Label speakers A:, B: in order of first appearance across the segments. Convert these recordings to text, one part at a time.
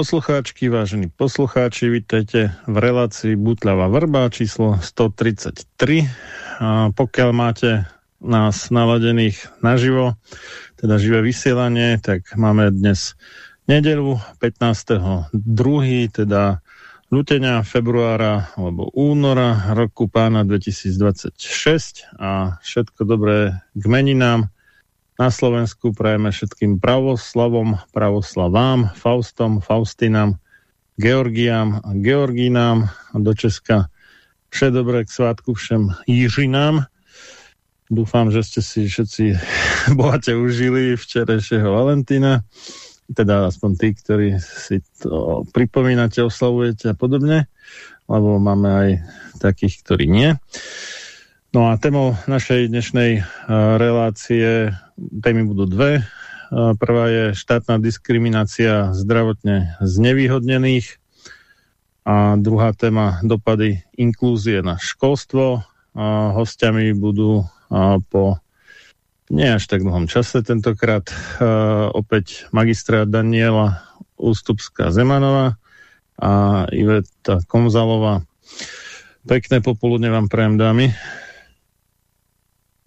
A: Poslucháčky, vážení poslucháči, vítajte v relácii Butľava Vrba číslo 133. A pokiaľ máte nás naladených naživo, teda živé vysielanie, tak máme dnes nedelu 15.2., teda lutenia februára alebo února roku pána 2026 a všetko dobré k meninám na Slovensku prajeme všetkým pravoslavom, pravoslavám, Faustom, Faustinám, Georgiám a Georgínám a do Česka vše dobré k svátku všem Jiřinám. Dúfam, že ste si všetci bohate užili včerajšieho Valentína, teda aspoň tí, ktorí si to pripomínate, oslavujete a podobne, lebo máme aj takých, ktorí nie. No a témou našej dnešnej uh, relácie, témy budú dve. Uh, prvá je štátna diskriminácia zdravotne znevýhodnených a druhá téma dopady inklúzie na školstvo. Uh, hostiami budú po nie až tak dlhom čase tentokrát opäť magistra Daniela Ústupská Zemanová a Iveta Komzalová. Pekné popoludne vám prajem dámy.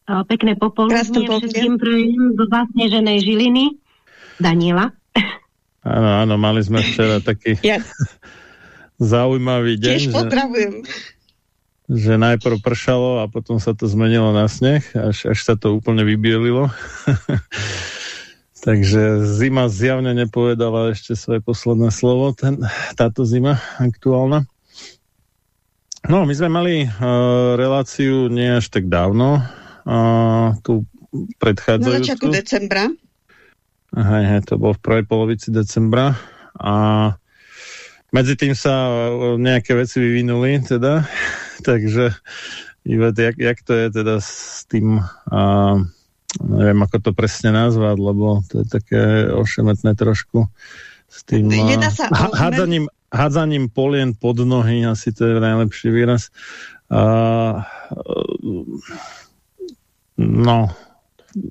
B: Pekné popoludne všetkým prajem do zasneženej Žiliny. Daniela.
A: Áno, áno, mali sme včera taký ja. zaujímavý deň.
C: Tiež pozdravujem.
A: Že, že najprv pršalo a potom sa to zmenilo na sneh, až, až sa to úplne vybielilo. Takže zima zjavne nepovedala ešte svoje posledné slovo, ten, táto zima aktuálna. No, my sme mali uh, reláciu nie až tak dávno, uh, tú predchádzajúcu.
C: Na začiatku decembra.
A: Hej, hej, to bolo v prvej polovici decembra a medzi tým sa nejaké veci vyvinuli, teda, takže Ivet, jak, jak to je teda s tým, uh, neviem ako to presne nazvať, lebo to je také ošemetné trošku s tým uh, sa, hádzaním, hádzaním polien pod nohy, asi to je najlepší výraz. Uh, no,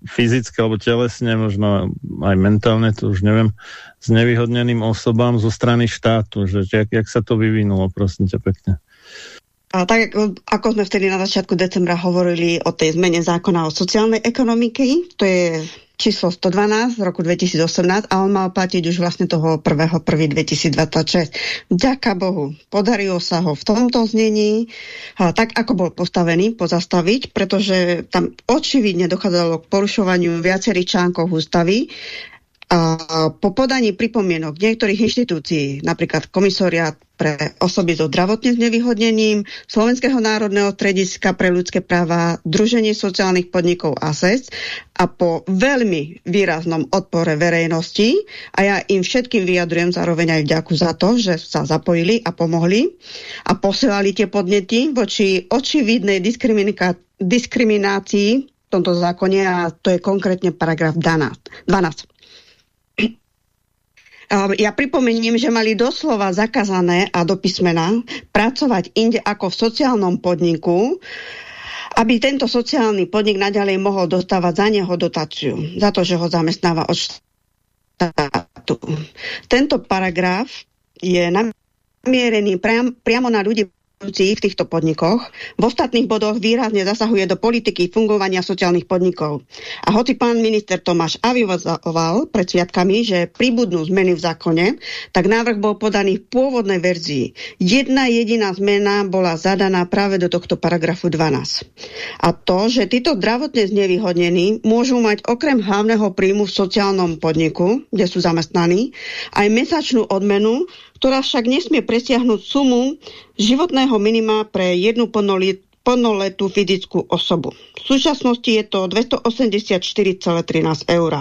A: fyzicky alebo telesne, možno aj mentálne, to už neviem, s nevyhodneným osobám zo strany štátu, že jak, jak sa to vyvinulo, prosím ťa pekne.
C: A tak ako, ako sme vtedy na začiatku decembra hovorili o tej zmene zákona o sociálnej ekonomike, to je číslo 112 z roku 2018 a on mal platiť už vlastne toho 1.1.2026. Ďaká Bohu, podarilo sa ho v tomto znení, tak ako bol postavený, pozastaviť, pretože tam očividne dochádzalo k porušovaniu viacerých článkov ústavy po podaní pripomienok niektorých inštitúcií, napríklad komisoriát pre osoby so zdravotne znevýhodnením, Slovenského národného strediska pre ľudské práva, Druženie sociálnych podnikov ASES a po veľmi výraznom odpore verejnosti, a ja im všetkým vyjadrujem zároveň aj vďaku za to, že sa zapojili a pomohli a posielali tie podnety voči očividnej diskriminácii v tomto zákone a to je konkrétne paragraf 12. 12. Ja pripomeniem, že mali doslova zakázané a do písmena pracovať inde ako v sociálnom podniku, aby tento sociálny podnik naďalej mohol dostávať za neho dotáciu, za to, že ho zamestnáva od štátu. Tento paragraf je namierený priam, priamo na ľudí v týchto podnikoch v ostatných bodoch výrazne zasahuje do politiky fungovania sociálnych podnikov. A hoci pán minister Tomáš avizoval pred sviatkami, že pribudnú zmeny v zákone, tak návrh bol podaný v pôvodnej verzii. Jedna jediná zmena bola zadaná práve do tohto paragrafu 12. A to, že títo zdravotne znevýhodnení môžu mať okrem hlavného príjmu v sociálnom podniku, kde sú zamestnaní, aj mesačnú odmenu, ktorá však nesmie presiahnuť sumu životného minima pre jednu plnoletú fyzickú osobu. V súčasnosti je to 284,13 eur,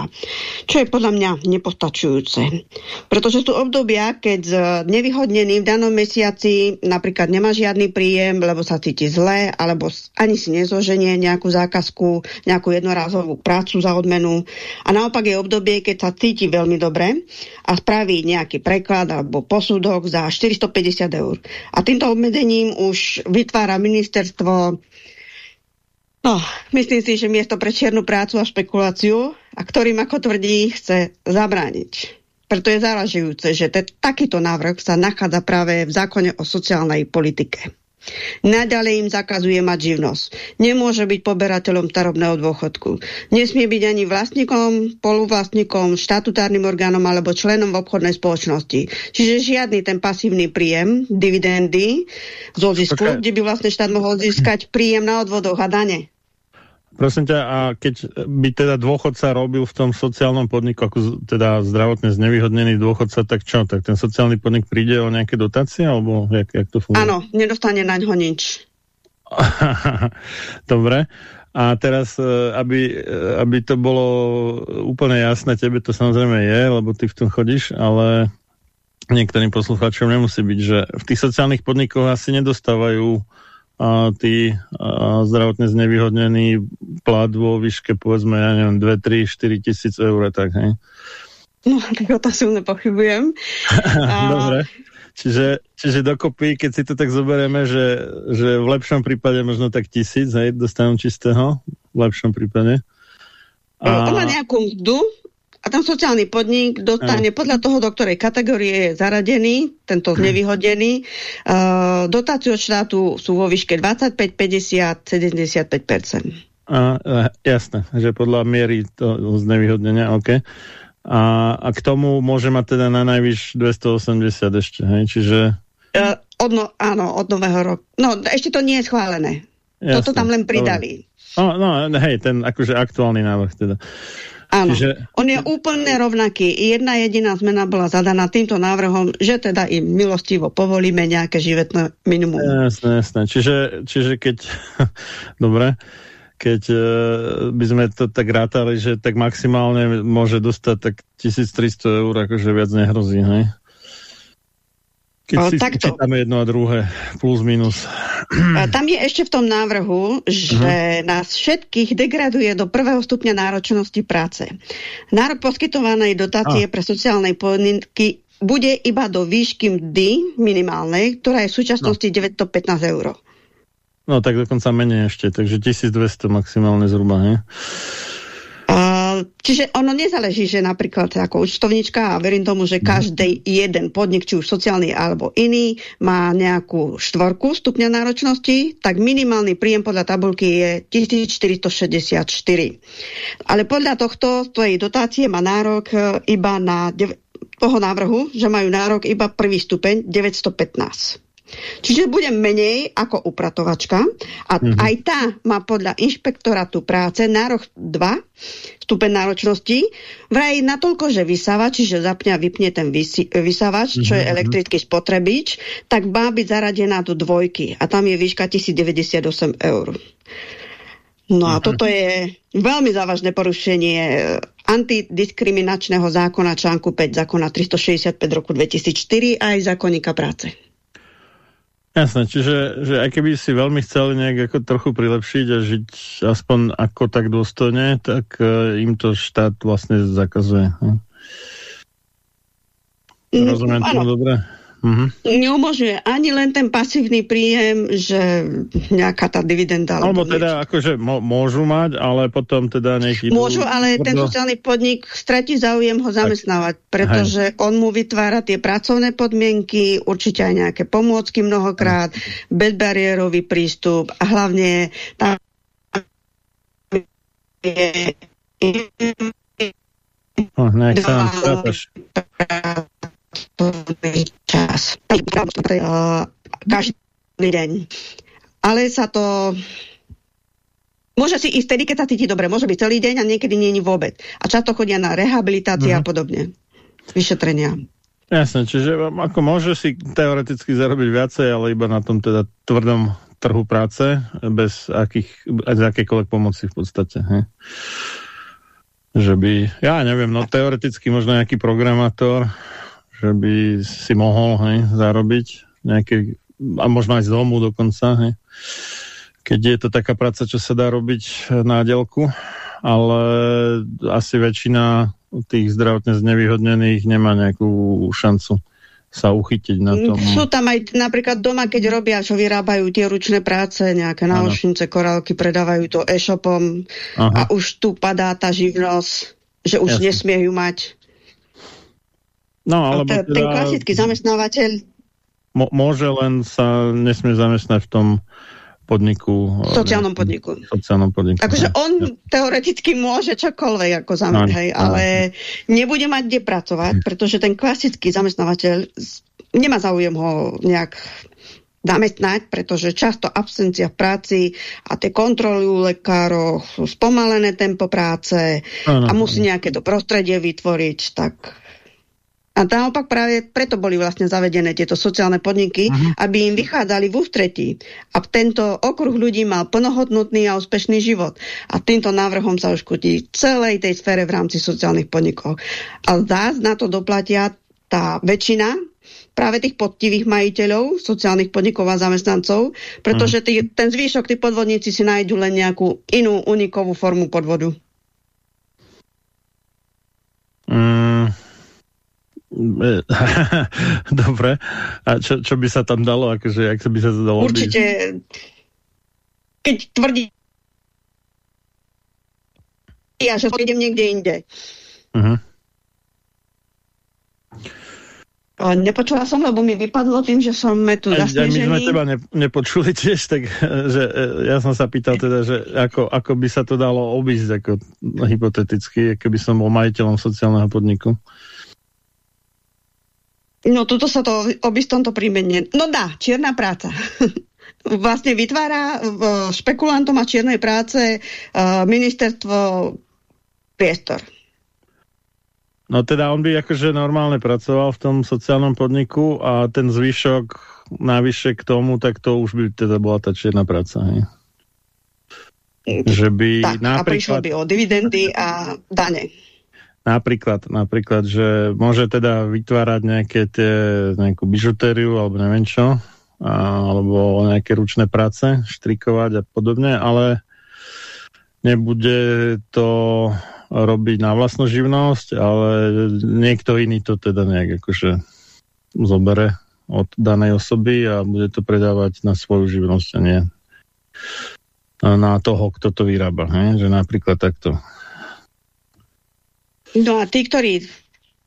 C: čo je podľa mňa nepostačujúce. Pretože sú obdobia, keď nevyhodnený v danom mesiaci napríklad nemá žiadny príjem, lebo sa cíti zle, alebo ani si nezoženie nejakú zákazku, nejakú jednorázovú prácu za odmenu. A naopak je obdobie, keď sa cíti veľmi dobre a spraví nejaký preklad alebo posudok za 450 eur. A týmto obmedzením už vytvára ministerstvo No, myslím si, že miesto pre čiernu prácu a špekuláciu, a ktorým, ako tvrdí, chce zabrániť. Preto je zaražujúce, že takýto návrh sa nachádza práve v zákone o sociálnej politike. Naďalej im zakazuje mať živnosť. Nemôže byť poberateľom starobného dôchodku. Nesmie byť ani vlastníkom, poluvlastníkom, štatutárnym orgánom alebo členom v obchodnej spoločnosti. Čiže žiadny ten pasívny príjem, dividendy zo zisku, okay. kde by vlastne štát mohol získať príjem na odvodoch a dane.
A: Prosím ťa, a keď by teda dôchodca robil v tom sociálnom podniku, ako teda zdravotne znevýhodnený dôchodca, tak čo? Tak ten sociálny podnik príde o nejaké dotácie, alebo jak, jak to funguje?
C: Áno, nedostane na ňo nič.
A: Dobre. A teraz, e, aby, e, aby to bolo úplne jasné, tebe to samozrejme je, lebo ty v tom chodíš, ale niektorým poslucháčom nemusí byť, že v tých sociálnych podnikoch asi nedostávajú a tí a zdravotne znevýhodnení plat vo výške povedzme, ja neviem, 2, 3, 4 tisíc eur, tak hej?
C: No, tak o tom si nepochybujem.
A: a... Dobre. Čiže, čiže dokopy, keď si to tak zoberieme, že, že v lepšom prípade možno tak tisíc, hej, dostanú čistého, v lepšom prípade.
C: A... On má nejakú mzdu, a ten sociálny podnik dostane Aj. podľa toho, do ktorej kategórie je zaradený, tento znevýhodený, uh, dotáciu od štátu sú vo výške 25, 50, 75
A: a, a, jasné, že podľa miery to znevýhodnenia, OK. A, a k tomu môže mať teda na najvyš 280 ešte, hej? Čiže...
C: Uh, od no, áno, od nového roku. No, ešte to nie je schválené. Jasné, Toto tam len pridali.
A: No, no, hej, ten akože aktuálny návrh teda.
C: Áno, Čiže... on je úplne rovnaký. Jedna jediná zmena bola zadaná týmto návrhom, že teda im milostivo povolíme nejaké životné minimum.
A: Jasné, jasné. Čiže, čiže keď... Dobre keď uh, by sme to tak rátali, že tak maximálne môže dostať tak 1300 eur, akože viac nehrozí, hej? Keď si takto. jedno a druhé, plus minus.
C: Tam je ešte v tom návrhu, že uh mhm. -huh. nás všetkých degraduje do prvého stupňa náročnosti práce. Nárok poskytovanej dotácie a. pre sociálne podniky bude iba do výšky mdy minimálnej, ktorá je v súčasnosti no. 915 eur.
A: No tak dokonca menej ešte, takže 1200 maximálne zhruba, ne?
C: Čiže ono nezáleží, že napríklad ako účtovnička a verím tomu, že mhm. každý jeden podnik, či už sociálny alebo iný, má nejakú štvorku stupňa náročnosti, tak minimálny príjem podľa tabulky je 1464. Ale podľa tohto, tvojej dotácie má nárok e, iba na toho návrhu, že majú nárok iba prvý stupeň 915. Čiže bude menej ako upratovačka a -hmm. aj tá má podľa inšpektorátu práce nárok 2 stupeň náročnosti, vraj natoľko, že vysáva, čiže zapne a vypne ten vysí, vysávač, čo je mhm, mhm. elektrický spotrebič, tak má byť zaradená do dvojky a tam je výška 1098 eur. No a mhm. toto je veľmi závažné porušenie antidiskriminačného zákona článku 5 zákona 365 roku 2004 a aj zákonníka práce.
A: Jasné, čiže že aj keby si veľmi chceli nejak ako trochu prilepšiť a žiť aspoň ako tak dôstojne, tak uh, im to štát vlastne zakazuje. Hm? Rozumiem tomu dobre?
C: Mm-hmm. Neumožňuje ani len ten pasívny príjem, že nejaká tá dividenda.
A: Alebo teda niečo. akože môžu mať, ale potom teda nech idú...
C: Môžu, ale ten sociálny podnik stratí záujem ho zamestnávať, pretože Hej. on mu vytvára tie pracovné podmienky, určite aj nejaké pomôcky mnohokrát, Hej. bezbariérový prístup a hlavne tam je...
A: Oh, nech sa
C: čas. Každý deň. Ale sa to... Môže si ísť tedy, keď sa cíti dobre. Môže byť celý deň a niekedy nie je vôbec. A často chodia na rehabilitácie mm -hmm. a podobne. Vyšetrenia.
A: Jasne, čiže ako môže si teoreticky zarobiť viacej, ale iba na tom teda tvrdom trhu práce, bez, akých, bez akékoľvek pomoci v podstate. He? Že by, ja neviem, no teoreticky možno nejaký programátor, že by si mohol hej, zarobiť nejaké, a možno aj z domu dokonca, hej, keď je to taká práca, čo sa dá robiť na dielku, ale asi väčšina tých zdravotne znevýhodnených nemá nejakú šancu sa uchytiť na tom.
C: Sú tam aj napríklad doma, keď robia, čo vyrábajú tie ručné práce, nejaké náušnice, korálky, predávajú to e-shopom a už tu padá tá živnosť, že už Jasne. nesmie ju mať.
A: No, alebo
C: ten, teda, ten klasický zamestnávateľ
A: môže len sa nesmie zamestnať v tom podniku.
C: Sociálnom podniku.
A: Sociálnom podniku.
C: Akože on teoreticky môže čokoľvek ako zamestnať, hej, ale nebude mať kde pracovať, pretože ten klasický zamestnávateľ nemá záujem ho nejak zamestnať, pretože často absencia v práci a tie kontroly u lekárov sú spomalené tempo práce ano. a musí nejaké to prostredie vytvoriť, tak a naopak práve preto boli vlastne zavedené tieto sociálne podniky, uh -huh. aby im vychádzali v ústretí. A tento okruh ľudí mal plnohodnotný a úspešný život. A týmto návrhom sa už kutí celej tej sfére v rámci sociálnych podnikov. A zás na to doplatia tá väčšina práve tých podtivých majiteľov, sociálnych podnikov a zamestnancov, pretože mhm. tý, ten zvýšok, tí podvodníci si nájdu len nejakú inú unikovú formu podvodu.
A: Mm. Dobre. A čo, čo by sa tam dalo? Akože, jak by sa to dalo
C: Určite, keď tvrdí ja, že idem niekde inde. Uh -huh. Nepočula som, lebo mi vypadlo tým, že som tu zasnežený.
A: My sme teba ne, nepočuli tiež, tak že e, ja som sa pýtal teda, že ako, ako by sa to dalo obísť, ako hypoteticky, keby som bol majiteľom sociálneho podniku.
C: No, tuto sa to obísť tomto prímene. No dá, čierna práca. vlastne vytvára špekulantom a čiernej práce uh, ministerstvo priestor.
A: No teda on by akože normálne pracoval v tom sociálnom podniku a ten zvyšok navyše k tomu, tak to už by teda bola tá čierna práca. Hej?
C: Že by tak, napríklad... a prišlo by o dividendy a dane.
A: Napríklad, napríklad, že môže teda vytvárať nejaké tie, nejakú bižutériu alebo neviem čo, a, alebo nejaké ručné práce, štrikovať a podobne, ale nebude to robiť na vlastnú živnosť, ale niekto iný to teda nejak akože zobere od danej osoby a bude to predávať na svoju živnosť a nie na toho, kto to vyrába. He? Že napríklad takto.
C: No a tí, ktorí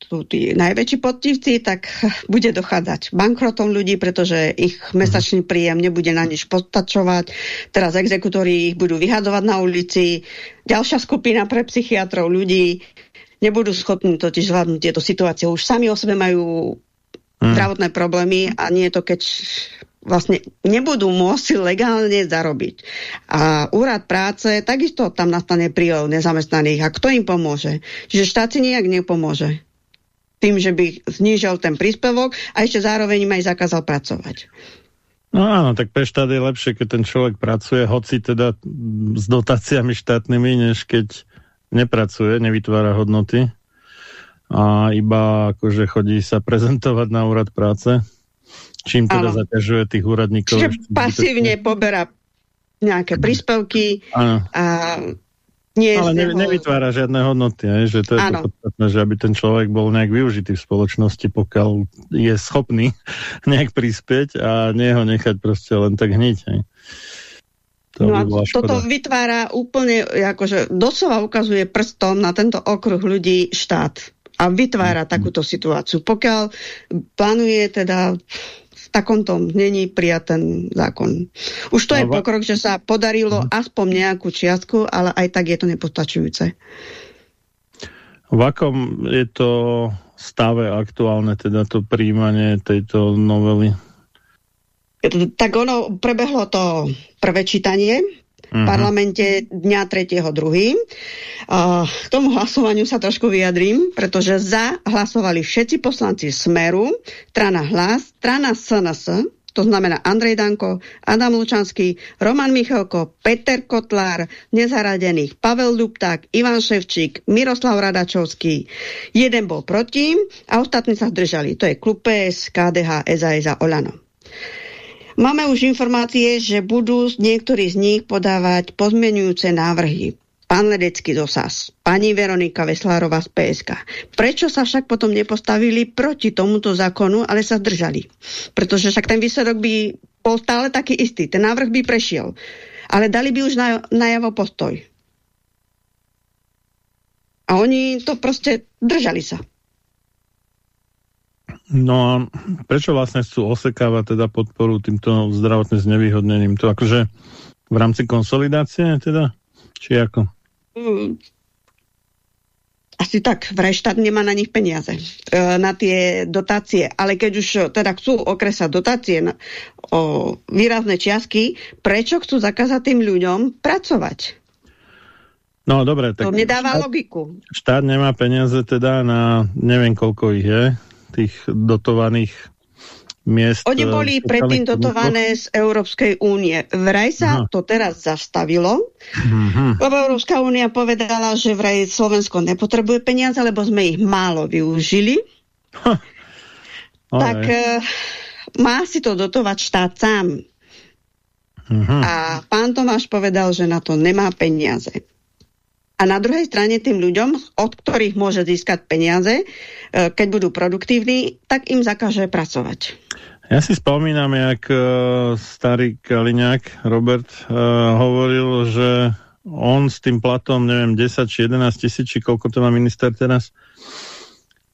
C: sú tí najväčší podtivci, tak bude dochádzať bankrotom ľudí, pretože ich mesačný príjem nebude na nič postačovať. Teraz exekutori ich budú vyhadovať na ulici. Ďalšia skupina pre psychiatrov ľudí nebudú schopní totiž zvládnuť tieto situácie. Už sami o sebe majú hmm. zdravotné problémy a nie je to, keď vlastne nebudú môcť legálne zarobiť. A úrad práce, takisto tam nastane prílev nezamestnaných. A kto im pomôže? Čiže štát si nijak nepomôže tým, že by znížil ten príspevok a ešte zároveň im aj zakázal pracovať.
A: No áno, tak pre štát je lepšie, keď ten človek pracuje, hoci teda s dotáciami štátnymi, než keď nepracuje, nevytvára hodnoty a iba akože chodí sa prezentovať na úrad práce, čím teda ano. zaťažuje tých úradníkov.
C: Čiže pasívne poberá nejaké príspevky ano. a
A: nie Ale ne, nevytvára žiadne hodnoty, ne? že to je to podstatné, že aby ten človek bol nejak využitý v spoločnosti, pokiaľ je schopný nejak prispieť a nie ho nechať proste len tak hniť. Ne?
C: To no by toto vytvára úplne, akože doslova ukazuje prstom na tento okruh ľudí štát a vytvára mm takúto situáciu. Pokiaľ plánuje teda takomto není prijat ten zákon. Už to no, je pokrok, že sa podarilo uh aspoň nejakú čiastku, ale aj tak je to nepostačujúce.
A: V akom je to stave aktuálne, teda to príjmanie tejto novely?
C: Tak ono prebehlo to prvé čítanie v uh-huh. parlamente dňa 3.2. Uh, k tomu hlasovaniu sa trošku vyjadrím, pretože za hlasovali všetci poslanci Smeru, Trana Hlas, Trana SNS, to znamená Andrej Danko, Adam Lučanský, Roman Michalko, Peter Kotlár, nezaradených Pavel Dubták, Ivan Ševčík, Miroslav Radačovský. Jeden bol proti a ostatní sa zdržali. To je klub PS, KDH, SAS a Olano. Máme už informácie, že budú niektorí z nich podávať pozmenujúce návrhy. Pán Ledecký z OSAS, pani Veronika Veslárová z PSK. Prečo sa však potom nepostavili proti tomuto zákonu, ale sa zdržali? Pretože však ten výsledok by bol stále taký istý. Ten návrh by prešiel. Ale dali by už na, najavo postoj. A oni to proste držali sa.
A: No a prečo vlastne chcú osekávať teda podporu týmto zdravotne znevýhodneným? To akože v rámci konsolidácie teda? Či ako? Mm,
C: asi tak, vraj štát nemá na nich peniaze, e, na tie dotácie. Ale keď už teda chcú okresať dotácie na, o výrazné čiastky, prečo chcú zakázať tým ľuďom pracovať?
A: No dobre, tak...
C: To nedáva štát, logiku.
A: Štát nemá peniaze teda na, neviem koľko ich je, tých dotovaných miest.
C: Oni boli predtým dotované z Európskej únie. Vraj sa Aha. to teraz zastavilo, Aha. lebo Európska únia povedala, že vraj Slovensko nepotrebuje peniaze, lebo sme ich málo využili. Ha. Tak e, má si to dotovať štát sám. Aha. A pán Tomáš povedal, že na to nemá peniaze. A na druhej strane tým ľuďom, od ktorých môže získať peniaze, e, keď budú produktívni, tak im zakáže pracovať.
A: Ja si spomínam, jak uh, starý Kaliňák Robert uh, hovoril, že on s tým platom, neviem, 10 či 11 tisíc, či koľko to má minister teraz,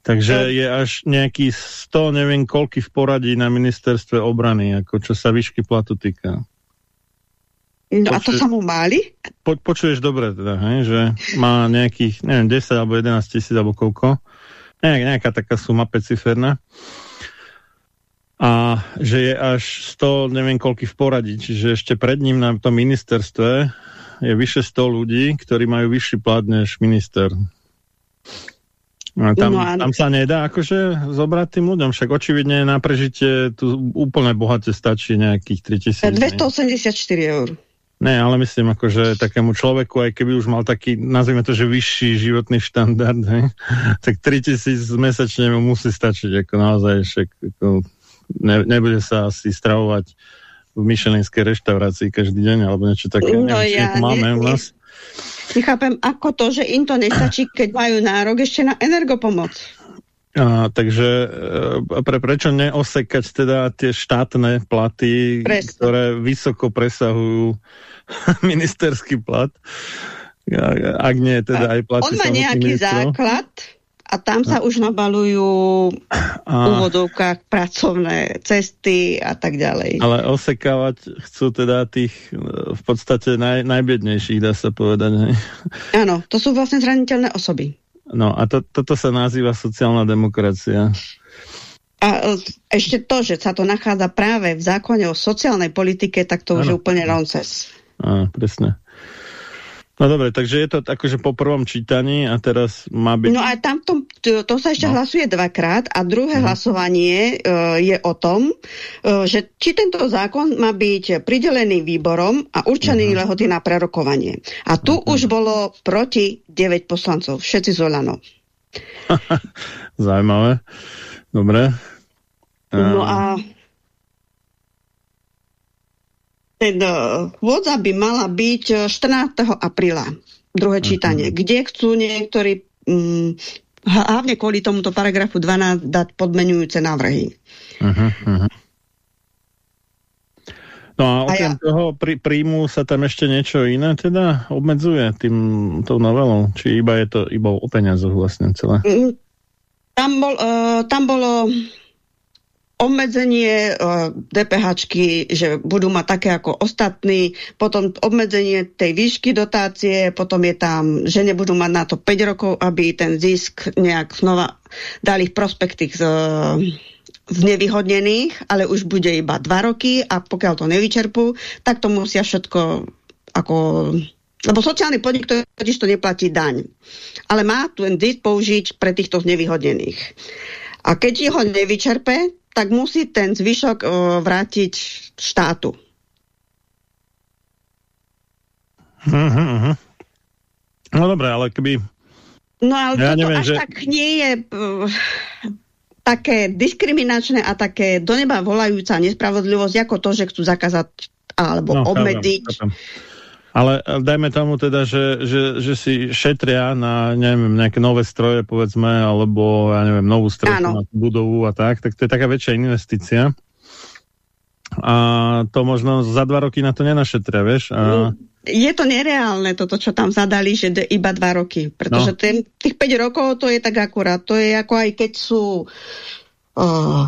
A: takže je až nejaký 100, neviem koľky v poradí na ministerstve obrany, ako čo sa výšky platu týka.
C: No Poču... a to sa mu máli?
A: Po, počuješ dobre teda, hej, že má nejakých, neviem, 10 alebo 11 tisíc alebo koľko. Nejak, nejaká taká suma peciferná a že je až 100, neviem koľky v poradí, čiže ešte pred ním na tom ministerstve je vyše 100 ľudí, ktorí majú vyšší plat než minister. A tam, no, tam sa nedá akože zobrať tým ľuďom, však očividne na prežitie tu úplne bohate stačí nejakých 3000.
C: 284 eur.
A: Ne, ale myslím, akože takému človeku, aj keby už mal taký, nazvime to, že vyšší životný štandard, hej, tak 3000 mesačne mu musí stačiť, ako naozaj, však, ako, ne, nebude sa asi stravovať v myšelinskej reštaurácii každý deň, alebo niečo také.
C: No neviem, ja máme ne, u nás. Nechápem, ako to, že im to nestačí, keď majú nárok ešte na energopomoc.
A: A, takže e, pre, prečo neosekať teda tie štátne platy, Presne. ktoré vysoko presahujú ministerský plat? Ak nie, teda aj platy
C: On má nejaký ministrov. základ, a tam sa už nabalujú v úvodovkách pracovné cesty a tak ďalej.
A: Ale osekávať chcú teda tých v podstate naj, najbiednejších, dá sa povedať.
C: Áno, to sú vlastne zraniteľné osoby.
A: No a to, toto sa nazýva sociálna demokracia.
C: A e, ešte to, že sa to nachádza práve v zákone o sociálnej politike, tak to ano. už je úplne nonsense.
A: Á, presne. No dobre, takže je to akože po prvom čítaní a teraz má byť...
C: No a tam to, to, sa ešte no. hlasuje dvakrát a druhé no. hlasovanie uh, je o tom, uh, že či tento zákon má byť pridelený výborom a určený -huh. lehoty na prerokovanie. A tu -huh. už bolo proti 9 poslancov, všetci z Olano.
A: Zajímavé. Dobre.
C: No a ten vôdza by mala byť 14. E, apríla, druhé uh mhm. čítanie, kde chcú niektorí, hm, hlavne kvôli tomuto paragrafu 12, dať podmenujúce návrhy. Uh -huh, uh -huh.
A: No a okrem a ja... toho pri, príjmu sa tam ešte niečo iné teda obmedzuje tým, tou novelou? Či iba je to iba o peniazoch vlastne celé? Mm,
C: tam, bol, uh, tam bolo obmedzenie e, DPH, že budú mať také ako ostatní, potom obmedzenie tej výšky dotácie, potom je tam, že nebudú mať na to 5 rokov, aby ten zisk nejak znova dali v prospekt tých uh, znevýhodnených, ale už bude iba 2 roky a pokiaľ to nevyčerpú, tak to musia všetko ako lebo sociálny podnik to totiž to neplatí daň. Ale má ten zisk použiť pre týchto znevýhodnených. A keď ho nevyčerpe, tak musí ten zvyšok vrátiť štátu.
A: Uh -huh, uh -huh. No dobré, ale keby...
C: No ale ja toto neviem, až že... tak nie je uh, také diskriminačné a také do neba volajúca nespravodlivosť ako to, že chcú zakázať alebo no, obmedziť. Chápam, chápam
A: ale eh, dajme tomu teda, že, že, že si šetria na neviem, nejaké nové stroje, povedzme, alebo ja neviem, novú strechu na budovu a tak, tak to je taká väčšia investícia. A to možno za dva roky na to nenašetria, vieš? A...
C: Je to nereálne toto, čo tam zadali, že iba dva roky, pretože no. ten, tých 5 rokov to je tak akurát. To je ako aj keď sú uh,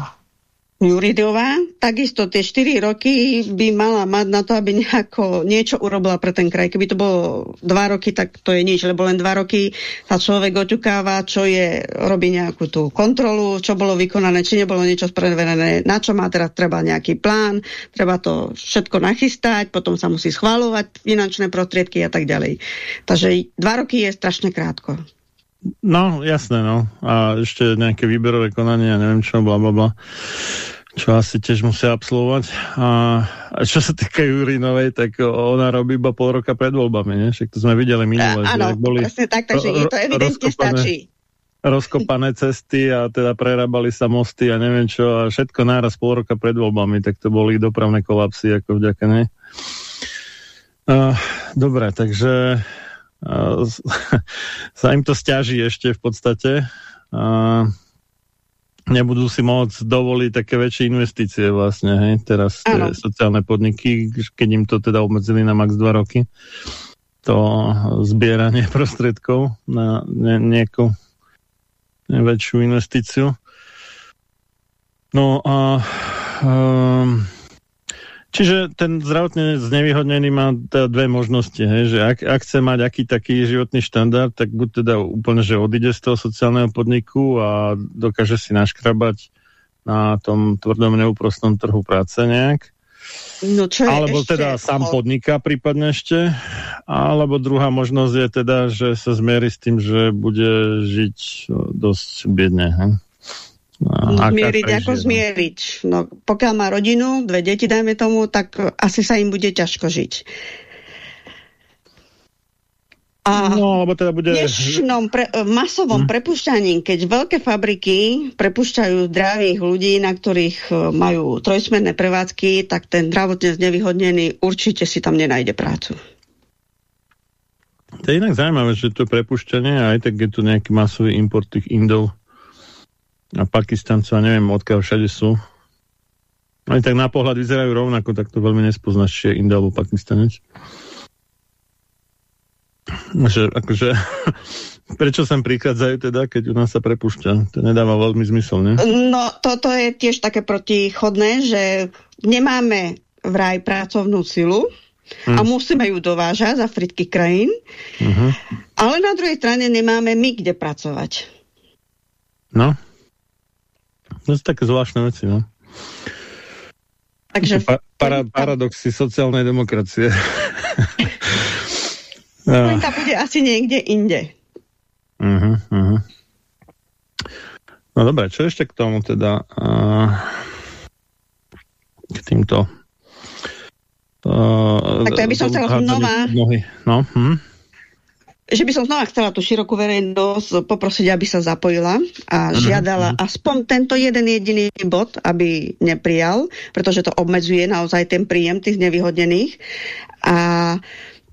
C: Juridová, takisto tie 4 roky by mala mať na to, aby nejako niečo urobila pre ten kraj. Keby to bolo 2 roky, tak to je nič, lebo len 2 roky sa človek oťukáva, čo je, robí nejakú tú kontrolu, čo bolo vykonané, či nebolo niečo spreverené, na čo má teraz treba nejaký plán, treba to všetko nachystať, potom sa musí schváľovať finančné prostriedky a tak ďalej. Takže 2 roky je strašne krátko.
A: No, jasné, no. A ešte nejaké výberové konanie, ja neviem čo, bla, bla, bla čo asi tiež musia absolvovať. A, a čo sa týka Jurinovej, tak ona robí iba pol roka pred voľbami, nie? Však to sme videli minule.
C: Áno, boli presne tak, takže to evidentne stačí.
A: Rozkopané cesty a teda prerábali sa mosty a neviem čo a všetko náraz pol roka pred voľbami, tak to boli dopravné kolapsy ako vďaka nej. Uh, dobre, takže sa im to stiaží ešte v podstate. Uh, nebudú si môcť dovoliť také väčšie investície vlastne, hej, teraz tie sociálne podniky, keď im to teda obmedzili na max 2 roky, to zbieranie prostriedkov na ne, nejakú väčšiu investíciu. No a um, Čiže ten zdravotne znevýhodnený má teda dve možnosti, hej, že ak, ak chce mať aký taký životný štandard, tak buď teda úplne, že odíde z toho sociálneho podniku a dokáže si naškrabať na tom tvrdom neúprostnom trhu práce nejak.
C: No čo
A: alebo teda sám podniká prípadne ešte. Alebo druhá možnosť je teda, že sa zmierí s tým, že bude žiť dosť biedne. Hej?
C: No, zmieriť, ako zmieriť. No, pokiaľ má rodinu, dve deti, dajme tomu, tak asi sa im bude ťažko žiť.
A: A no, lebo teda bude...
C: pre, masovom hm. prepušťaní, keď veľké fabriky prepušťajú zdravých ľudí, na ktorých e, majú trojsmenné prevádzky, tak ten zdravotne znevýhodnený určite si tam nenájde prácu.
A: To je inak zaujímavé, že to prepušťanie, aj tak je tu nejaký masový import tých Indov a Pakistancov, a neviem, odkiaľ všade sú. Oni tak na pohľad vyzerajú rovnako, tak to veľmi nespoznáš, či je India alebo Pakistanec. Že, akože, prečo sem prichádzajú teda, keď u nás sa prepušťa? To nedáva veľmi zmysel, ne?
C: No, toto je tiež také protichodné, že nemáme vraj pracovnú silu, Hmm. a hm. musíme ju dovážať z afrických krajín, uh mhm. -huh. ale na druhej strane nemáme my kde pracovať.
A: No. To sú také zvláštne veci, no. Takže... Pa, para, paradoxy sociálnej demokracie.
C: no. tá bude asi niekde inde.
A: Uh -huh, uh -huh. No dobre, čo ešte k tomu teda? Uh, k týmto
C: Uh, tak to ja by som chcela znova...
A: No, hm?
C: Že by som znova chcela tú širokú verejnosť poprosiť, aby sa zapojila a uh-huh. žiadala aspoň tento jeden jediný bod, aby neprijal, pretože to obmedzuje naozaj ten príjem tých nevyhodnených. A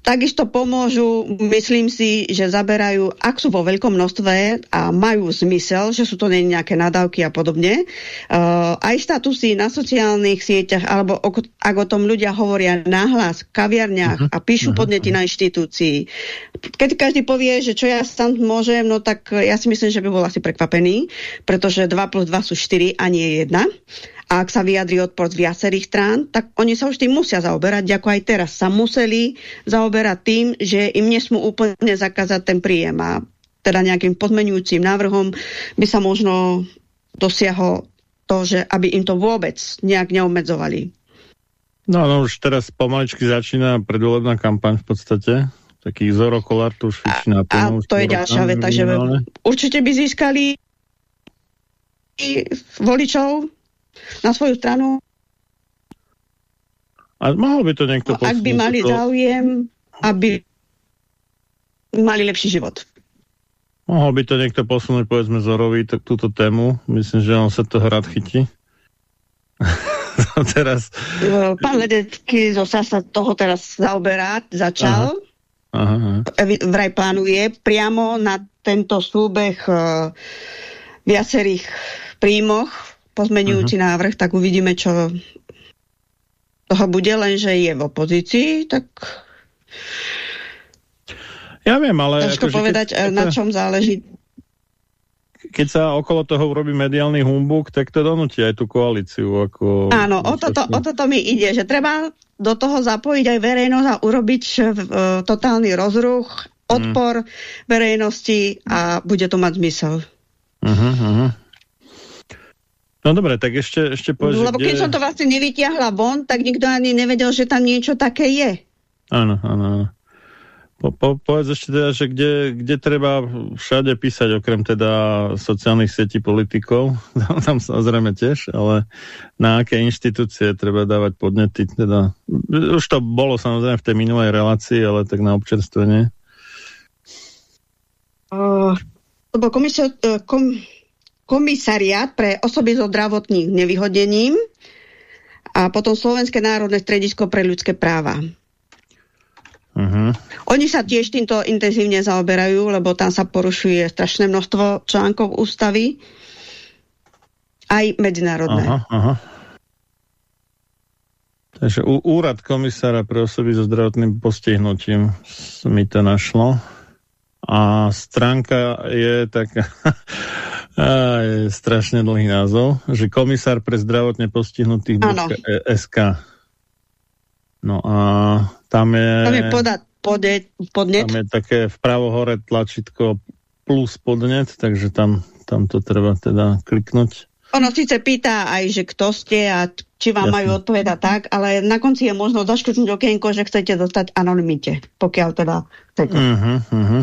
C: Takisto pomôžu, myslím si, že zaberajú, ak sú vo veľkom množstve a majú zmysel, že sú to nie nejaké nadávky a podobne, uh, aj statusy na sociálnych sieťach, alebo ak o tom ľudia hovoria nahlas v kaviarniach uh mhm. -huh. a píšu uh mhm. -huh. podnety na inštitúcii. Keď každý povie, že čo ja sám môžem, no tak ja si myslím, že by bol asi prekvapený, pretože 2 plus 2 sú 4 a nie 1. A ak sa vyjadri odpor z viacerých strán, tak oni sa už tým musia zaoberať, ako aj teraz sa museli zaoberať tým, že im nesmú úplne zakázať ten príjem. A teda nejakým podmenujúcim návrhom by sa možno dosiahlo to, že aby im to vôbec nejak neobmedzovali.
A: No, no už teraz pomaličky začína predvolebná kampaň v podstate. Taký zorokolár tu už fičí na
C: A, a to je ďalšia veta, že určite by získali voličov na svoju stranu.
A: A mohol by to niekto
C: no, Ak by mali to... záujem, aby mali lepší život.
A: Mohol by to niekto posunúť, povedzme, Zorovi tak túto tému. Myslím, že on sa toho rád chytí. teraz...
C: Pán Ledecký sa toho teraz zaoberá, začal. Aha. Aha. Vraj plánuje priamo na tento súbeh uh, viacerých príjmoch pozmenujúci uh -huh. návrh, tak uvidíme, čo toho bude, lenže je v opozícii, tak...
A: Ja viem, ale...
C: Ťažko akože povedať, keď... na čom záleží.
A: keď sa okolo toho urobí mediálny humbuk, tak to donúti aj tú koalíciu. Ako
C: Áno, o toto, o toto mi ide, že treba do toho zapojiť aj verejnosť a urobiť uh, totálny rozruch, odpor mm. verejnosti a bude to mať zmysel.
A: Uh -huh, uh -huh. No dobre, tak ešte, ešte povedz,
C: Lebo keď kde... som to vlastne nevytiahla von, tak nikto ani nevedel, že tam niečo také je.
A: Áno, áno, áno. Po, po, povedz ešte teda, že kde, kde treba všade písať, okrem teda sociálnych sietí politikov, tam samozrejme tiež, ale na aké inštitúcie treba dávať podnety, teda, už to bolo samozrejme v tej minulej relácii, ale tak na občerstvenie.
C: Uh, to bol komisio, uh, kom, komisariat pre osoby so zdravotným nevyhodením a potom Slovenské národné stredisko pre ľudské práva. Uh mhm. -huh. Oni sa tiež týmto intenzívne zaoberajú, lebo tam sa porušuje strašné množstvo článkov ústavy, aj medzinárodné. Aha, aha.
A: Takže úrad komisára pre osoby so zdravotným postihnutím mi to našlo. A stránka je taká je strašne dlhý názov, že komisár pre zdravotne postihnutých SK. No a tam je...
C: Tam je podat, podet, podnet.
A: Tam je také vpravo hore tlačítko plus podnet, takže tam, tam to treba teda kliknúť.
C: Ono síce pýta aj, že kto ste a či vám Jasne. majú odpovedať tak, ale na konci je možno zaškrtnúť okienko, že chcete dostať anonimite, pokiaľ teda chcete. Uh -huh, uh -huh.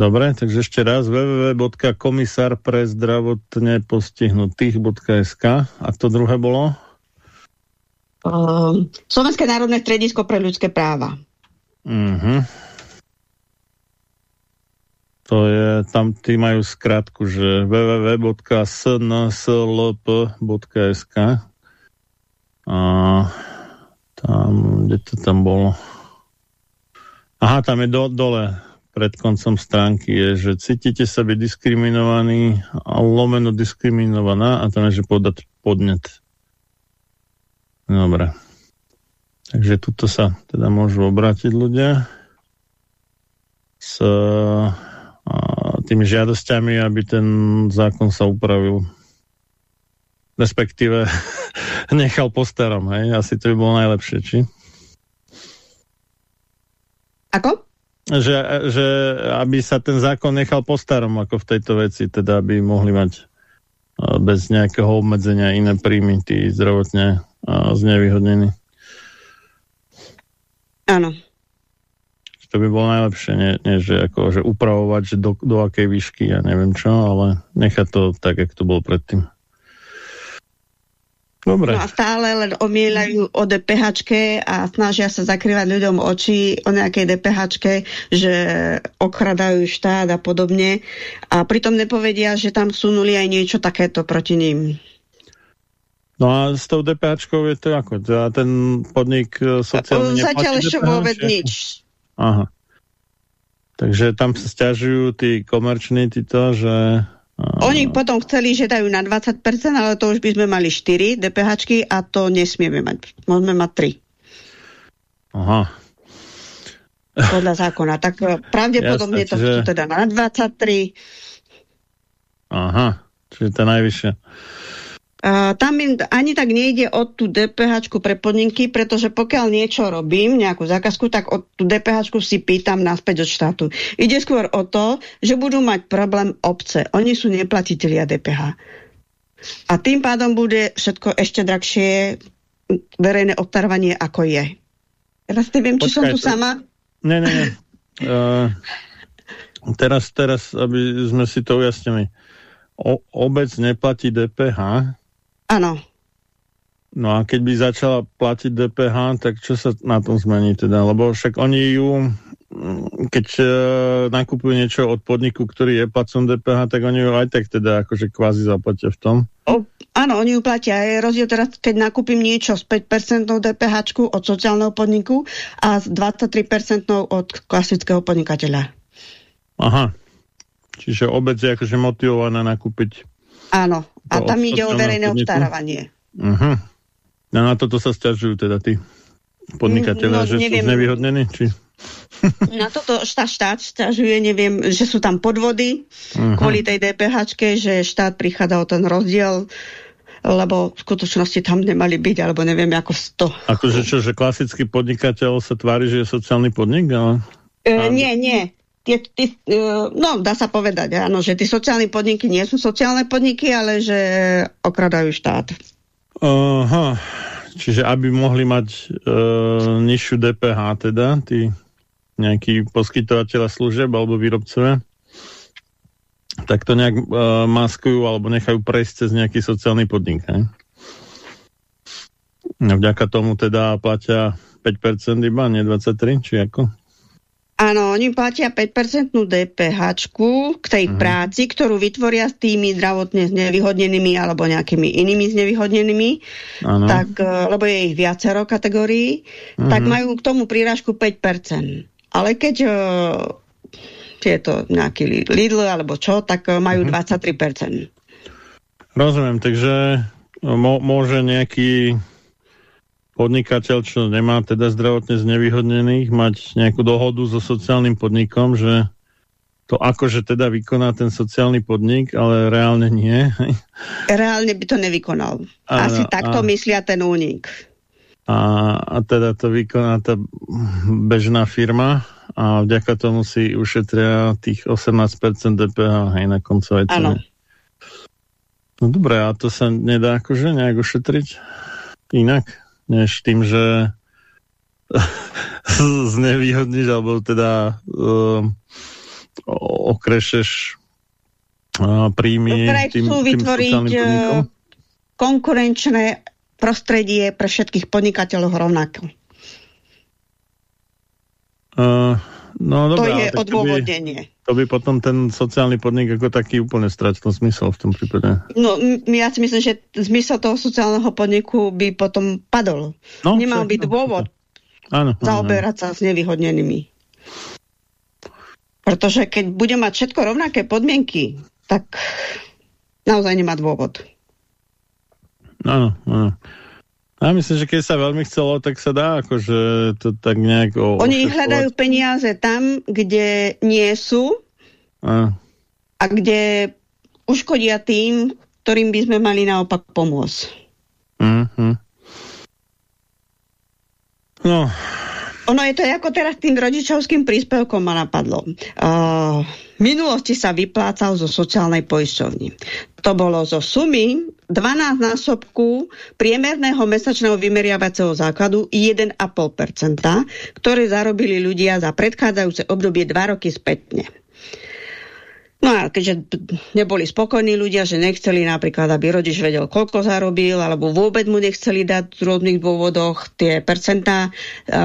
A: Dobre, takže ešte raz www.komisár pre zdravotne postihnutých.sk a to druhé bolo?
C: Uh, Slovenské národné stredisko pre ľudské práva. Uh -huh.
A: To je, tam tí majú skratku, že www.snslp.sk a tam, kde to tam bolo? Aha, tam je do, dole pred koncom stránky je, že cítite sa byť diskriminovaný a lomeno diskriminovaná a tam je, že podať podnet. Dobre. Takže tuto sa teda môžu obrátiť ľudia s a, tými žiadosťami, aby ten zákon sa upravil. Respektíve nechal po starom, hej? Asi to by bolo najlepšie, či?
C: Ako?
A: Že, že aby sa ten zákon nechal po starom, ako v tejto veci, teda aby mohli mať bez nejakého obmedzenia iné príjmy, tí zdravotne znevýhodnení.
C: Áno.
A: To by bolo najlepšie, nie, nie že, ako, že upravovať, že do, do akej výšky, ja neviem čo, ale nechať to tak, jak to bolo predtým. Dobre.
C: No a stále len omielajú o DPH a snažia sa zakrývať ľuďom oči o nejakej DPH, že okradajú štát a podobne. A pritom nepovedia, že tam sunuli aj niečo takéto proti ním.
A: No a s tou DPH je to ako? Ten podnik e, sociálny
C: Zatiaľ ešte vôbec nič.
A: Aha. Takže tam sa stiažujú tí komerční títo, že...
C: Oni potom chceli, že dajú na 20%, ale to už by sme mali 4 DPH a to nesmieme mať. Môžeme mať
A: 3. Aha.
C: Podľa zákona. Tak e, pravdepodobne Jasne, to čiže... teda na 23.
A: Aha, čiže to najvyššie.
C: Tam im ani tak nejde o tú DPH pre podniky, pretože pokiaľ niečo robím, nejakú zákazku, tak o tú DPH si pýtam naspäť od štátu. Ide skôr o to, že budú mať problém obce. Oni sú neplatitelia DPH. A tým pádom bude všetko ešte drahšie verejné obstarávanie, ako je. Teraz neviem, či Počkaj, som tu to... sama.
A: Nie, nie, nie. Uh, teraz, teraz, aby sme si to ujasnili. O, obec neplatí DPH,
C: Áno.
A: No a keď by začala platiť DPH, tak čo sa na tom zmení teda? Lebo však oni ju, keď uh, nakupujú niečo od podniku, ktorý je placom DPH, tak oni ju aj tak teda akože kvázi zaplatia v tom.
C: O, áno, oni ju platia. Je rozdiel teraz, keď nakúpim niečo s 5% DPH od sociálneho podniku a s 23% od klasického podnikateľa.
A: Aha. Čiže obec je akože motivovaná nakúpiť
C: Áno, a tam ide o verejné obstarávanie. Uh
A: -huh. No na toto sa stiažujú teda tí podnikateľe, no, že neviem. sú znevýhodnení? Či...
C: Na toto štát, štát stiažuje, neviem, že sú tam podvody uh -huh. kvôli tej DPH, že štát prichádza o ten rozdiel, lebo v skutočnosti tam nemali byť, alebo neviem, ako to...
A: Akože čo, že klasický podnikateľ sa tvári, že je sociálny podnik? Ale...
C: E, nie, nie. Tie, tie, e, no, dá sa povedať, áno, že tie sociálne podniky nie sú sociálne podniky, ale že okradajú štát.
A: Aha, čiže aby mohli mať e, nižšiu DPH teda, tí nejakí poskytovateľa služeb alebo výrobcovia, tak to nejak uh, maskujú alebo nechajú prejsť cez nejaký sociálny podnik. Ne? No, vďaka tomu teda platia 5% iba, nie 23, či ako?
C: Áno, oni platia 5% DPH k tej uh mhm. -huh. práci, ktorú vytvoria s tými zdravotne znevýhodnenými alebo nejakými inými znevýhodnenými, ano. tak, e, lebo je ich viacero kategórií, uh -huh. tak mhm. majú k tomu prírážku 5%. Ale keď uh, tieto nejaký Lidl alebo čo, tak uh, majú uh -huh. 23%.
A: Rozumiem, takže môže nejaký podnikateľ, čo nemá teda zdravotne znevýhodnených, mať nejakú dohodu so sociálnym podnikom, že to akože teda vykoná ten sociálny podnik, ale reálne nie.
C: Reálne by to nevykonal. A, Asi takto a, myslia ten únik.
A: A, a teda to vykoná tá bežná firma a vďaka tomu si ušetria tých 18% DPH aj na koncovej cene. No dobré, a to sa nedá akože nejak ušetriť inak? Než tým, že znevýhodníš, alebo teda uh, okrešeš uh, príjmy
C: tým, chcú vytvoriť uh, konkurenčné prostredie pre všetkých podnikateľov rovnako.
A: Uh, no, dobrá,
C: to je odôvodnenie.
A: To by potom ten sociálny podnik ako taký úplne stratil zmysel v tom prípade.
C: No, ja si myslím, že zmysel toho sociálneho podniku by potom padol. No, Nemal by dôvod áno, zaoberať áno. sa s nevyhodnenými. Pretože keď bude mať všetko rovnaké podmienky, tak naozaj nemá dôvod.
A: Áno, áno. Ja myslím, že keď sa veľmi chcelo, tak sa dá akože to tak nejak... O,
C: Oni hľadajú peniaze tam, kde nie sú a. a kde uškodia tým, ktorým by sme mali naopak pomôcť. Mm -hmm.
A: No.
C: Ono je to ako teraz tým rodičovským príspevkom ma napadlo. Uh, v minulosti sa vyplácal zo sociálnej poisťovni. To bolo zo sumy 12 násobku priemerného mesačného vymeriavacieho základu 1,5%, ktoré zarobili ľudia za predchádzajúce obdobie 2 roky spätne. No a keďže neboli spokojní ľudia, že nechceli napríklad, aby rodič vedel, koľko zarobil, alebo vôbec mu nechceli dať v rôznych dôvodoch tie percentá,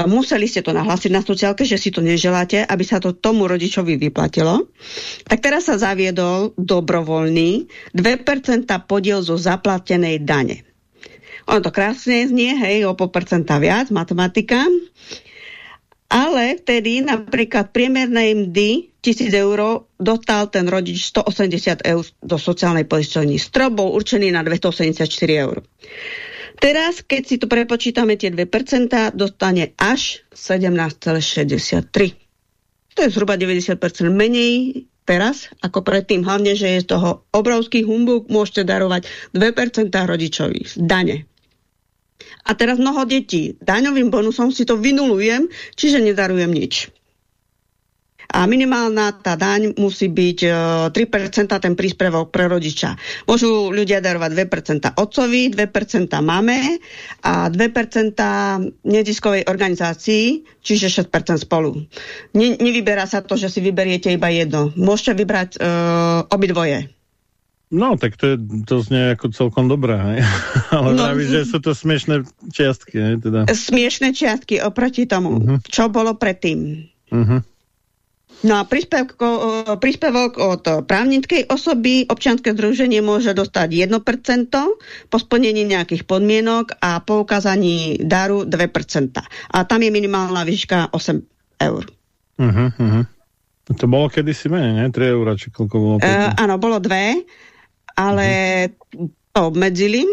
C: museli ste to nahlásiť na sociálke, že si to neželáte, aby sa to tomu rodičovi vyplatilo. Tak teraz sa zaviedol dobrovoľný 2% podiel zo zaplatenej dane. Ono to krásne znie, hej, o pol percenta viac, matematika. Ale vtedy napríklad priemernej mdy 1000 eur dostal ten rodič 180 eur do sociálnej poisťovní. Strop bol určený na 284 eur. Teraz, keď si tu prepočítame tie 2%, dostane až 17,63. To je zhruba 90% menej teraz ako predtým. Hlavne, že je z toho obrovský humbug, môžete darovať 2% rodičovi z dane. A teraz mnoho detí. Daňovým bonusom si to vynulujem, čiže nedarujem nič. A minimálna tá daň musí byť e, 3% ten príspevok pre rodiča. Môžu ľudia darovať 2% otcovi, 2% mame a 2% neziskovej organizácii, čiže 6% spolu. Ne, nevyberá sa to, že si vyberiete iba jedno. Môžete vybrať e, obidvoje.
A: No, tak to, je, to znie ako celkom dobré, hej? ale no, vraví, že sú to smiešné čiastky. Hej, teda.
C: Smiešné čiastky oproti tomu, uh mhm. -huh. čo bolo predtým. Uh mhm. -huh. No a príspevok, od právnickej osoby občianske združenie môže dostať 1% po splnení nejakých podmienok a po ukázaní daru 2%. A tam je minimálna výška 8 eur. Uh -huh, uh
A: -huh. To bolo kedysi menej, ne? 3 eur, či koľko bolo?
C: Uh, áno, bolo dve ale to obmedzili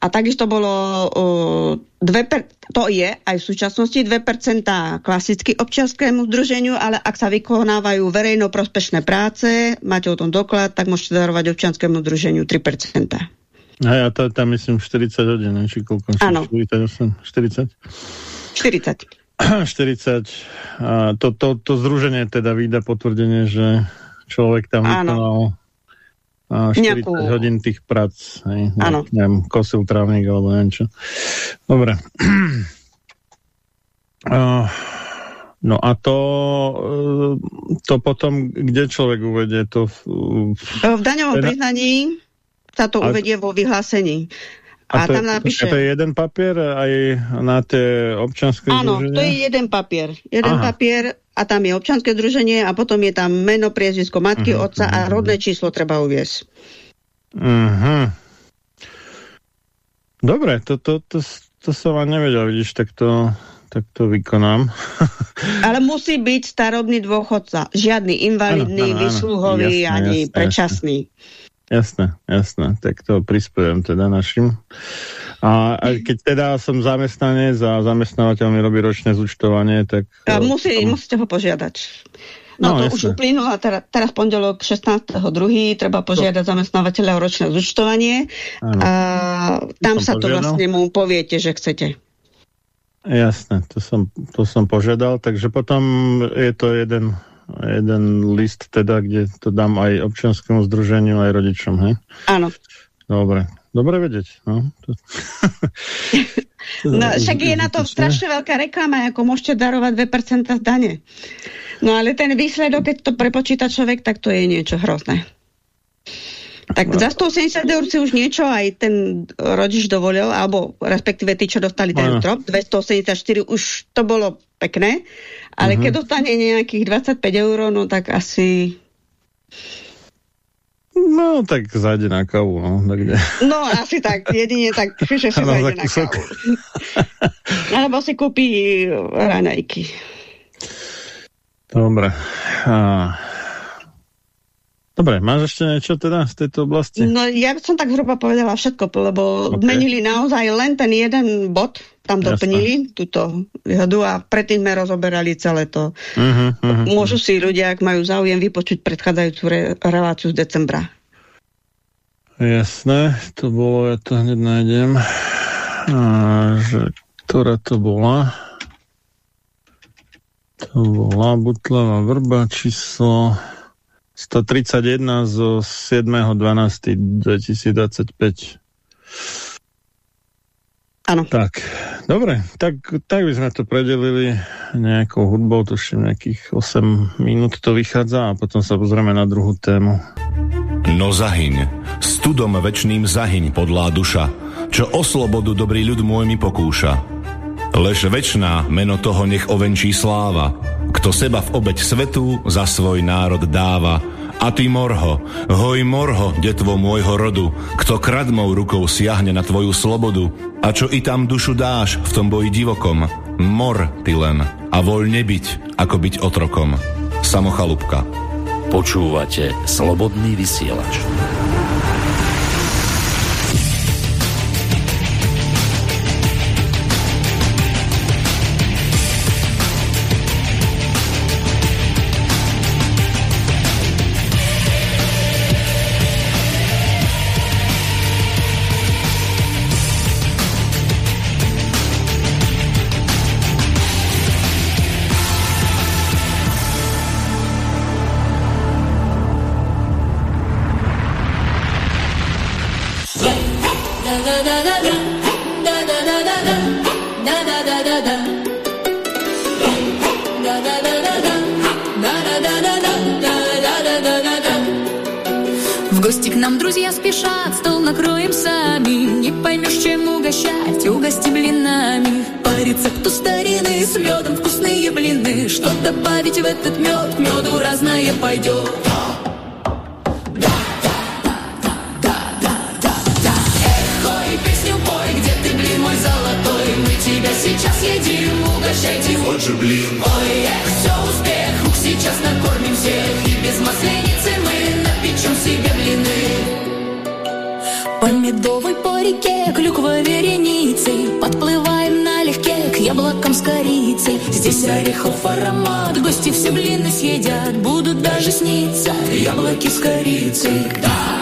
C: A takisto bolo uh, dve per, to je aj v súčasnosti 2% klasicky občianskému združeniu, ale ak sa vykonávajú verejnoprospešné práce, máte o tom doklad, tak môžete darovať občianskému združeniu 3%.
A: A ja to, tam myslím 40 hodín, či koľko?
C: Áno.
A: 48, 40?
C: 40.
A: 40. A to, to, to združenie teda vyda potvrdenie, že človek tam vykonal 40 Nejakú... hodín tých prác. Hej,
C: Áno.
A: Neviem, kosil trávnik alebo neviem čo. Dobre. Uh, no a to, uh, to potom, kde človek uvedie to?
C: V, v daňovom teda... priznaní sa to uvedie vo vyhlásení.
A: A, a to, tam napíše... To je jeden papier aj na tie občanské
C: Áno, združenia? to je jeden papier. Jeden Aha. papier a tam je občanské združenie a potom je tam meno, priezvisko matky, uh mhm, -huh, otca uh -huh. a mhm. rodné číslo treba uviesť.
A: Uh mhm. -huh. Dobre, to, to, to, to som vám nevedel, vidíš, tak to, tak to vykonám.
C: Ale musí byť starobný dôchodca. Žiadny invalidný, vysluhový jasné, ani jasné, predčasný.
A: Jasné, jasné. Tak to prispievam teda našim. A, a keď teda som zamestnanec a zamestnávateľ mi robí ročné zúčtovanie, tak...
C: A musí, tom... Musíte ho požiadať. No, no to jasne. už uplynulo a teraz, teraz pondelok 16.2. treba požiadať to... zamestnávateľa o ročné zúčtovanie ano. a tam som sa požiadal. to vlastne mu poviete, že chcete.
A: Jasné, to som, to som požiadal, takže potom je to jeden, jeden list teda, kde to dám aj občianskému združeniu, aj rodičom, hej?
C: Áno.
A: Dobre, Dobre vedieť. No,
C: no však je na to strašne veľká reklama, ako môžete darovať 2% z dane. No ale ten výsledok, keď to prepočíta človek, tak to je niečo hrozné. Tak za 180 eur si už niečo aj ten rodič dovolil, alebo respektíve tí, čo dostali ten no. trop, 284 už to bolo pekné, ale uh mhm. -huh. keď dostane nejakých 25 eur, no tak asi
A: No, tak zajde na kávu, no. Tak
C: no, asi tak, jedine tak, že si zajde na kávu. Alebo si kúpi raňajky.
A: Dobre. A... Dobre, máš ešte niečo teda z tejto oblasti?
C: No, ja som tak zhruba povedala všetko, lebo okay. zmenili naozaj len ten jeden bod, tam doplnili Jasne. túto výhodu a predtým sme rozoberali celé to. Uh -huh, uh -huh. Môžu si ľudia, ak majú záujem, vypočuť predchádzajúcu re reláciu z decembra.
A: Jasné, to bolo, ja to hneď nájdem. A, že, ktorá to bola? To bola Butlava vrba číslo 131 zo 7.12.2025.
C: Áno.
A: Tak, dobre, tak, tak by sme to predelili nejakou hudbou, tuším nejakých 8 minút to vychádza a potom sa pozrieme na druhú tému.
D: No zahyň, studom večným zahyň podlá duša, čo o slobodu dobrý ľud môj mi pokúša. Lež večná meno toho nech ovenčí sláva, kto seba v obeď svetu za svoj národ dáva, a ty morho, hoj morho, detvo môjho rodu, kto kradmou rukou siahne na tvoju slobodu, a čo i tam dušu dáš v tom boji divokom, mor ty len a voľne byť, ako byť otrokom. Samochalúbka.
E: Počúvate Slobodný vysielač.
F: сейчас едим, угощайте хоть же
G: блин. Ой, эх, все успех, ух, сейчас накормим всех. И без
F: масленицы мы напечем себе блины. Помидовый по реке, клюква вереницей Подплываем налегке к яблокам с корицей. Здесь орехов аромат, гости все блины съедят. Будут даже сниться яблоки с корицей. Да!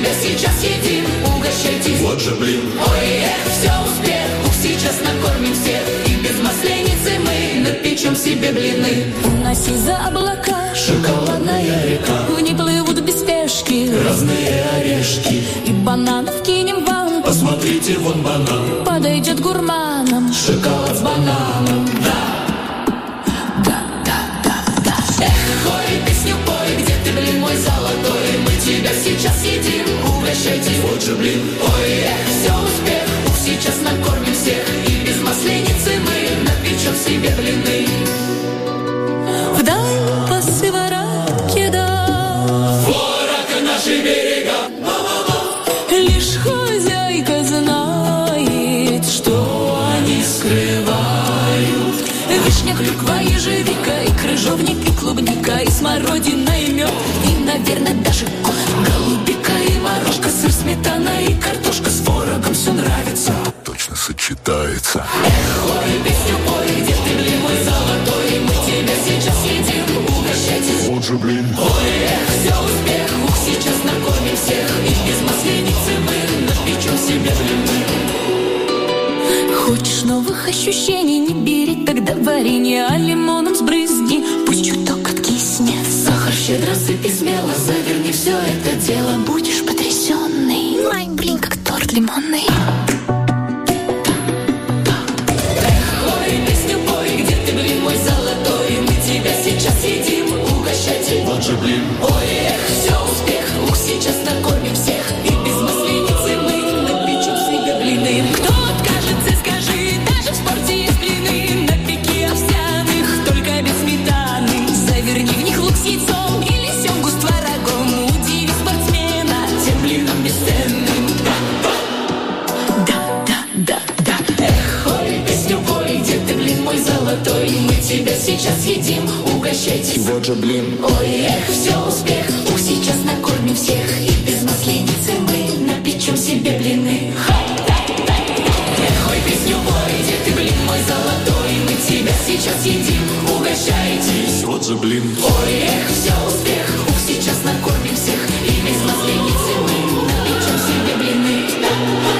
F: Тебя сейчас едим Угощайтесь.
D: Вот же, блин.
F: Ой, эх, все успех Ух, сейчас накормим всех. И без масленицы мы Напечем себе блины. Уноси за облака
D: Шоколадная река.
F: В ней плывут без спешки
D: Разные орешки.
F: И бананов кинем вам.
D: Посмотрите, вон банан.
F: Подойдет гурманам
D: Шоколад с бананом.
F: Да, тебя сейчас едим. Угощайтесь
D: Вот же, блин.
F: Ой, эх, все успех. Ух, сейчас накормим всех. И без масленицы мы Напечем себе блины. Вдаль по клубника, и смородина, и мед, и, наверное, даже. Голубика, и морожка, сыр, сметана, и картошка. С творогом все нравится.
D: Точно сочетается.
F: Ой, песню пой, где ты, блин, мой золотой, мы тебя сейчас едим, угощайтесь.
D: Вот же, блин.
F: Ой, эх, все успех, ух, сейчас накормим всех. И без масленицы мы напечем себе блины Хочешь новых ощущений, не бери. Тогда варенье А лимоном сбрызни, щедро сыпь смело, заверни все это дело. Будешь потрясенный, ай, блин, как торт лимонный. Где ты, блин, мой золотой? Мы тебя сейчас едим, угощайте
D: Вот же, блин.
F: Ой, сейчас едим, угощайтесь.
D: Вот же, блин.
F: Ой, эх, все успех, ух, сейчас накормим всех. И без масленицы мы напечем себе блины. Эх, ой, песню пой, где ты, блин, мой золотой. Мы тебя сейчас едим, угощайтесь.
D: Вот же, блин.
F: Ой, эх, все успех, ух, сейчас накормим всех. И без масленицы мы напечем себе блины. Блинчик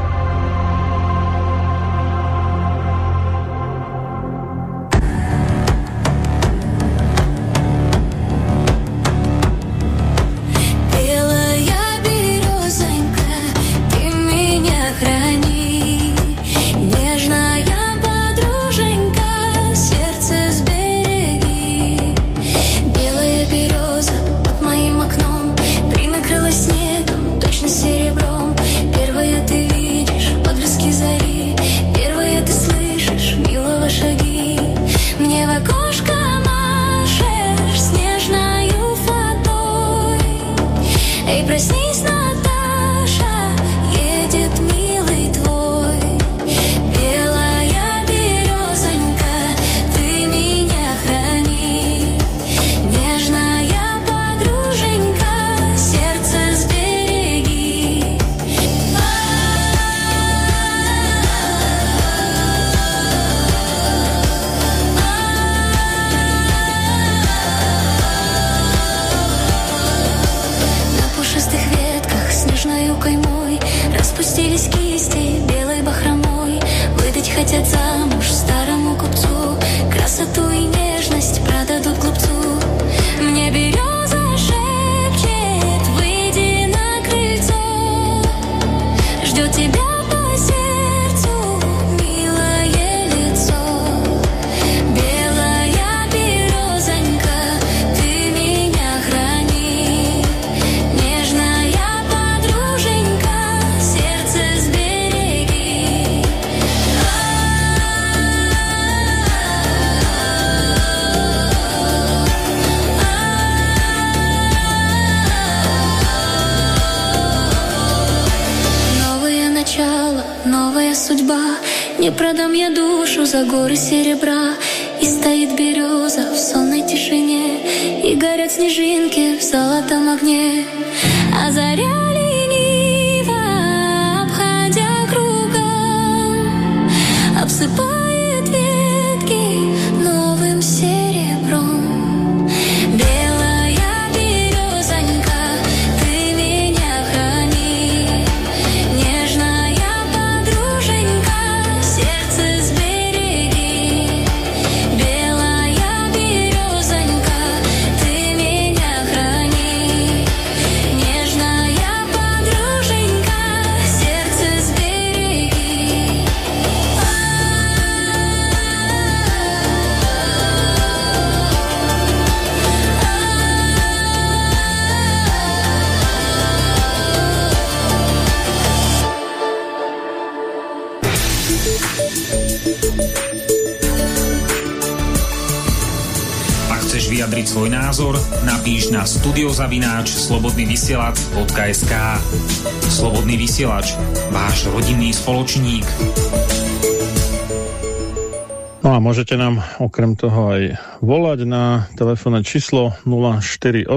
H: slobodnyvysielac.sk Slobodný vysielač, váš rodinný spoločník.
A: No a môžete nám okrem toho aj volať na telefónne číslo 048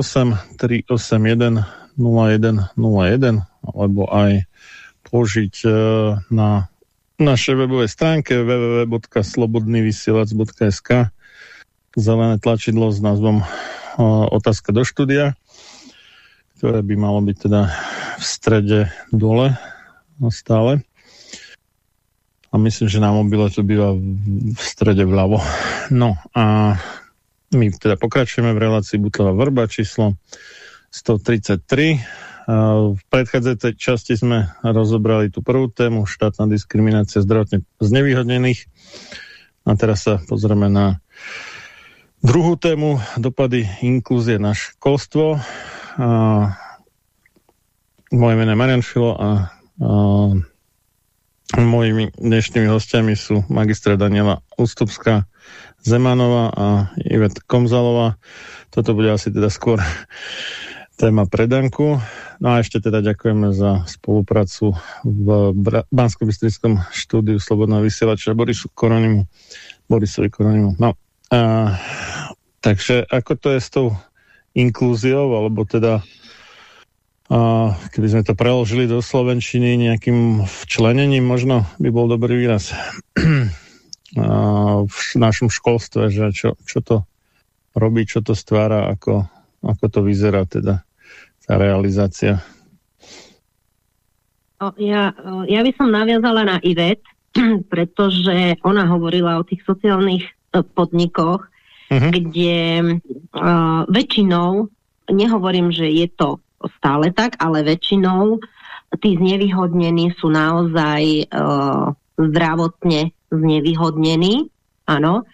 A: 381 0101 alebo aj použiť e, na našej webovej stránke www.slobodnyvysielac.sk zelené tlačidlo s názvom e, Otázka do štúdia, ktoré by malo byť teda v strede dole no stále. A myslím, že na mobile to býva v strede vľavo. No a my teda pokračujeme v relácii Butlava Vrba číslo 133. V predchádzajúcej časti sme rozobrali tú prvú tému, štátna diskriminácia zdravotne znevýhodnených. A teraz sa pozrieme na druhú tému, dopady inklúzie na školstvo. A moje meno je Marian Šilo a, a Mojimi dnešnými hostiami sú magistra Daniela Ústupská Zemanová a Ivet Komzalová. Toto bude asi teda skôr téma predanku. No a ešte teda ďakujeme za spoluprácu v bansko štúdiu Slobodného vysielača Borisu Koronimu. Borisovi Koronimu. No, a, takže ako to je s tou inklúziou, alebo teda a keby sme to preložili do slovenčiny nejakým včlenením, možno by bol dobrý výraz v našom školstve, že čo, čo to robí, čo to stvára, ako, ako to vyzerá teda tá realizácia.
B: Ja, ja by som naviazala na Ivet, pretože ona hovorila o tých sociálnych e, podnikoch, uh-huh. kde uh, väčšinou, nehovorím, že je to stále tak, ale väčšinou tí znevýhodnení sú naozaj uh, zdravotne znevýhodnení, áno.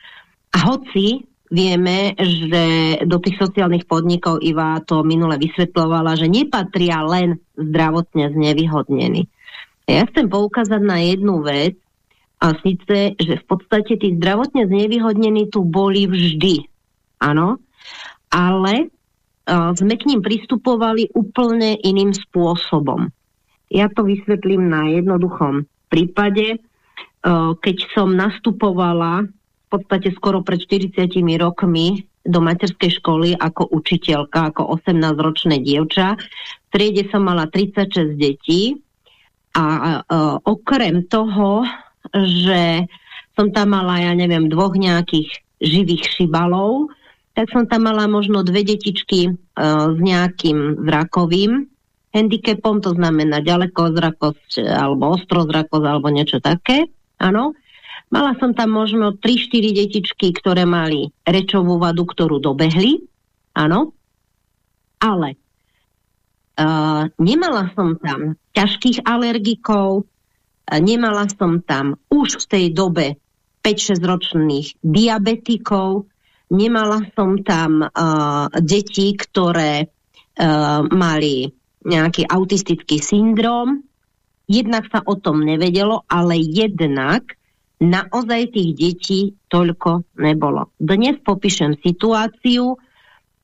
B: A hoci vieme, že do tých sociálnych podnikov Iva to minule vysvetlovala, že nepatria len zdravotne znevýhodnení. Ja chcem poukázať na jednu vec, a síce, že v podstate tí zdravotne znevýhodnení tu boli vždy, áno, ale sme k ním pristupovali úplne iným spôsobom. Ja to vysvetlím na jednoduchom prípade. Keď som nastupovala v podstate skoro pred 40 rokmi do materskej školy ako učiteľka, ako 18-ročné dievča, v triede som mala 36 detí a okrem toho, že som tam mala, ja neviem, dvoch nejakých živých šibalov, tak som tam mala možno dve detičky uh, s nejakým zrakovým handicapom, to znamená ďalekozrakosť alebo ostrozrakosť alebo niečo také. Áno. Mala som tam možno 3-4 detičky, ktoré mali rečovú vadu, ktorú dobehli. Áno. Ale uh, nemala som tam ťažkých alergikov, nemala som tam už v tej dobe 5-6 ročných diabetikov, Nemala som tam uh, deti, ktoré uh, mali nejaký autistický syndrom. Jednak sa o tom nevedelo, ale jednak naozaj tých detí toľko nebolo. Dnes popíšem situáciu,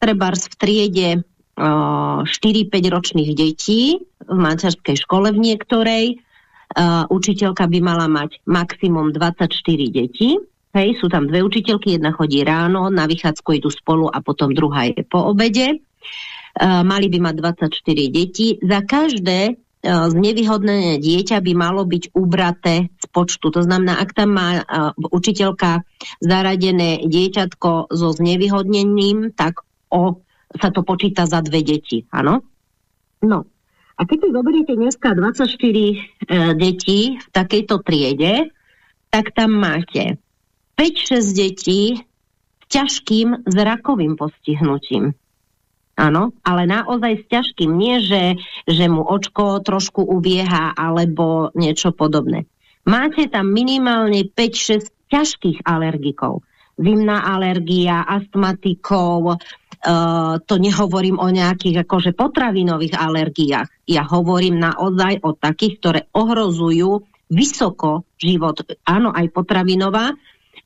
B: treba v triede uh, 4-5 ročných detí v materskej škole v niektorej, Učiteľka by mala mať maximum 24 detí. Hej, sú tam dve učiteľky, jedna chodí ráno, na vychádzku idú spolu a potom druhá je po obede. Uh, mali by mať 24 deti. Za každé uh, znevýhodnené dieťa by malo byť ubraté z počtu. To znamená, ak tam má učiteľka zaradené dieťatko so znevýhodnením, tak o, sa to počíta za dve deti. Áno? No, a keď si zoberiete dneska 24 e, detí v takejto triede, tak tam máte 5-6 detí s ťažkým zrakovým postihnutím. Áno, ale naozaj s ťažkým. Nie, že, že mu očko trošku ubieha alebo niečo podobné. Máte tam minimálne 5-6 ťažkých alergikov. Zimná alergia, astmatikov, Uh, to nehovorím o nejakých akože potravinových alergiách. Ja hovorím naozaj o takých, ktoré ohrozujú vysoko život. Áno, aj potravinová,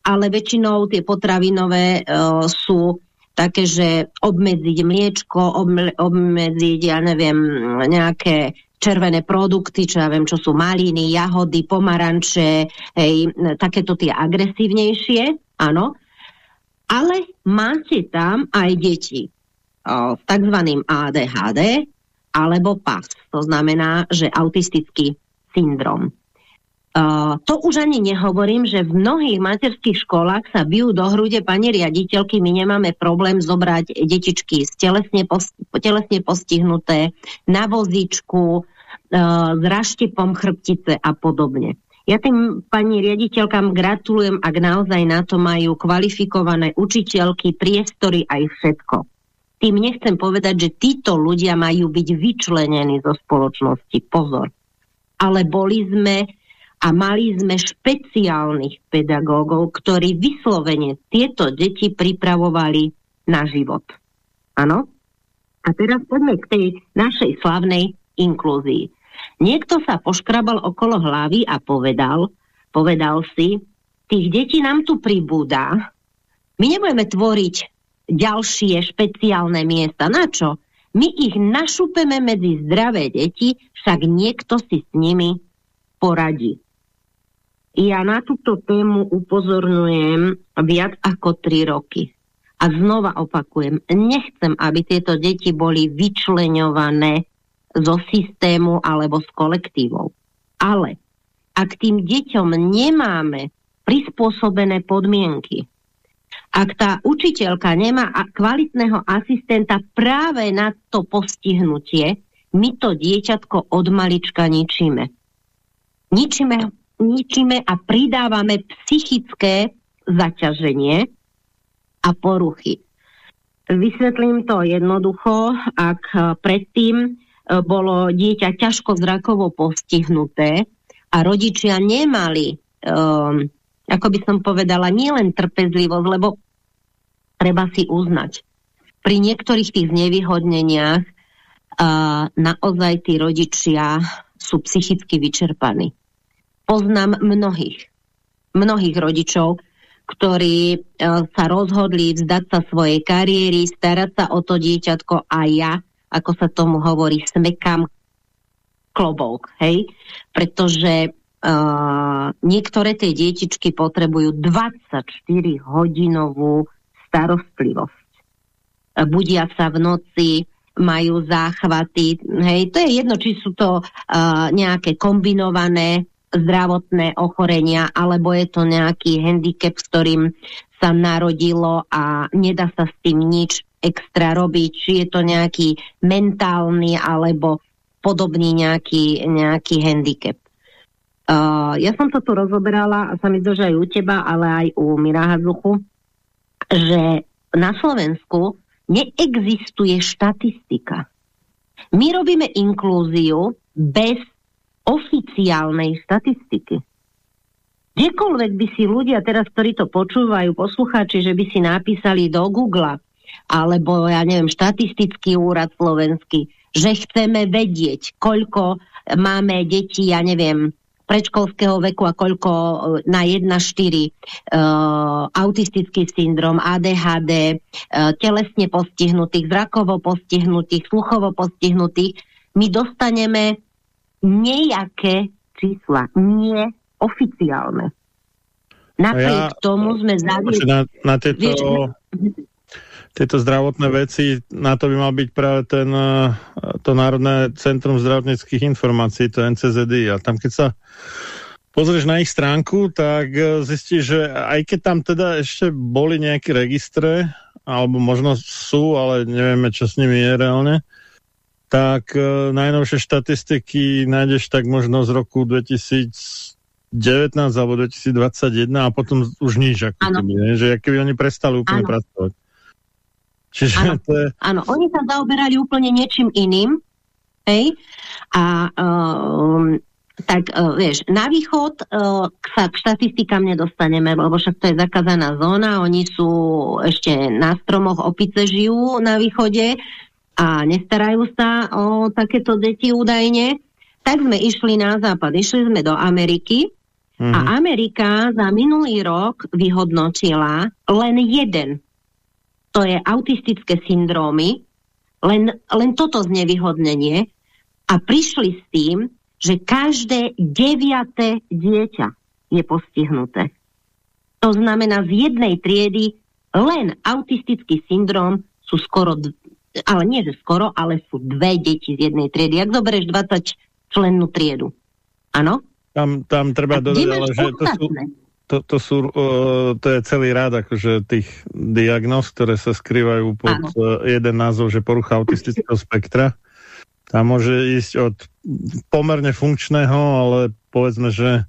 B: ale väčšinou tie potravinové uh, sú také, že obmedziť mliečko, obmedziť, ja neviem, nejaké červené produkty, čo ja viem, čo sú maliny, jahody, pomaranče, hej, takéto tie agresívnejšie, áno ale máte tam aj deti o, s tzv. ADHD alebo PAS, to znamená, že autistický syndrom. Uh, to už ani nehovorím, že v mnohých materských školách sa bijú do hrude pani riaditeľky, my nemáme problém zobrať detičky z telesne, post telesne postihnuté na vozičku, s raštepom chrbtice a podobne. Ja tým pani riaditeľkám gratulujem, ak naozaj na to majú kvalifikované učiteľky, priestory aj všetko. Tým nechcem povedať, že títo ľudia majú byť vyčlenení zo spoločnosti. Pozor. Ale boli sme a mali sme špeciálnych pedagógov, ktorí vyslovene tieto deti pripravovali na život. Áno? A teraz poďme k tej našej slavnej inklúzii. Niekto sa poškrabal okolo hlavy a povedal, povedal si, tých detí nám tu pribúda, my nebudeme tvoriť ďalšie špeciálne miesta. Na čo? My ich našupeme medzi zdravé deti, však niekto si s nimi poradí. Ja na túto tému upozorňujem viac ako 3 roky. A znova opakujem, nechcem, aby tieto deti boli vyčleňované zo systému alebo z kolektívov. Ale ak tým deťom nemáme prispôsobené podmienky, ak tá učiteľka nemá kvalitného asistenta práve na to postihnutie, my to dieťatko od malička ničíme. Ničíme, ničíme a pridávame psychické zaťaženie a poruchy. Vysvetlím to jednoducho, ak predtým E, bolo dieťa ťažko zrakovo postihnuté a rodičia nemali, um, ako by som povedala, nielen trpezlivosť, lebo treba si uznať. Pri niektorých tých nevyhodneniach uh, naozaj tí rodičia sú psychicky vyčerpaní. Poznám mnohých, mnohých rodičov, ktorí uh, sa rozhodli vzdať sa svojej kariéry, starať sa o to dieťatko a ja ako sa tomu hovorí, smekám klobok, hej? Pretože uh, niektoré tie dietičky potrebujú 24-hodinovú starostlivosť. Budia sa v noci, majú záchvaty, hej, to je jedno, či sú to uh, nejaké kombinované zdravotné ochorenia, alebo je to nejaký handicap, s ktorým sa narodilo a nedá sa s tým nič extra robiť, či je to nejaký mentálny alebo podobný nejaký, nejaký handicap. Uh, ja som to tu rozoberala a sa mi zdá, že aj u teba, ale aj u Mira Hazuchu, že na Slovensku neexistuje štatistika. My robíme inklúziu bez oficiálnej štatistiky. Kdekoľvek by si ľudia teraz, ktorí to počúvajú, poslucháči, že by si napísali do Google alebo ja neviem, štatistický úrad slovenský, že chceme vedieť, koľko máme detí, ja neviem, predškolského veku a koľko e, na 1-4 uh, e, autistický syndrom, ADHD, uh, e, telesne postihnutých, zrakovo postihnutých, sluchovo postihnutých, my dostaneme nejaké čísla, nie oficiálne. Napriek ja, tomu sme zaviedli...
A: Na, na tieto, vieš, tieto zdravotné veci, na to by mal byť práve ten, eh, to Národné centrum zdravotníckých informácií, to NCZD. A tam keď sa pozrieš na ich stránku, tak eh, zistíš, že aj keď tam teda ešte boli nejaké registre, alebo možno sú, ale nevieme, čo s nimi je reálne, tak uh, najnovšie štatistiky nájdeš tak možno z roku 2000 19 alebo 2021 a potom už nič, ako keby, že keby oni prestali úplne ano. pracovať.
B: Čiže ano. to je... Áno, oni sa zaoberali úplne niečím iným, hej, a um, tak uh, vieš, na východ uh, sa k štatistikám nedostaneme, lebo však to je zakázaná zóna, oni sú ešte na stromoch, opice žijú na východe a nestarajú sa o takéto deti údajne. Tak sme išli na západ, išli sme do Ameriky Mm-hmm. A mhm. Amerika za minulý rok vyhodnotila len jeden. To je autistické syndrómy, len, len toto znevyhodnenie a prišli s tým, že každé deviate dieťa je postihnuté. To znamená, z jednej triedy len autistický syndrom sú skoro, ale nie že skoro, ale sú dve deti z jednej triedy. Ak zoberieš 20 člennú triedu. Áno?
A: Tam, tam treba dodať, ale že to sú, to, to, sú, uh, to je celý rád akože tých diagnóz, ktoré sa skrývajú pod uh, jeden názov, že porucha autistického spektra. Tam môže ísť od pomerne funkčného, ale povedzme, že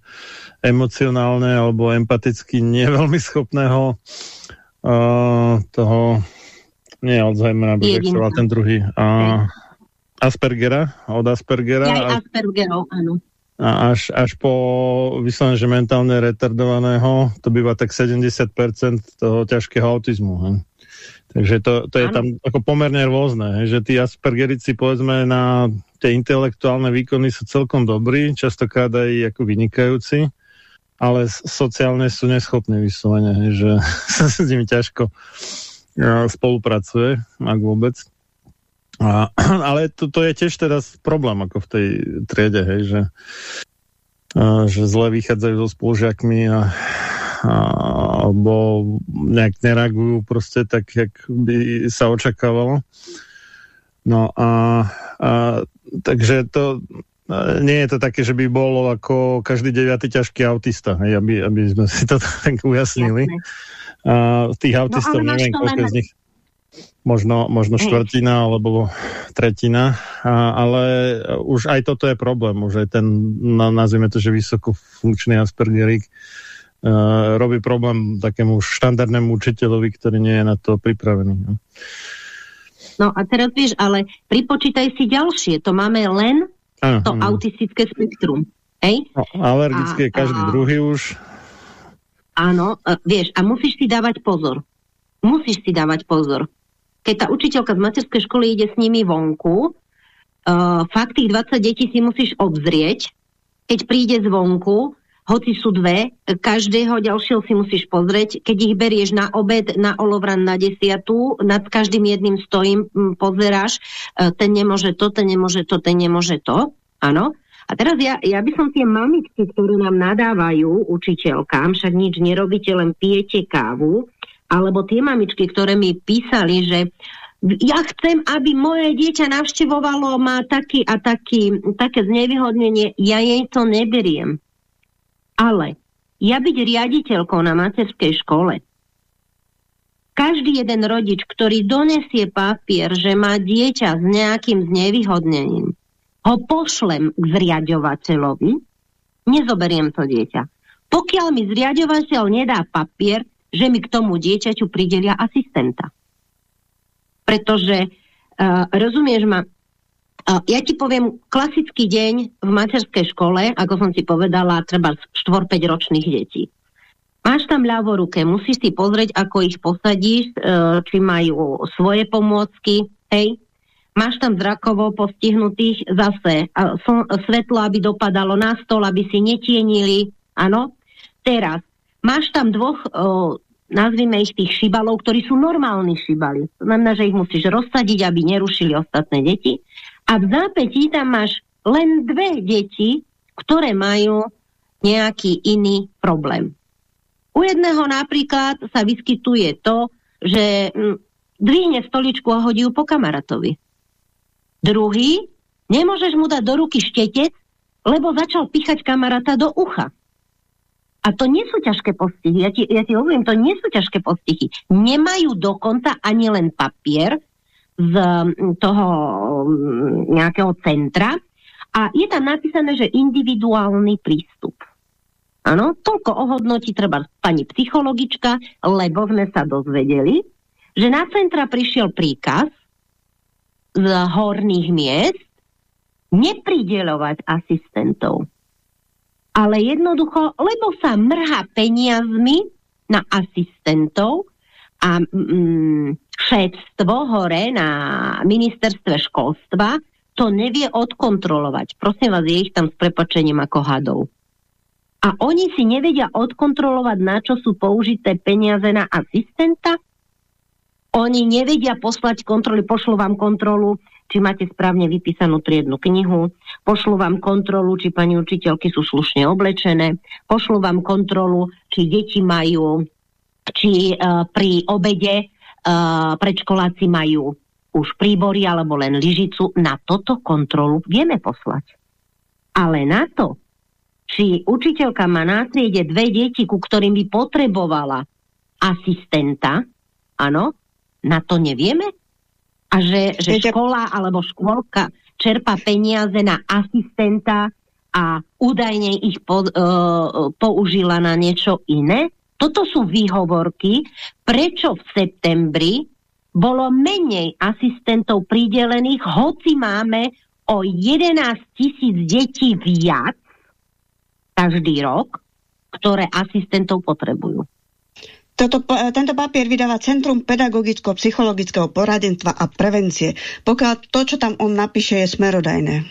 A: emocionálne alebo empaticky nie veľmi schopného uh, toho nie Alzheimera, by ten druhý. A, Aspergera, od Aspergera.
B: Ja aj Aspergerov, áno
A: a až, až po vyslovene, že mentálne retardovaného, to býva tak 70% toho ťažkého autizmu. He. Takže to, to je tam ako pomerne rôzne, he, že tí Aspergerici povedzme na tie intelektuálne výkony sú celkom dobrí, častokrát aj ako vynikajúci, ale sociálne sú neschopní vyslovene, že sa s nimi ťažko spolupracuje, ak vôbec. A, ale to, to je tiež teraz problém ako v tej triede, hej, že, a, že zle vychádzajú so spolužiakmi a, a, alebo nejak nereagujú proste tak, jak by sa očakávalo. No a, a takže to nie je to také, že by bolo ako každý deviatý ťažký autista, hej, aby, aby sme si to tak ujasnili. A tých autistov no, neviem, koľko z nich možno, možno štvrtina alebo tretina, a, ale už aj toto je problém, už aj ten, na, nazvime to, že vysokofunkčný Aspergerik uh, robí problém takému štandardnému učiteľovi, ktorý nie je na to pripravený. No.
B: no a teraz vieš, ale pripočítaj si ďalšie, to máme len ano, to ano. autistické spektrum. Hej?
A: No, alergické je každý a, druhý už.
B: Áno, vieš, a musíš si dávať pozor. Musíš si dávať pozor keď tá učiteľka z materskej školy ide s nimi vonku, uh, fakt tých 20 detí si musíš obzrieť, keď príde zvonku, hoci sú dve, každého ďalšieho si musíš pozrieť, keď ich berieš na obed, na olovran na desiatu, nad každým jedným stojím, pozeráš, uh, ten nemôže to, ten nemôže to, ten nemôže to, áno. A teraz ja, ja by som tie mamičky, ktoré nám nadávajú učiteľkám, však nič nerobíte, len pijete kávu, alebo tie mamičky, ktoré mi písali, že ja chcem, aby moje dieťa navštevovalo ma taký a taký, také znevýhodnenie, ja jej to neberiem. Ale ja byť riaditeľkou na materskej škole, každý jeden rodič, ktorý donesie papier, že má dieťa s nejakým znevýhodnením, ho pošlem k zriadovateľovi, nezoberiem to dieťa. Pokiaľ mi zriadovateľ nedá papier, že mi k tomu dieťaťu pridelia asistenta. Pretože, uh, rozumieš ma, uh, ja ti poviem, klasický deň v materskej škole, ako som si povedala, treba 4-5 ročných detí. Máš tam ľavo ruke, musíš si pozrieť, ako ich posadíš, uh, či majú svoje pomôcky, hej, máš tam zrakovo postihnutých zase svetlo, aby dopadalo na stôl, aby si netienili, áno. Teraz máš tam dvoch, o, nazvime ich tých šibalov, ktorí sú normálni šibali. To znamená, že ich musíš rozsadiť, aby nerušili ostatné deti. A v zápätí tam máš len dve deti, ktoré majú nejaký iný problém. U jedného napríklad sa vyskytuje to, že hm, dvihne stoličku a hodí ju po kamarátovi. Druhý, nemôžeš mu dať do ruky štetec, lebo začal píchať kamaráta do ucha. A to nie sú ťažké postihy. Ja ti, ja ti hovorím, to nie sú ťažké postihy. Nemajú dokonca ani len papier z toho nejakého centra a je tam napísané, že individuálny prístup. Áno, toľko ohodnotí treba pani psychologička, lebo sme sa dozvedeli, že na centra prišiel príkaz z horných miest neprideľovať asistentov. Ale jednoducho, lebo sa mrha peniazmi na asistentov a mm, šéfstvo hore na ministerstve školstva to nevie odkontrolovať. Prosím vás, je ich tam s prepačením ako hadov. A oni si nevedia odkontrolovať, na čo sú použité peniaze na asistenta? Oni nevedia poslať kontroly, pošlu vám kontrolu, či máte správne vypísanú triednu knihu, pošlu vám kontrolu, či pani učiteľky sú slušne oblečené, pošlu vám kontrolu, či deti majú, či uh, pri obede uh, predškoláci majú už príbory alebo len lyžicu. Na toto kontrolu vieme poslať. Ale na to, či učiteľka má na triede dve deti, ku ktorým by potrebovala asistenta, áno, na to nevieme? A že, že škola alebo škôlka čerpa peniaze na asistenta a údajne ich po, uh, použila na niečo iné? Toto sú výhovorky, prečo v septembri bolo menej asistentov pridelených, hoci máme o 11 tisíc detí viac každý rok, ktoré asistentov potrebujú.
C: Toto, tento papier vydáva Centrum pedagogicko-psychologického poradenstva a prevencie. Pokiaľ to, čo tam on napíše, je smerodajné.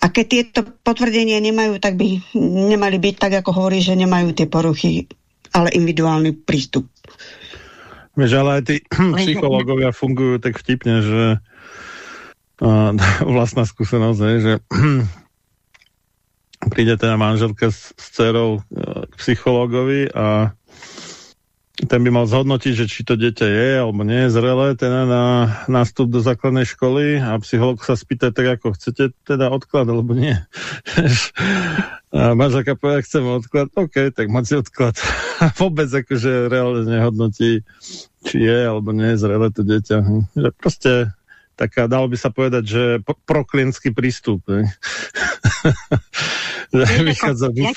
C: A keď tieto potvrdenia nemajú, tak by nemali byť tak, ako hovorí, že nemajú tie poruchy, ale individuálny prístup.
A: Vieš, ale aj tí psychológovia fungujú tak vtipne, že uh, vlastná skúsenosť je, že príde teda manželka s, s dcerou uh, k psychológovi a ten by mal zhodnotiť, že či to dieťa je alebo nie je zrelé teda na nástup do základnej školy a psycholog sa spýta tak ako chcete teda odklad alebo nie. a manželka povie, chcem odklad, OK, tak máte odklad. Vôbec akože reálne nehodnotí, či je alebo nie je zrelé to dieťa. Proste taká, dalo by sa povedať, že proklienský prístup. Ne? Vychádza v ja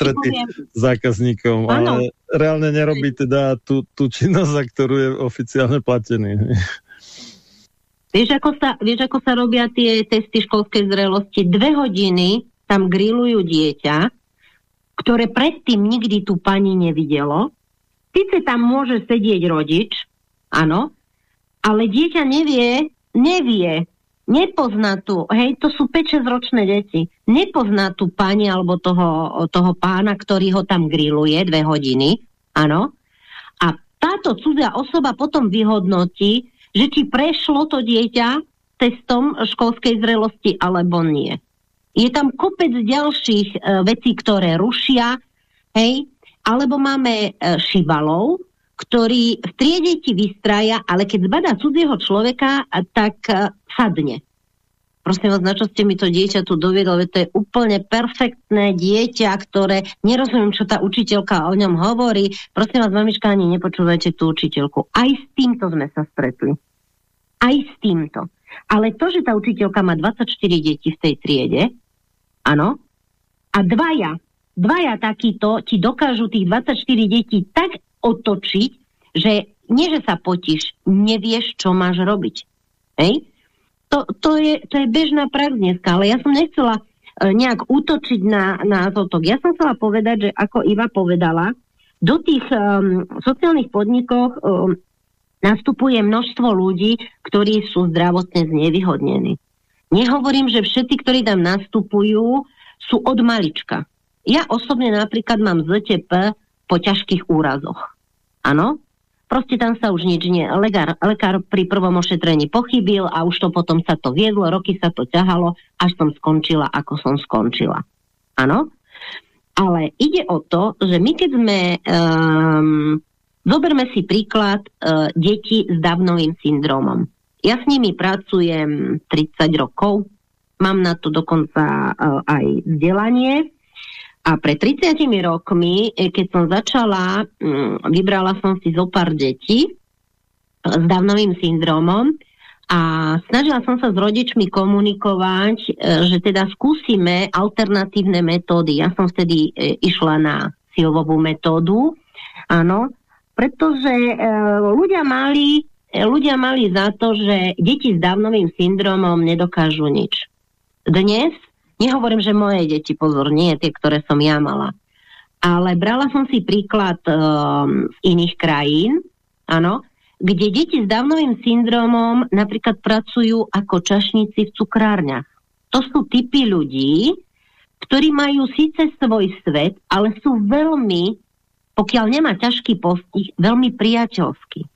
A: zákazníkom, ano. ale reálne nerobí teda tú, tú činnosť, za ktorú je oficiálne platený.
B: Vieš ako, sa, vieš, ako sa robia tie testy školskej zrelosti? Dve hodiny tam grillujú dieťa, ktoré predtým nikdy tú pani nevidelo. Sice tam môže sedieť rodič, áno, ale dieťa nevie, nevie, nepozná tu, hej, to sú 5-6 ročné deti, nepozná tu pani alebo toho, toho pána, ktorý ho tam grilluje dve hodiny, áno, a táto cudzia osoba potom vyhodnotí, že či prešlo to dieťa testom školskej zrelosti alebo nie. Je tam kopec ďalších e, vecí, ktoré rušia, hej, alebo máme e, šibalov, ktorý v triede ti vystraja, ale keď zbadá cudzieho človeka, tak uh, sadne. Prosím vás, na čo ste mi to dieťa tu doviedol, to je úplne perfektné dieťa, ktoré, nerozumiem, čo tá učiteľka o ňom hovorí. Prosím vás, mamička, ani nepočúvajte tú učiteľku. Aj s týmto sme sa stretli. Aj s týmto. Ale to, že tá učiteľka má 24 detí v tej triede, áno, a dvaja, dvaja takíto ti dokážu tých 24 detí tak otočiť, že nie, že sa potíš, nevieš, čo máš robiť. Hej? To, to, je, to je bežná prax dneska, ale ja som nechcela e, nejak útočiť na, na zotok. Ja som chcela povedať, že ako Iva povedala, do tých um, sociálnych podnikoch um, nastupuje množstvo ľudí, ktorí sú zdravotne znevýhodnení. Nehovorím, že všetci, ktorí tam nastupujú, sú od malička. Ja osobne napríklad mám ZTP po ťažkých úrazoch. Áno? Proste tam sa už nič nie. Lekár, lekár pri prvom ošetrení pochybil a už to potom sa to viedlo, roky sa to ťahalo, až som skončila, ako som skončila. Áno? Ale ide o to, že my keď sme, um, zoberme si príklad uh, detí s Downovým syndromom. Ja s nimi pracujem 30 rokov, mám na to dokonca uh, aj vzdelanie. A pred 30 rokmi, e, keď som začala, um, vybrala som si zo pár detí s Downovým syndromom a snažila som sa s rodičmi komunikovať, e, že teda skúsime alternatívne metódy. Ja som vtedy e, išla na silovú metódu, áno, pretože e, ľudia mali, ľudia mali za to, že deti s Downovým syndromom nedokážu nič. Dnes, nehovorím, že moje deti, pozor, nie tie, ktoré som ja mala, ale brala som si príklad um, z iných krajín, áno, kde deti s Downovým syndromom napríklad pracujú ako čašníci v cukrárniach. To sú typy ľudí, ktorí majú síce svoj svet, ale sú veľmi, pokiaľ nemá ťažký postih, veľmi priateľskí.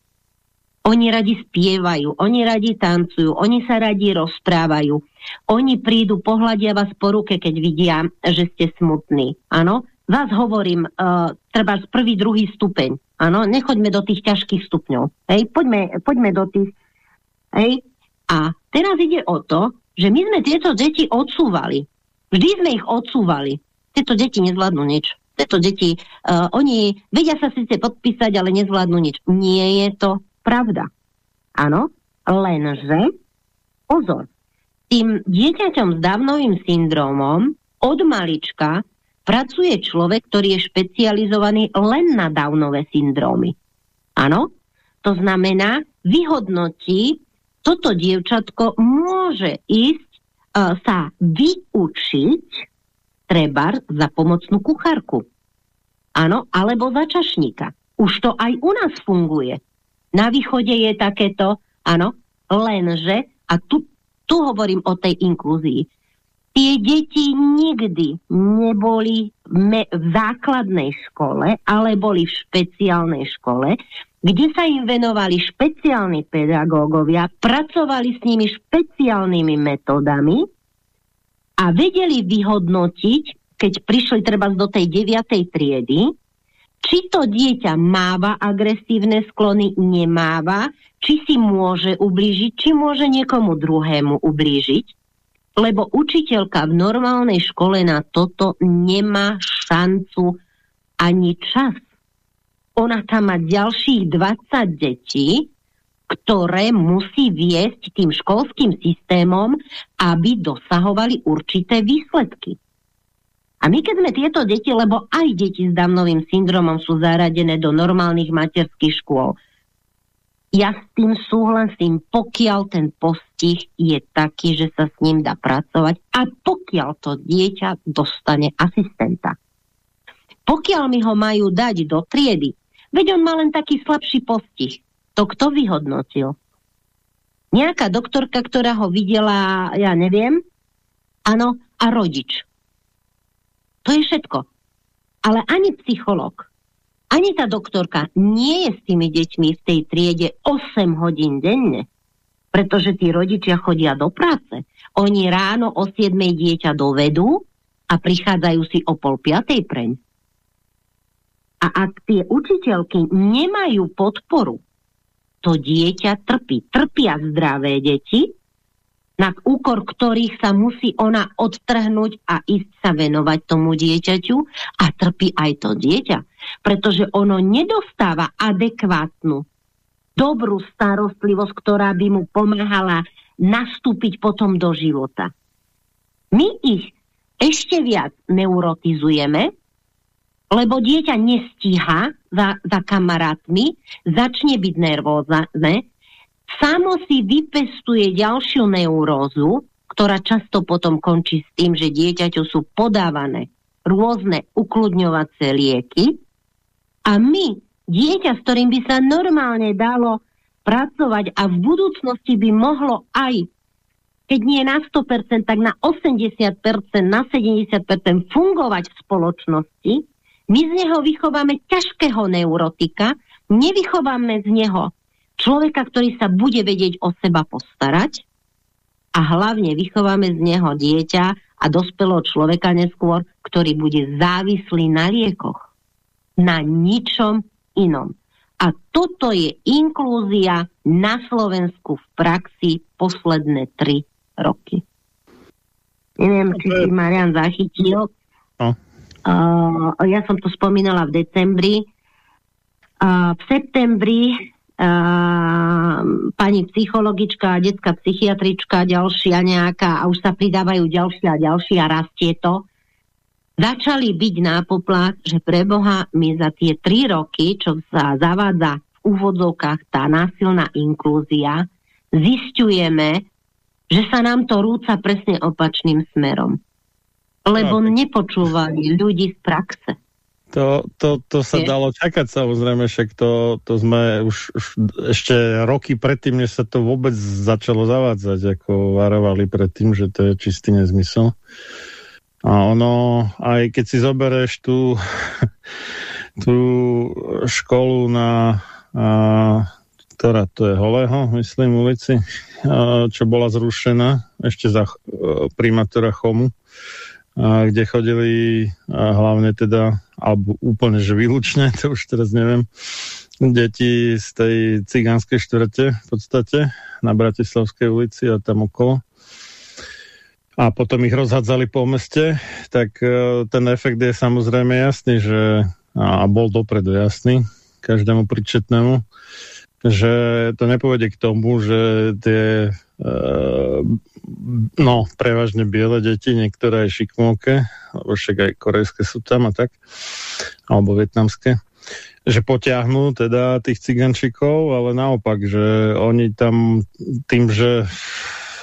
B: Oni radi spievajú, oni radi tancujú, oni sa radi rozprávajú. Oni prídu, pohľadia vás po ruke, keď vidia, že ste smutní. Áno? Vás hovorím, uh, treba z prvý, druhý stupeň. Áno, nechoďme do tých ťažkých stupňov. Hej, poďme, poďme do tých. Hej. A teraz ide o to, že my sme tieto deti odsúvali. Vždy sme ich odsúvali. Tieto deti nezvládnu nič. Tieto deti, uh, oni vedia sa síce podpísať, ale nezvládnu nič. Nie je to pravda. Áno, lenže, pozor, tým dieťaťom s dávnovým syndromom od malička pracuje človek, ktorý je špecializovaný len na Downové syndrómy. Áno? To znamená, vyhodnotí, toto dievčatko môže ísť uh, sa vyučiť treba za pomocnú kuchárku. Áno, alebo za čašníka. Už to aj u nás funguje. Na východe je takéto, áno, lenže, a tu, tu hovorím o tej inklúzii, Tie deti nikdy neboli v základnej škole, ale boli v špeciálnej škole, kde sa im venovali špeciálni pedagógovia, pracovali s nimi špeciálnymi metodami a vedeli vyhodnotiť, keď prišli treba do tej 9. triedy, či to dieťa máva agresívne sklony, nemáva, či si môže ublížiť, či môže niekomu druhému ublížiť lebo učiteľka v normálnej škole na toto nemá šancu ani čas. Ona tam má ďalších 20 detí, ktoré musí viesť tým školským systémom, aby dosahovali určité výsledky. A my keď sme tieto deti, lebo aj deti s Downovým syndromom sú zaradené do normálnych materských škôl, ja s tým súhlasím, pokiaľ ten postih je taký, že sa s ním dá pracovať a pokiaľ to dieťa dostane asistenta. Pokiaľ mi ho majú dať do triedy, veď on má len taký slabší postih. To kto vyhodnotil? Nejaká doktorka, ktorá ho videla, ja neviem, áno, a rodič. To je všetko. Ale ani psycholog, ani tá doktorka nie je s tými deťmi v tej triede 8 hodín denne, pretože tí rodičia chodia do práce. Oni ráno o 7 dieťa dovedú a prichádzajú si o pol piatej preň. A ak tie učiteľky nemajú podporu, to dieťa trpí. Trpia zdravé deti, na úkor ktorých sa musí ona odtrhnúť a ísť sa venovať tomu dieťaťu a trpí aj to dieťa, pretože ono nedostáva adekvátnu, dobrú starostlivosť, ktorá by mu pomáhala nastúpiť potom do života. My ich ešte viac neurotizujeme, lebo dieťa nestíha za, za kamarátmi, začne byť nervózne, samo si vypestuje ďalšiu neurózu, ktorá často potom končí s tým, že dieťaťu sú podávané rôzne ukludňovacie lieky. A my, dieťa, s ktorým by sa normálne dalo pracovať a v budúcnosti by mohlo aj, keď nie na 100%, tak na 80%, na 70% fungovať v spoločnosti, my z neho vychováme ťažkého neurotika, nevychováme z neho človeka, ktorý sa bude vedieť o seba postarať a hlavne vychováme z neho dieťa a dospelého človeka neskôr, ktorý bude závislý na liekoch. Na ničom inom. A toto je inklúzia na Slovensku v praxi posledné tri roky. Neviem, či si Marian zachytil.
A: No.
B: Uh, ja som to spomínala v decembri. Uh, v septembri pani psychologička, detská psychiatrička, ďalšia nejaká, a už sa pridávajú ďalšie a ďalšie a rastie to, začali byť na poplach, že preboha my za tie tri roky, čo sa zavádza v úvodzovkách tá násilná inklúzia, zistujeme, že sa nám to rúca presne opačným smerom. Lebo no, nepočúvali ľudí z praxe.
A: To, to, to sa Je? dalo čakať samozrejme, však to, to sme už, už ešte roky predtým, než sa to vôbec začalo zavádzať, ako varovali predtým, že to je čistý nezmysel. A ono, aj keď si zoberieš tú, tú školu na a, ktorá to je Holého, myslím, ulici, a, čo bola zrušená ešte za primátora Chomu, a, kde chodili a, hlavne teda alebo úplne že výlučne, to už teraz neviem, deti z tej cigánskej štvrte v podstate na Bratislavskej ulici a tam okolo. A potom ich rozhádzali po meste, tak e, ten efekt je samozrejme jasný, že a bol dopredu jasný každému príčetnému, že to nepovede k tomu, že tie e, no, prevažne biele deti, niektoré aj šikmovke, alebo však aj korejské sú tam a tak, alebo vietnamské, že potiahnú teda tých cigančikov, ale naopak, že oni tam tým, že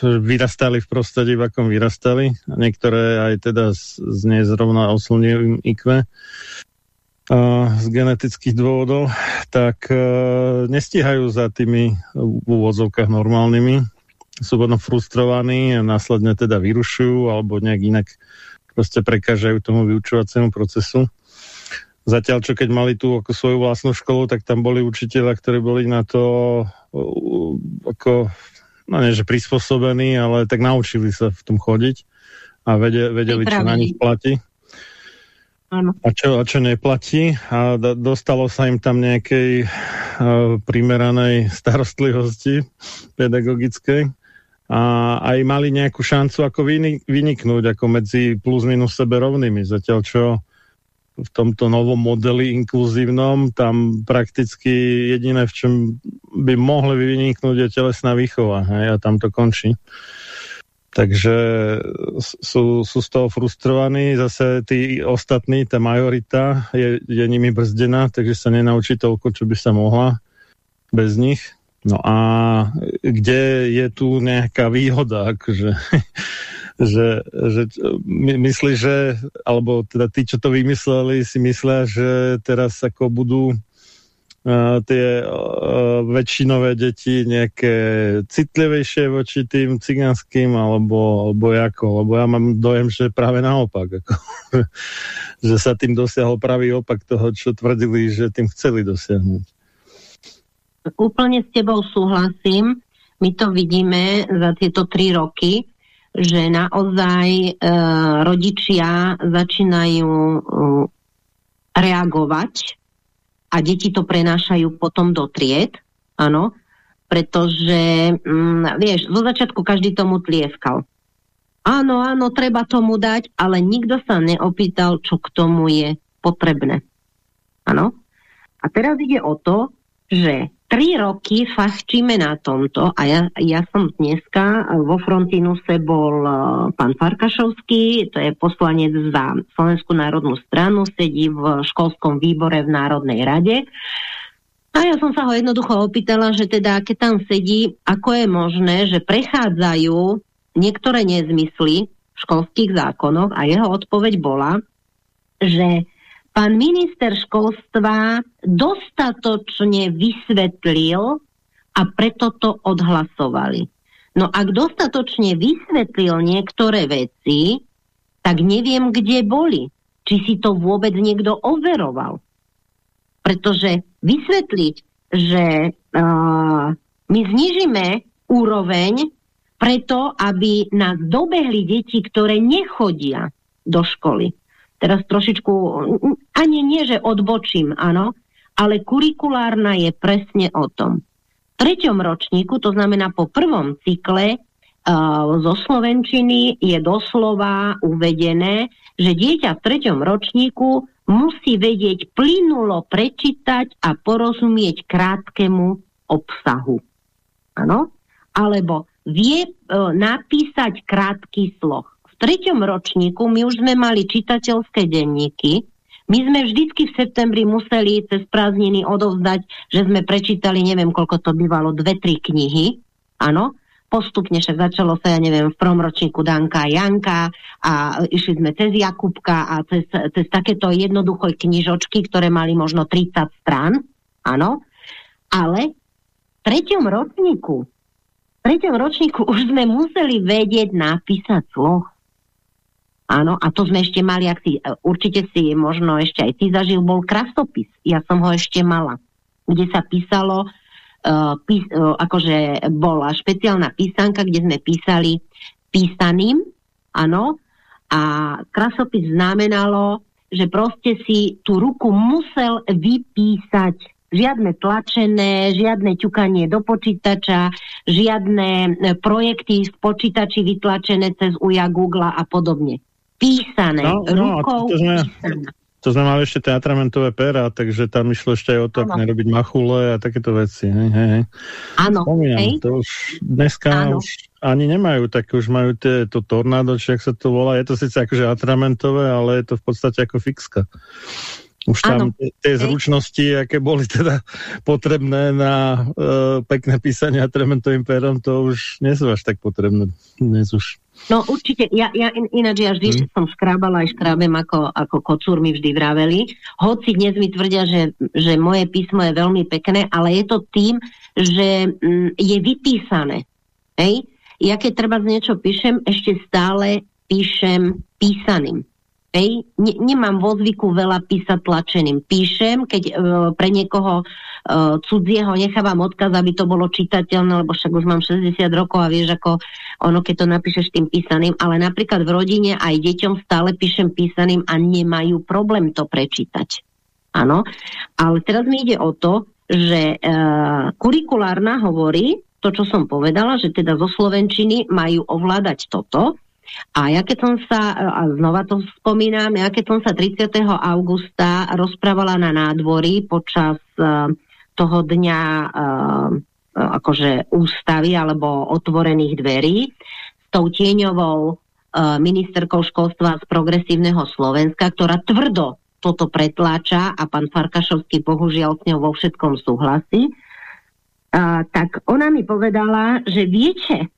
A: vyrastali v prostredí, v akom vyrastali, a niektoré aj teda z, z nezrovna oslnivým IQ, z genetických dôvodov, tak uh, nestíhajú za tými v úvodzovkách normálnymi. Sú potom frustrovaní a následne teda vyrušujú alebo nejak inak proste prekážajú tomu vyučovaciemu procesu. Zatiaľ, čo keď mali tú ako svoju vlastnú školu, tak tam boli učiteľa, ktorí boli na to uh, ako, no nie, že prispôsobení, ale tak naučili sa v tom chodiť a vedeli, vedeli čo na nich platí. A čo, a čo neplatí a dostalo sa im tam nejakej uh, primeranej starostlivosti pedagogickej a aj mali nejakú šancu ako vyniknúť ako medzi plus minus sebe rovnými. Zatiaľ čo v tomto novom modeli inkluzívnom tam prakticky jediné, v čom by mohli vyniknúť je telesná výchova hej, a tam to končí. Takže sú, sú z toho frustrovaní, zase tí ostatní, tá majorita je, je nimi brzdená, takže sa nenaučí toľko, čo by sa mohla bez nich. No a kde je tu nejaká výhoda, akože, že, že my, myslí, že, alebo teda tí, čo to vymysleli, si myslia, že teraz ako budú tie väčšinové deti nejaké citlivejšie voči tým cigánským alebo, alebo ako, lebo ja mám dojem, že práve naopak, ako, že sa tým dosiahol pravý opak toho, čo tvrdili, že tým chceli dosiahnuť.
B: Úplne s tebou súhlasím. My to vidíme za tieto tri roky, že naozaj e, rodičia začínajú e, reagovať a deti to prenášajú potom do tried, áno, pretože, mm, vieš, zo začiatku každý tomu tlieskal. Áno, áno, treba tomu dať, ale nikto sa neopýtal, čo k tomu je potrebné. Áno? A teraz ide o to, že tri roky fachčíme na tomto a ja, ja som dneska vo Frontinuse bol uh, pán Farkašovský, to je poslanec za Slovenskú národnú stranu, sedí v školskom výbore v Národnej rade. A ja som sa ho jednoducho opýtala, že teda keď tam sedí, ako je možné, že prechádzajú niektoré nezmysly v školských zákonoch a jeho odpoveď bola, že pán minister školstva dostatočne vysvetlil a preto to odhlasovali. No ak dostatočne vysvetlil niektoré veci, tak neviem, kde boli. Či si to vôbec niekto overoval. Pretože vysvetliť, že uh, my znižíme úroveň preto, aby nás dobehli deti, ktoré nechodia do školy. Teraz trošičku, ani nie, že odbočím, áno, ale kurikulárna je presne o tom. V treťom ročníku, to znamená po prvom cykle, uh, zo Slovenčiny je doslova uvedené, že dieťa v treťom ročníku musí vedieť plynulo prečítať a porozumieť krátkemu obsahu. Áno? Alebo vie e, napísať krátky sloh. V treťom ročníku my už sme mali čitateľské denníky, my sme vždycky v septembri museli cez prázdniny odovzdať, že sme prečítali, neviem, koľko to bývalo, dve, tri knihy, áno, postupne však začalo sa, ja neviem, v prvom ročníku Danka a Janka a išli sme cez Jakubka a cez, cez takéto jednoduché knižočky, ktoré mali možno 30 strán, áno, ale v treťom ročníku treťom ročníku už sme museli vedieť napísať sloh. Áno, a to sme ešte mali, ak si, určite si možno ešte aj ty zažil, bol krasopis. Ja som ho ešte mala, kde sa písalo, uh, pís, uh, akože bola špeciálna písanka, kde sme písali písaným, áno, a krasopis znamenalo, že proste si tú ruku musel vypísať Žiadne tlačené, žiadne ťukanie do počítača, žiadne e, projekty v počítači vytlačené cez uja Google a podobne. Písané, no, no, rukou
A: to sme, to sme mali ešte teatramentové pera, takže tam išlo ešte aj o to, ako nerobiť machule a takéto veci. Hej, hej.
B: Áno.
A: Spomínam, to už dneska Áno. už ani nemajú, tak už majú tie, to tornádo, či ak sa to volá. Je to síce akože atramentové, ale je to v podstate ako fixka. Už tam tie zručnosti, aké boli teda potrebné na uh, pekné písanie trementovým perom, to už nie sú až tak potrebné dnes už.
B: No určite, ja, ja in, ináč ja vždy hmm. som škrábala aj škrábem ako, ako kocúr mi vždy vraveli. Hoci dnes mi tvrdia, že, že moje písmo je veľmi pekné, ale je to tým, že mm, je vypísané. Hej? Ja keď treba niečo píšem, ešte stále píšem písaným. Hej, ne, nemám vo zvyku veľa písať tlačeným. Píšem, keď e, pre niekoho e, cudzieho nechávam odkaz, aby to bolo čitateľné, lebo však už mám 60 rokov a vieš, ako ono, keď to napíšeš tým písaným, ale napríklad v rodine aj deťom stále píšem písaným a nemajú problém to prečítať. Áno, ale teraz mi ide o to, že e, kurikulárna hovorí, to, čo som povedala, že teda zo Slovenčiny majú ovládať toto, a ja keď som sa, a znova to spomínam, ja keď som sa 30. augusta rozprávala na nádvorí počas uh, toho dňa uh, akože ústavy alebo otvorených dverí s tou tieňovou uh, ministerkou školstva z progresívneho Slovenska, ktorá tvrdo toto pretláča a pán Farkašovský bohužiaľ s ňou vo všetkom súhlasí, uh, tak ona mi povedala, že viete,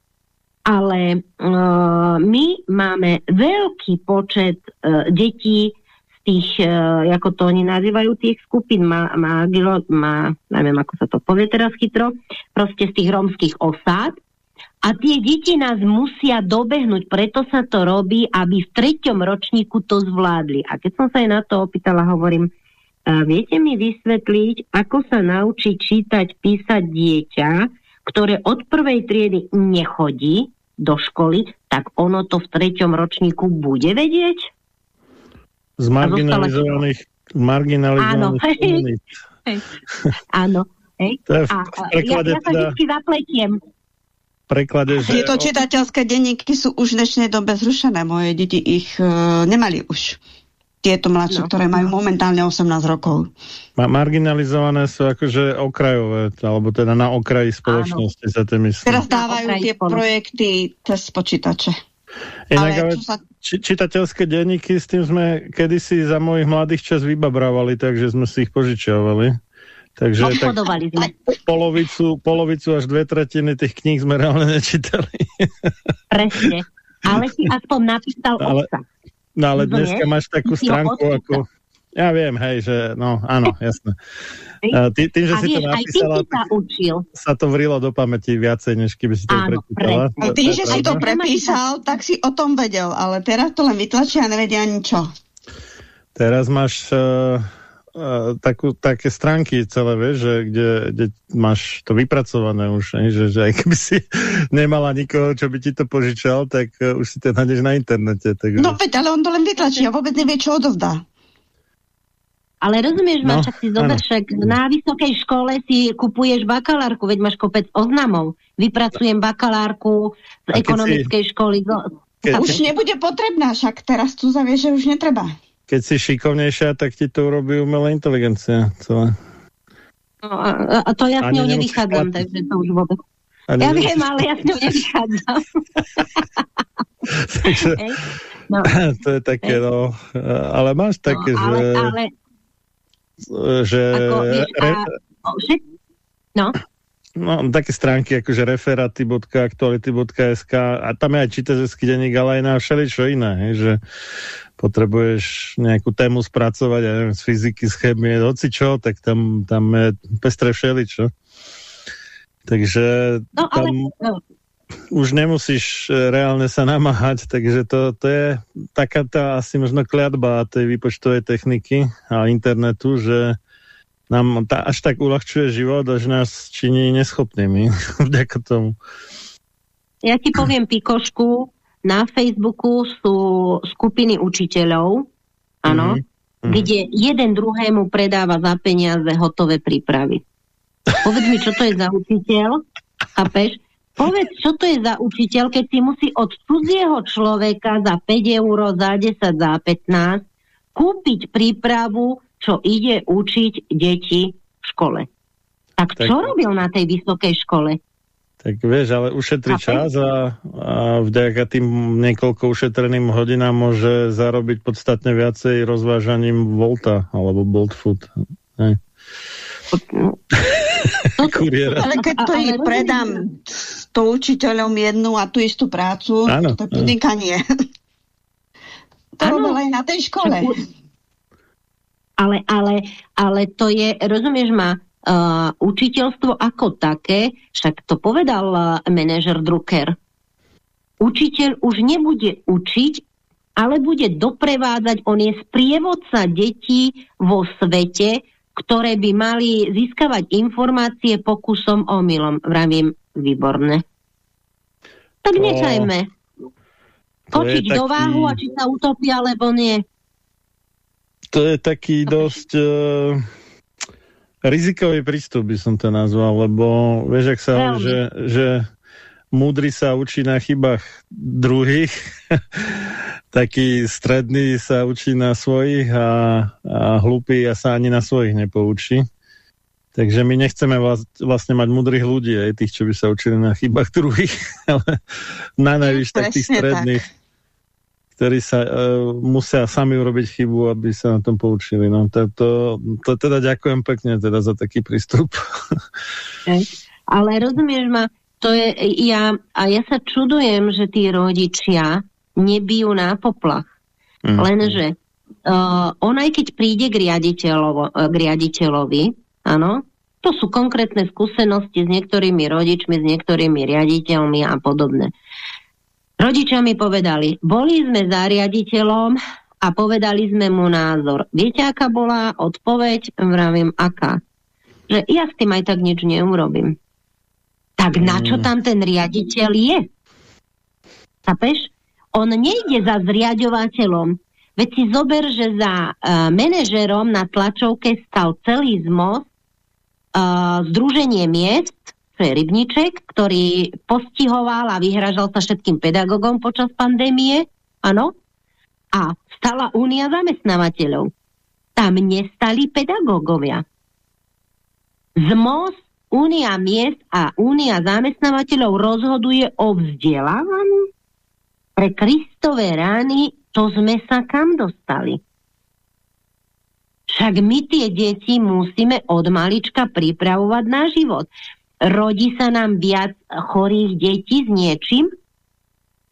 B: ale uh, my máme veľký počet uh, detí z tých, uh, ako to oni nazývajú, tých skupín, má, má, má, neviem, ako sa to povie teraz chytro, proste z tých rómskych osád. A tie deti nás musia dobehnúť, preto sa to robí, aby v treťom ročníku to zvládli. A keď som sa aj na to opýtala, hovorím, viete mi vysvetliť, ako sa naučiť čítať, písať dieťa, ktoré od prvej triedy nechodí do školy, tak ono to v treťom ročníku bude vedieť?
A: Z marginalizovaných, marginalizovaných
B: Áno, Áno. Hej. To je v, a, ja, ja sa teda... vždy zapletiem.
A: Preklade, že...
C: Tieto čitateľské denníky sú už v dnešnej dobe zrušené. Moje deti ich uh, nemali už tieto mladšie, no. ktoré majú momentálne 18 rokov.
A: Ma marginalizované sú akože okrajové, alebo teda na okraji spoločnosti Áno. sa tým myslí.
C: Teraz dávajú tie projekty cez počítače.
A: Inak, ale, sa... či, čitateľské denníky, s tým sme kedysi za mojich mladých čas vybabravali, takže sme si ich požičiavali. Takže tak. Polovicu, polovicu až dve tretiny tých kníh sme reálne nečítali.
B: Presne. Ale si aspoň napísal ale, obsah.
A: No ale dneska máš takú stránku ako... Ja viem, hej, že no, áno, jasné. Ty, tým, že
B: a
A: si vieš, to napísala,
B: aj ty si sa, učil.
A: sa to vrilo do pamäti viacej, než keby si to áno, prečítala.
C: A tým, že si to prepísal, tak si o tom vedel, ale teraz to len vytlačia a nevedia ani čo.
A: Teraz máš uh, takú, také stránky celé, vieš, že, kde, kde máš to vypracované už, ne? Že, že aj keby si nemala nikoho, čo by ti to požičal, tak uh, už si to nájdeš na internete. Takže...
C: No veď, ale on to len vytlačí a vôbec nevie, čo odovzdá.
B: Ale rozumieš,
A: No,
B: však si zober, však na vysokej škole si kupuješ bakalárku, veď máš kopec oznamov. Vypracujem bakalárku z ekonomickej školy. zo-
A: Keď-
C: Už nebude potrebná, však teraz tu zavie, že už netreba.
A: Keď si šikovnejšia, tak ti to urobí umelá inteligencia celé.
B: No, a, a to ja s
A: Ani
B: ňou nevychádzam, takže to už vôbec.
A: A
B: Ja viem, ale ja s ňou nevychádzam.
A: Takže.
B: No,
A: to je také, no. Ale máš také,
B: no, ale,
A: že...
B: ale
A: že
B: ako, vieš, a,
A: re,
B: všet, no,
A: no, také stránky akože referaty.aktuality.sk a tam je aj čitateľský denník, ale aj na všeličo iné, hej, že potrebuješ nejakú tému spracovať, ja neviem, z fyziky, z chémie, hoci čo, tak tam, tam je pestre všeličo. Takže
B: no ale
A: tam už nemusíš e, reálne sa namáhať, takže to, to je taká tá asi možno kliatba tej výpočtovej techniky a internetu, že nám tá, až tak uľahčuje život, až nás činí neschopnými vďaka tomu.
B: ja ti poviem pikošku, na Facebooku sú skupiny učiteľov, áno,
A: Mhm.
B: kde jeden druhému predáva za peniaze hotové prípravy. Povedz mi, čo to je za učiteľ, chápeš? Povedz, čo to je za učiteľ, keď si musí od cudzieho človeka za 5 eur, za 10, za 15 kúpiť prípravu, čo ide učiť deti v škole. Tak,
A: Tak-
B: čo robil na tej vysokej škole?
A: Tak vieš, ale ušetrí
B: Chápeš?
A: čas a, a vďaka tým niekoľko ušetreným hodinám môže zarobiť podstatne viacej rozvážaním Volta alebo Bolt Food. Hej.
B: No,
A: Kuriéra.
C: Ale keď to
B: Ale
C: predám s tou učiteľom jednu a tú istú prácu,
A: Áno,
C: to je podnikanie. To robil aj na tej škole.
B: Ale, ale, ale to je, rozumieš ma, uh, učiteľstvo ako také, však to povedal uh, manažer Drucker. Učiteľ už nebude učiť, ale bude doprevádzať, on je sprievodca detí vo svete, ktoré by mali získavať informácie pokusom omylom. Vravím, výborné. Tak
A: To-
B: nechajme. Kočiť do
A: taký-
B: váhu a či sa utopia, alebo nie.
A: To je taký dosť uh, rizikový prístup, by som to nazval, lebo vieš, ak sa
B: Veľmi.
A: že, že múdry sa učí na chybách druhých, taký stredný sa učí na svojich a, a hlupý a sa ani na svojich nepoučí. Takže my nechceme vlast, vlastne mať múdrych ľudí, aj tých, čo by sa učili na chybách druhých, ale na najvyš tak tých
C: Presne tak.
A: Ktorí sa uh, musia sami urobiť chybu, aby sa na tom poučili. No, to, to, to teda ďakujem pekne teda za taký prístup.
B: Ale rozumieš ma, to je, ja, a ja sa čudujem, že tí rodičia nebijú na poplach.
A: Mm.
B: Lenže uh, on aj keď príde k, riaditeľovo, eh, k riaditeľovi, áno, to sú konkrétne skúsenosti s niektorými rodičmi, s niektorými riaditeľmi a podobne. Rodičia mi povedali, boli sme za riaditeľom a povedali sme mu názor. Viete, aká bola odpoveď? Vravím, aká? Že ja s tým aj tak nič neurobím. Tak na čo tam ten riaditeľ je? Chápeš? On nejde za zriadovateľom. Veď si zober, že za uh, manažerom na tlačovke stal celý zmoz uh, Združenie miest, Rybniček, ktorý postihoval a vyhražal sa všetkým pedagogom počas pandémie, áno, a stala únia zamestnávateľov. Tam nestali pedagógovia. ZMOS, únia miest a únia zamestnávateľov rozhoduje o vzdelávaní? Pre Kristové rány to sme sa kam dostali? Však my tie deti musíme od malička pripravovať na život. Rodí sa nám viac chorých detí s niečím,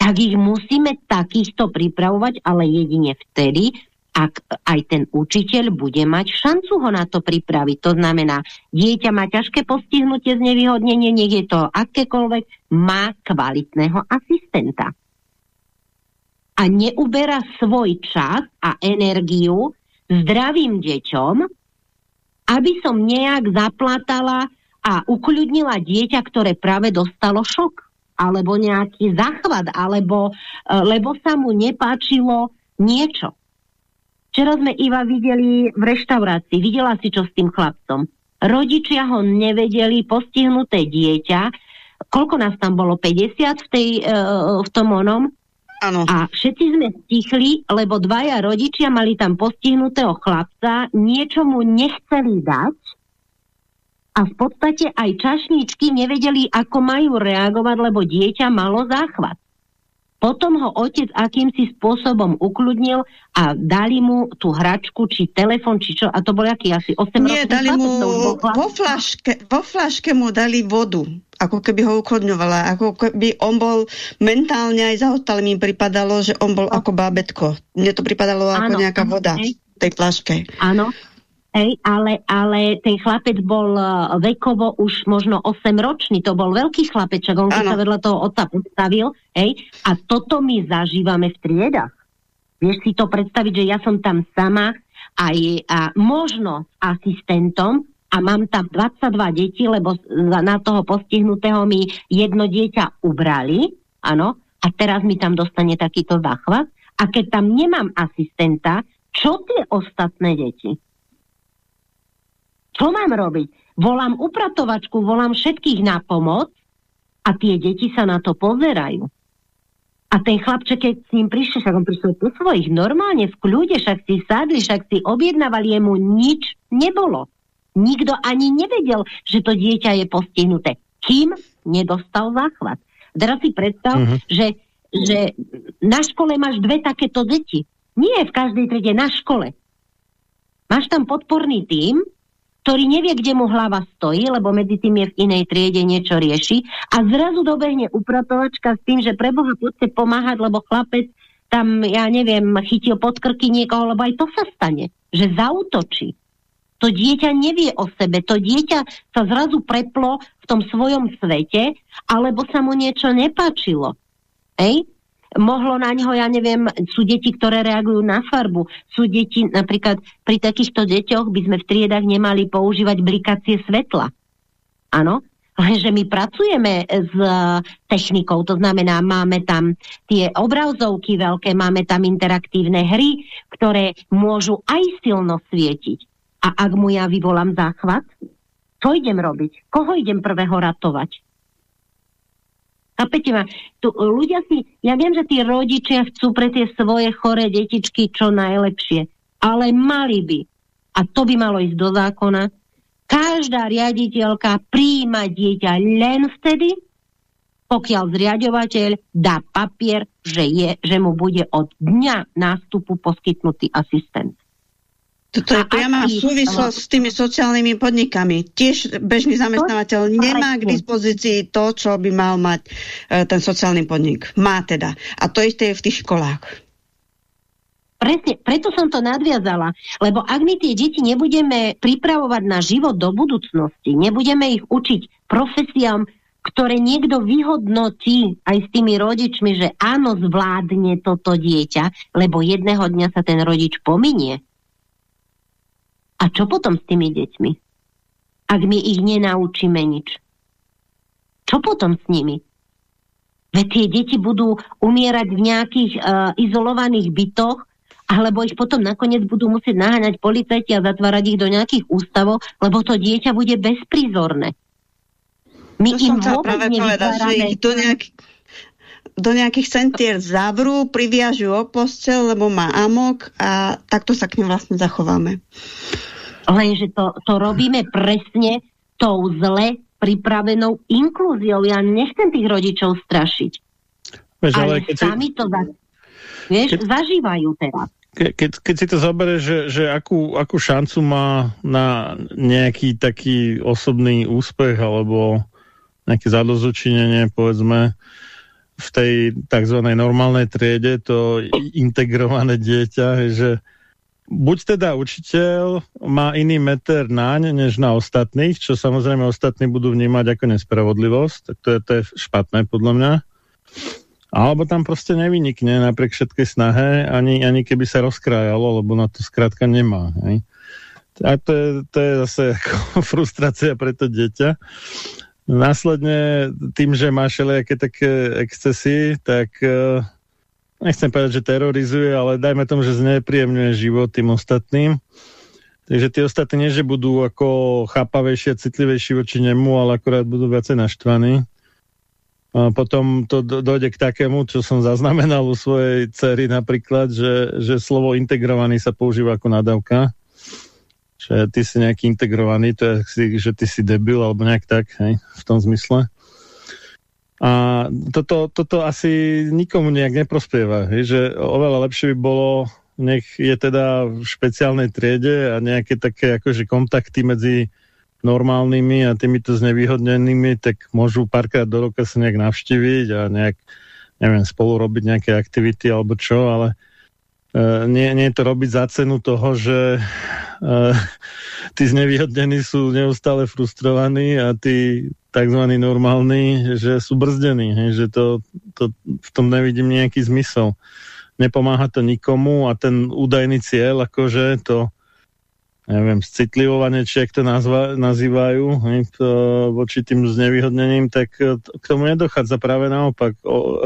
B: tak ich musíme takýchto pripravovať, ale jedine vtedy, ak aj ten učiteľ bude mať šancu ho na to pripraviť. To znamená, dieťa má ťažké postihnutie, znevýhodnenie, nech je to akékoľvek, má kvalitného asistenta. A neuberá svoj čas a energiu zdravým deťom aby som nejak zaplatala a ukľudnila dieťa, ktoré práve dostalo šok alebo nejaký záchvat, alebo e, lebo sa mu nepáčilo niečo. Včera sme Iva videli v reštaurácii, videla si čo s tým chlapcom. Rodičia ho nevedeli, postihnuté dieťa, koľko nás tam bolo, 50 v, tej, uh, v tom onom?
C: Áno.
B: A všetci sme stichli, lebo dvaja rodičia mali tam postihnutého chlapca, niečo mu nechceli dať a v podstate aj čašníčky nevedeli, ako majú reagovať, lebo dieťa malo záchvat. Potom ho otec akýmsi spôsobom ukludnil a dali mu tú hračku, či telefon, či čo, a to bol aký? Asi 8
C: Nie, dali mu vo flaške, vo flaške mu dali vodu, ako keby ho ukludňovala, ako keby on bol mentálne aj zaostal. Mi pripadalo, že on bol ako bábetko. Mne to pripadalo ako ano, nejaká voda v tej flaške.
B: Áno, Hej, ale, ale ten chlapec bol uh, vekovo už možno 8 ročný, to bol veľký chlapeček, on sa vedľa toho otca postavil, hej, a toto my zažívame v triedach. Vieš si to predstaviť, že ja som tam sama aj a možno s asistentom a mám tam 22 detí, lebo na toho postihnutého mi jedno dieťa ubrali, áno, a teraz mi tam dostane takýto záchvat. A keď tam nemám asistenta, čo tie ostatné deti? Čo mám robiť? Volám upratovačku, volám všetkých na pomoc a tie deti sa na to pozerajú. A ten chlapček, keď s ním prišiel, však on prišiel po svojich normálne v kľude, však si sadli, však si objednávali, jemu nič nebolo. Nikto ani nevedel, že to dieťa je postihnuté. Kým nedostal záchvat. Teraz si predstav, uh mhm. -huh. že, že na škole máš dve takéto deti. Nie v každej triede, na škole. Máš tam podporný tím, ktorý nevie, kde mu hlava stojí, lebo medzi tým je v inej triede niečo rieši a zrazu dobehne upratovačka s tým, že preboha poďte pomáhať, lebo chlapec tam, ja neviem, chytil pod krky niekoho, lebo aj to sa stane, že zautočí. To dieťa nevie o sebe, to dieťa sa zrazu preplo v tom svojom svete, alebo sa mu niečo nepáčilo. Ej? Mohlo na ňo, ja neviem, sú deti, ktoré reagujú na farbu. Sú deti, napríklad pri takýchto deťoch by sme v triedách nemali používať blikacie svetla. Áno? Lenže my pracujeme s e, technikou, to znamená, máme tam tie obrazovky veľké, máme tam interaktívne hry, ktoré môžu aj silno svietiť. A ak mu ja vyvolám záchvat, čo idem robiť? Koho idem prvého ratovať? Chápete ma? Tu, ľudia si, ja viem, že tí rodičia chcú pre tie svoje choré detičky čo najlepšie, ale mali by, a to by malo ísť do zákona, každá riaditeľka príjma dieťa len vtedy, pokiaľ zriadovateľ dá papier, že, je, že mu bude od dňa nástupu poskytnutý asistent.
C: Toto je priama súvislosť s tými sociálnymi podnikami. Tiež bežný zamestnávateľ nemá k dispozícii to, čo by mal mať e, ten sociálny podnik. Má teda. A to isté je v tých školách.
B: Presne, preto som to nadviazala, lebo ak my tie deti nebudeme pripravovať na život do budúcnosti, nebudeme ich učiť profesiám, ktoré niekto vyhodnotí aj s tými rodičmi, že áno, zvládne toto dieťa, lebo jedného dňa sa ten rodič pominie a čo potom s tými deťmi? Ak my ich nenaučíme nič. Čo potom s nimi? Veď tie deti budú umierať v nejakých uh, izolovaných bytoch, alebo ich potom nakoniec budú musieť naháňať policajti a zatvárať ich do nejakých ústavov, lebo to dieťa bude bezprizorné.
C: My to im som práve povedať, že ich do, nejak, do nejakých centier zavrú, priviažu o postel, lebo má amok a takto sa k nim vlastne zachováme.
B: Lenže to, to robíme presne tou zle pripravenou inklúziou. Ja nechcem tých rodičov strašiť. Veď, ale, ale keď sami si... to za... vieš, keď... zažívajú teraz.
A: Ke, keď, keď si to zoberie, že, že akú, akú šancu má na nejaký taký osobný úspech alebo nejaké zadozučinenie, povedzme, v tej tzv. normálnej triede, to integrované dieťa, že buď teda učiteľ má iný meter naň, než na ostatných, čo samozrejme ostatní budú vnímať ako nespravodlivosť, tak to je, to je špatné podľa mňa. Alebo tam proste nevynikne napriek všetkej snahe, ani, ani keby sa rozkrájalo, lebo na to skrátka nemá. Hej. A to je, to je zase ako frustrácia pre to dieťa. Následne tým, že má všelijaké také excesy, tak uh, nechcem povedať, že terorizuje, ale dajme tomu, že znepríjemňuje život tým ostatným. Takže tí ostatní nie, že budú ako chápavejší a citlivejší voči nemu, ale akorát budú viacej naštvaní. A potom to dojde k takému, čo som zaznamenal u svojej cery napríklad, že, že slovo integrovaný sa používa ako nadávka že ty si nejaký integrovaný, to je, že ty si debil, alebo nejak tak, hej, v tom zmysle. A toto, toto asi nikomu nejak neprospieva, hej, že oveľa lepšie by bolo, nech je teda v špeciálnej triede a nejaké také akože kontakty medzi normálnymi a týmito znevýhodnenými, tak môžu párkrát do roka sa nejak navštíviť a nejak, neviem, spolu robiť nejaké aktivity alebo čo, ale nie, nie je to robiť za cenu toho, že tí znevýhodnení sú neustále frustrovaní a tí tzv. normálni, že sú brzdení, hej, že to, to, v tom nevidím nejaký zmysel. Nepomáha to nikomu a ten údajný cieľ, akože to neviem, citlivovanie, či ak to nazva, nazývajú, hej, to, voči tým znevýhodnením, tak k tomu nedochádza práve naopak. O,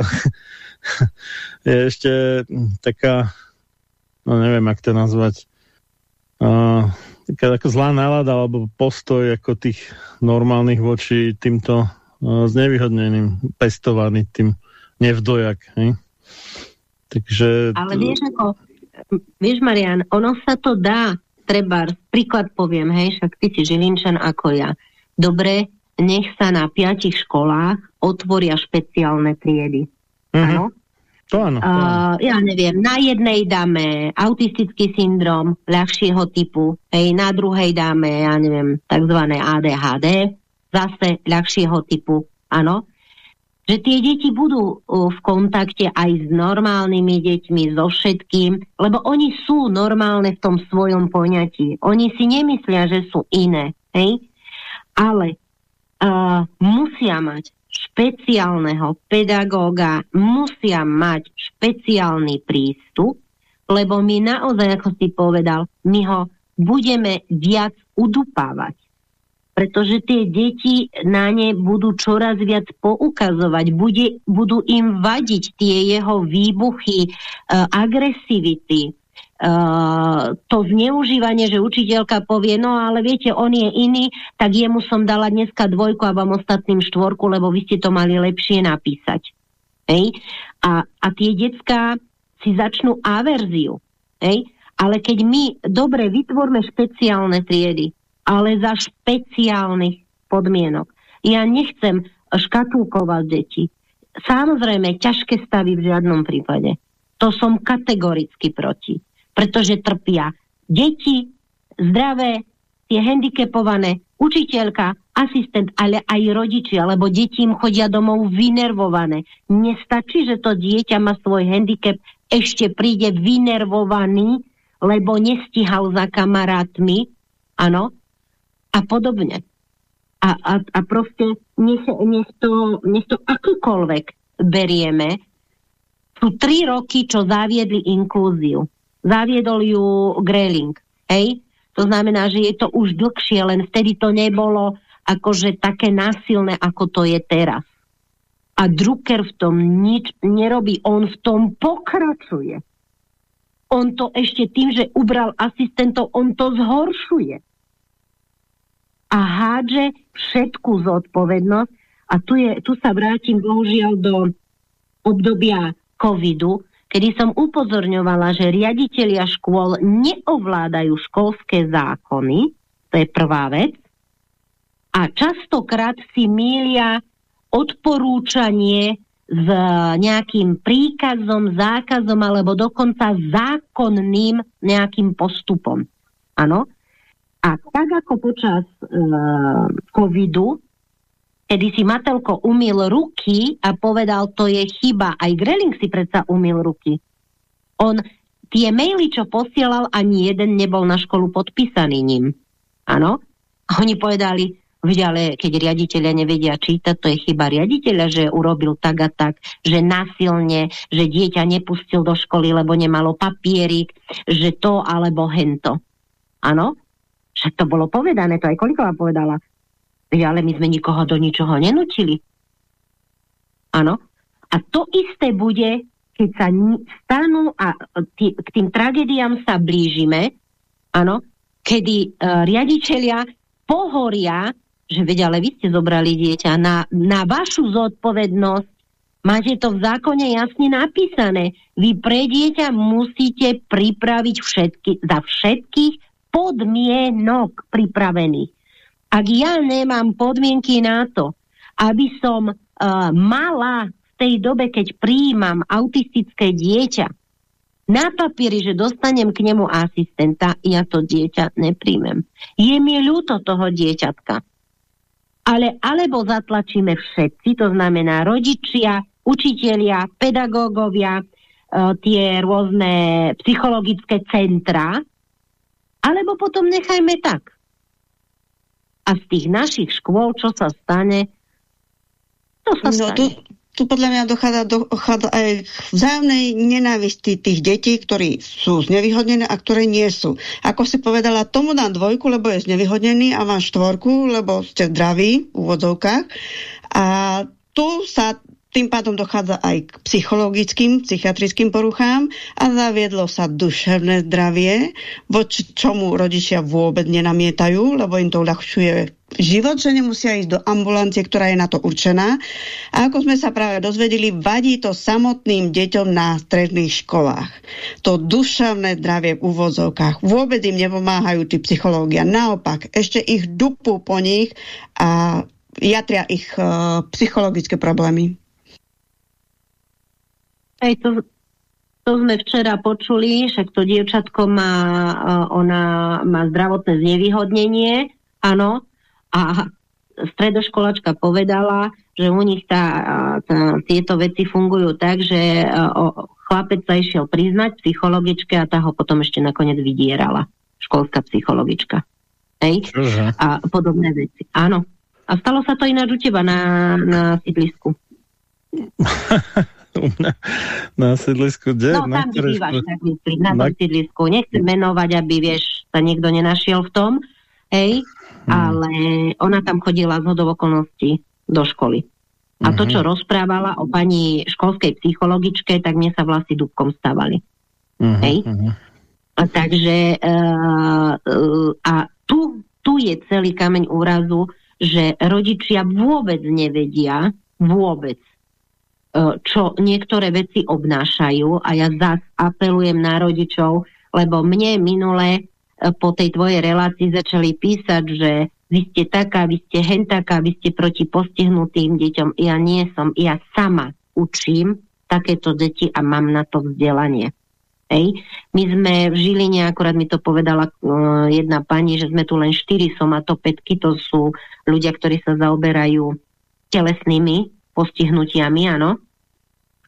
A: je ešte taká, no neviem, ak to nazvať, uh, taká zlá nálada alebo postoj ako tých normálnych voči týmto uh, znevýhodneným, pestovaný tým nevdojak. Hej? Takže...
B: Ale vieš ako, vieš Marian, ono sa to dá, treba, príklad poviem, hej, však ty si Žilinčan ako ja. Dobre, nech sa na piatich školách otvoria špeciálne triedy. Mhm. Áno? Mm -hmm.
A: To áno. To áno.
B: Uh, ja neviem, na jednej dáme autistický syndrom ľahšieho typu, hej, na druhej dáme, ja neviem, tzv. ADHD, zase ľahšieho typu, áno. Že tie deti budú uh, v kontakte aj s normálnymi deťmi, so všetkým, lebo oni sú normálne v tom svojom poňatí. Oni si nemyslia, že sú iné, hej? Ale uh, musia mať špeciálneho pedagóga musia mať špeciálny prístup, lebo my naozaj, ako si povedal, my ho budeme viac udupávať. Pretože tie deti na ne budú čoraz viac poukazovať, bude, budú im vadiť tie jeho výbuchy, uh, agresivity, to zneužívanie, že učiteľka povie, no ale viete, on je iný, tak jemu som dala dneska dvojku a vám ostatným štvorku, lebo vy ste to mali lepšie napísať. Hej? A, a tie decka si začnú averziu. Hej? Ale keď my dobre vytvorme špeciálne triedy, ale za špeciálnych podmienok. Ja nechcem škatulkovať deti. Samozrejme, ťažké stavy v žiadnom prípade. To som kategoricky proti pretože trpia deti, zdravé, tie handicapované, učiteľka, asistent, ale aj rodičia, lebo deti im chodia domov vynervované. Nestačí, že to dieťa má svoj handicap, ešte príde vynervovaný, lebo nestihal za kamarátmi, áno, a podobne. A, a, a proste nech, to, nech to akýkoľvek berieme, sú tri roky, čo zaviedli inklúziu zaviedol ju Greling. Hej? To znamená, že je to už dlhšie, len vtedy to nebolo akože také násilné, ako to je teraz. A Drucker v tom nič nerobí, on v tom pokračuje. On to ešte tým, že ubral asistentov, on to zhoršuje. A hádže všetku zodpovednosť, a tu, je, tu sa vrátim bohužiaľ do obdobia covidu, kedy som upozorňovala, že riaditeľia škôl neovládajú školské zákony, to je prvá vec, a častokrát si mília odporúčanie s nejakým príkazom, zákazom alebo dokonca zákonným nejakým postupom. Áno? A tak ako počas e, covidu kedy si Matelko umil ruky a povedal, to je chyba. Aj Greling si predsa umil ruky. On tie maily, čo posielal, ani jeden nebol na školu podpísaný ním. Áno? Oni povedali, ale keď riaditeľia nevedia čítať, to je chyba riaditeľa, že urobil tak a tak, že násilne, že dieťa nepustil do školy, lebo nemalo papierik, že to alebo hento. Áno? Však to bolo povedané, to aj Koliková povedala. Ale my sme nikoho do ničoho nenutili. Áno. A to isté bude, keď sa stanú a tý, k tým tragédiám sa blížime, áno, kedy uh, riaditeľia pohoria, že veď, ale vy ste zobrali dieťa na, na vašu zodpovednosť, máte to v zákone jasne napísané. Vy pre dieťa musíte pripraviť všetky, za všetkých podmienok pripravených. Ak ja nemám podmienky na to, aby som uh, mala v tej dobe, keď prijímam autistické dieťa, na papieri, že dostanem k nemu asistenta, ja to dieťa nepríjmem. Je mi ľúto toho dieťatka. Ale alebo zatlačíme všetci, to znamená rodičia, učitelia, pedagógovia, e, tie rôzne psychologické centra, alebo potom nechajme tak. A z tých našich škôl, čo sa stane, to sa no, stane. Tu,
C: tu podľa mňa dochádza, dochádza aj k vzájomnej nenávisti tých detí, ktorí sú znevýhodnené a ktoré nie sú. Ako si povedala, tomu dám dvojku, lebo je znevýhodnený a mám štvorku, lebo ste zdraví v úvodzovkách. A tu sa tým pádom dochádza aj k psychologickým, psychiatrickým poruchám a zaviedlo sa duševné zdravie, voči čomu rodičia vôbec nenamietajú, lebo im to uľahčuje život, že nemusia ísť do ambulancie, ktorá je na to určená. A ako sme sa práve dozvedeli, vadí to samotným deťom na stredných školách. To duševné zdravie v úvozovkách. Vôbec im nepomáhajú tí psychológia. Naopak, ešte ich dupu po nich a jatria ich uh, psychologické problémy.
B: Hej, to, to sme včera počuli, však to dievčatko má, ona má zdravotné znevýhodnenie, áno, a stredoškolačka povedala, že u nich tá, tá, tieto veci fungujú tak, že o, chlapec sa išiel priznať psychologičke a tá ho potom ešte nakoniec vydierala. Školská psychologička. Hej? A podobné veci. Áno. A stalo sa to ináč u teba na, na sídlisku.
A: u mňa na sídlisku.
B: Kde? No na tam, kde bývaš, tak myslím, na, na... tom sídlisku. Nechcem menovať, aby, vieš, sa niekto nenašiel v tom, hej, hmm. ale ona tam chodila z okolností do školy. A to, čo mhm. rozprávala o pani školskej psychologičke, tak mne sa vlasy dúbkom stávali. Uh-huh, Hej? Uh-huh. A takže uh, uh, a tu, tu je celý kameň úrazu, že rodičia vôbec nevedia, vôbec, čo niektoré veci obnášajú a ja zás apelujem na rodičov, lebo mne minule e, po tej tvojej relácii začali písať, že vy ste taká, vy ste hentaká, vy ste proti postihnutým deťom. Ja nie som, ja sama učím takéto deti a mám na to vzdelanie. Hej. My sme v Žiline, akorát mi to povedala uh, jedna pani, že sme tu len štyri somatopetky, to sú ľudia, ktorí sa zaoberajú telesnými postihnutiami, áno.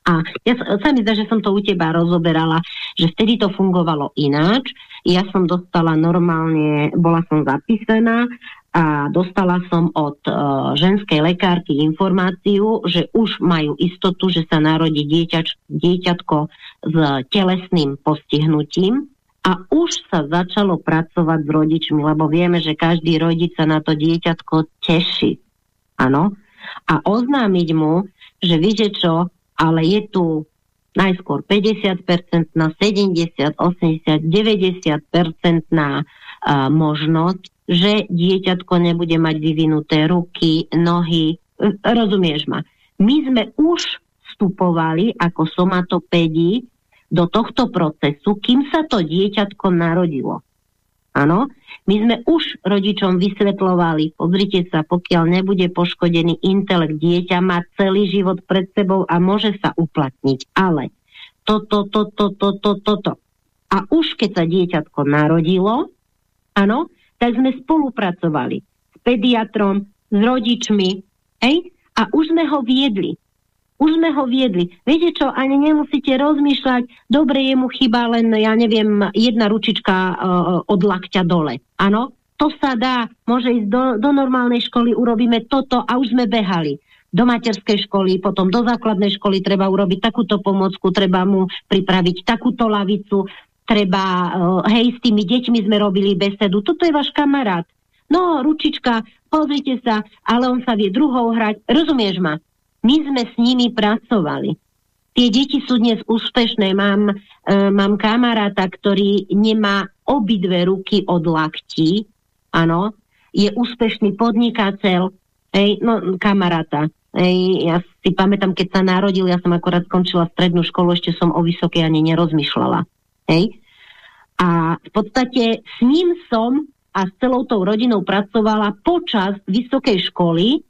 B: A ja sa mi zdá, že som to u teba rozoberala, že vtedy to fungovalo ináč. Ja som dostala normálne, bola som zapísaná a dostala som od uh, ženskej lekárky informáciu, že už majú istotu, že sa narodí dieťač, dieťatko s telesným postihnutím a už sa začalo pracovať s rodičmi, lebo vieme, že každý rodič sa na to dieťatko teší. Áno a oznámiť mu, že viete čo, ale je tu najskôr 50%, na 70, 80, 90% na možnosť, že dieťatko nebude mať vyvinuté ruky, nohy. Rozumieš ma? My sme už vstupovali ako somatopédi do tohto procesu, kým sa to dieťatko narodilo. Áno, my sme už rodičom vysvetlovali, pozrite sa, pokiaľ nebude poškodený intelekt, dieťa má celý život pred sebou a môže sa uplatniť, ale toto, toto, toto, toto. A už keď sa dieťatko narodilo, áno, tak sme spolupracovali s pediatrom, s rodičmi, hej, a už sme ho viedli. Už sme ho viedli. Viete čo, ani nemusíte rozmýšľať, dobre je mu chyba len, ja neviem, jedna ručička uh, od lakťa dole. Áno, to sa dá, môže ísť do, do normálnej školy, urobíme toto a už sme behali. Do materskej školy, potom do základnej školy treba urobiť takúto pomocku, treba mu pripraviť takúto lavicu. treba, uh, hej, s tými deťmi sme robili besedu, toto je váš kamarát. No, ručička, pozrite sa, ale on sa vie druhou hrať. Rozumieš ma? My sme s nimi pracovali. Tie deti sú dnes úspešné. Mám, uh, mám kamaráta, ktorý nemá obidve ruky od laktí, áno, je úspešný podnikateľ, hej, no, kamaráta. Hej, ja si pamätám, keď sa narodil, ja som akorát skončila strednú školu, ešte som o vysokej ani nerozmýšľala. Hej. A v podstate s ním som a s celou tou rodinou pracovala počas vysokej školy,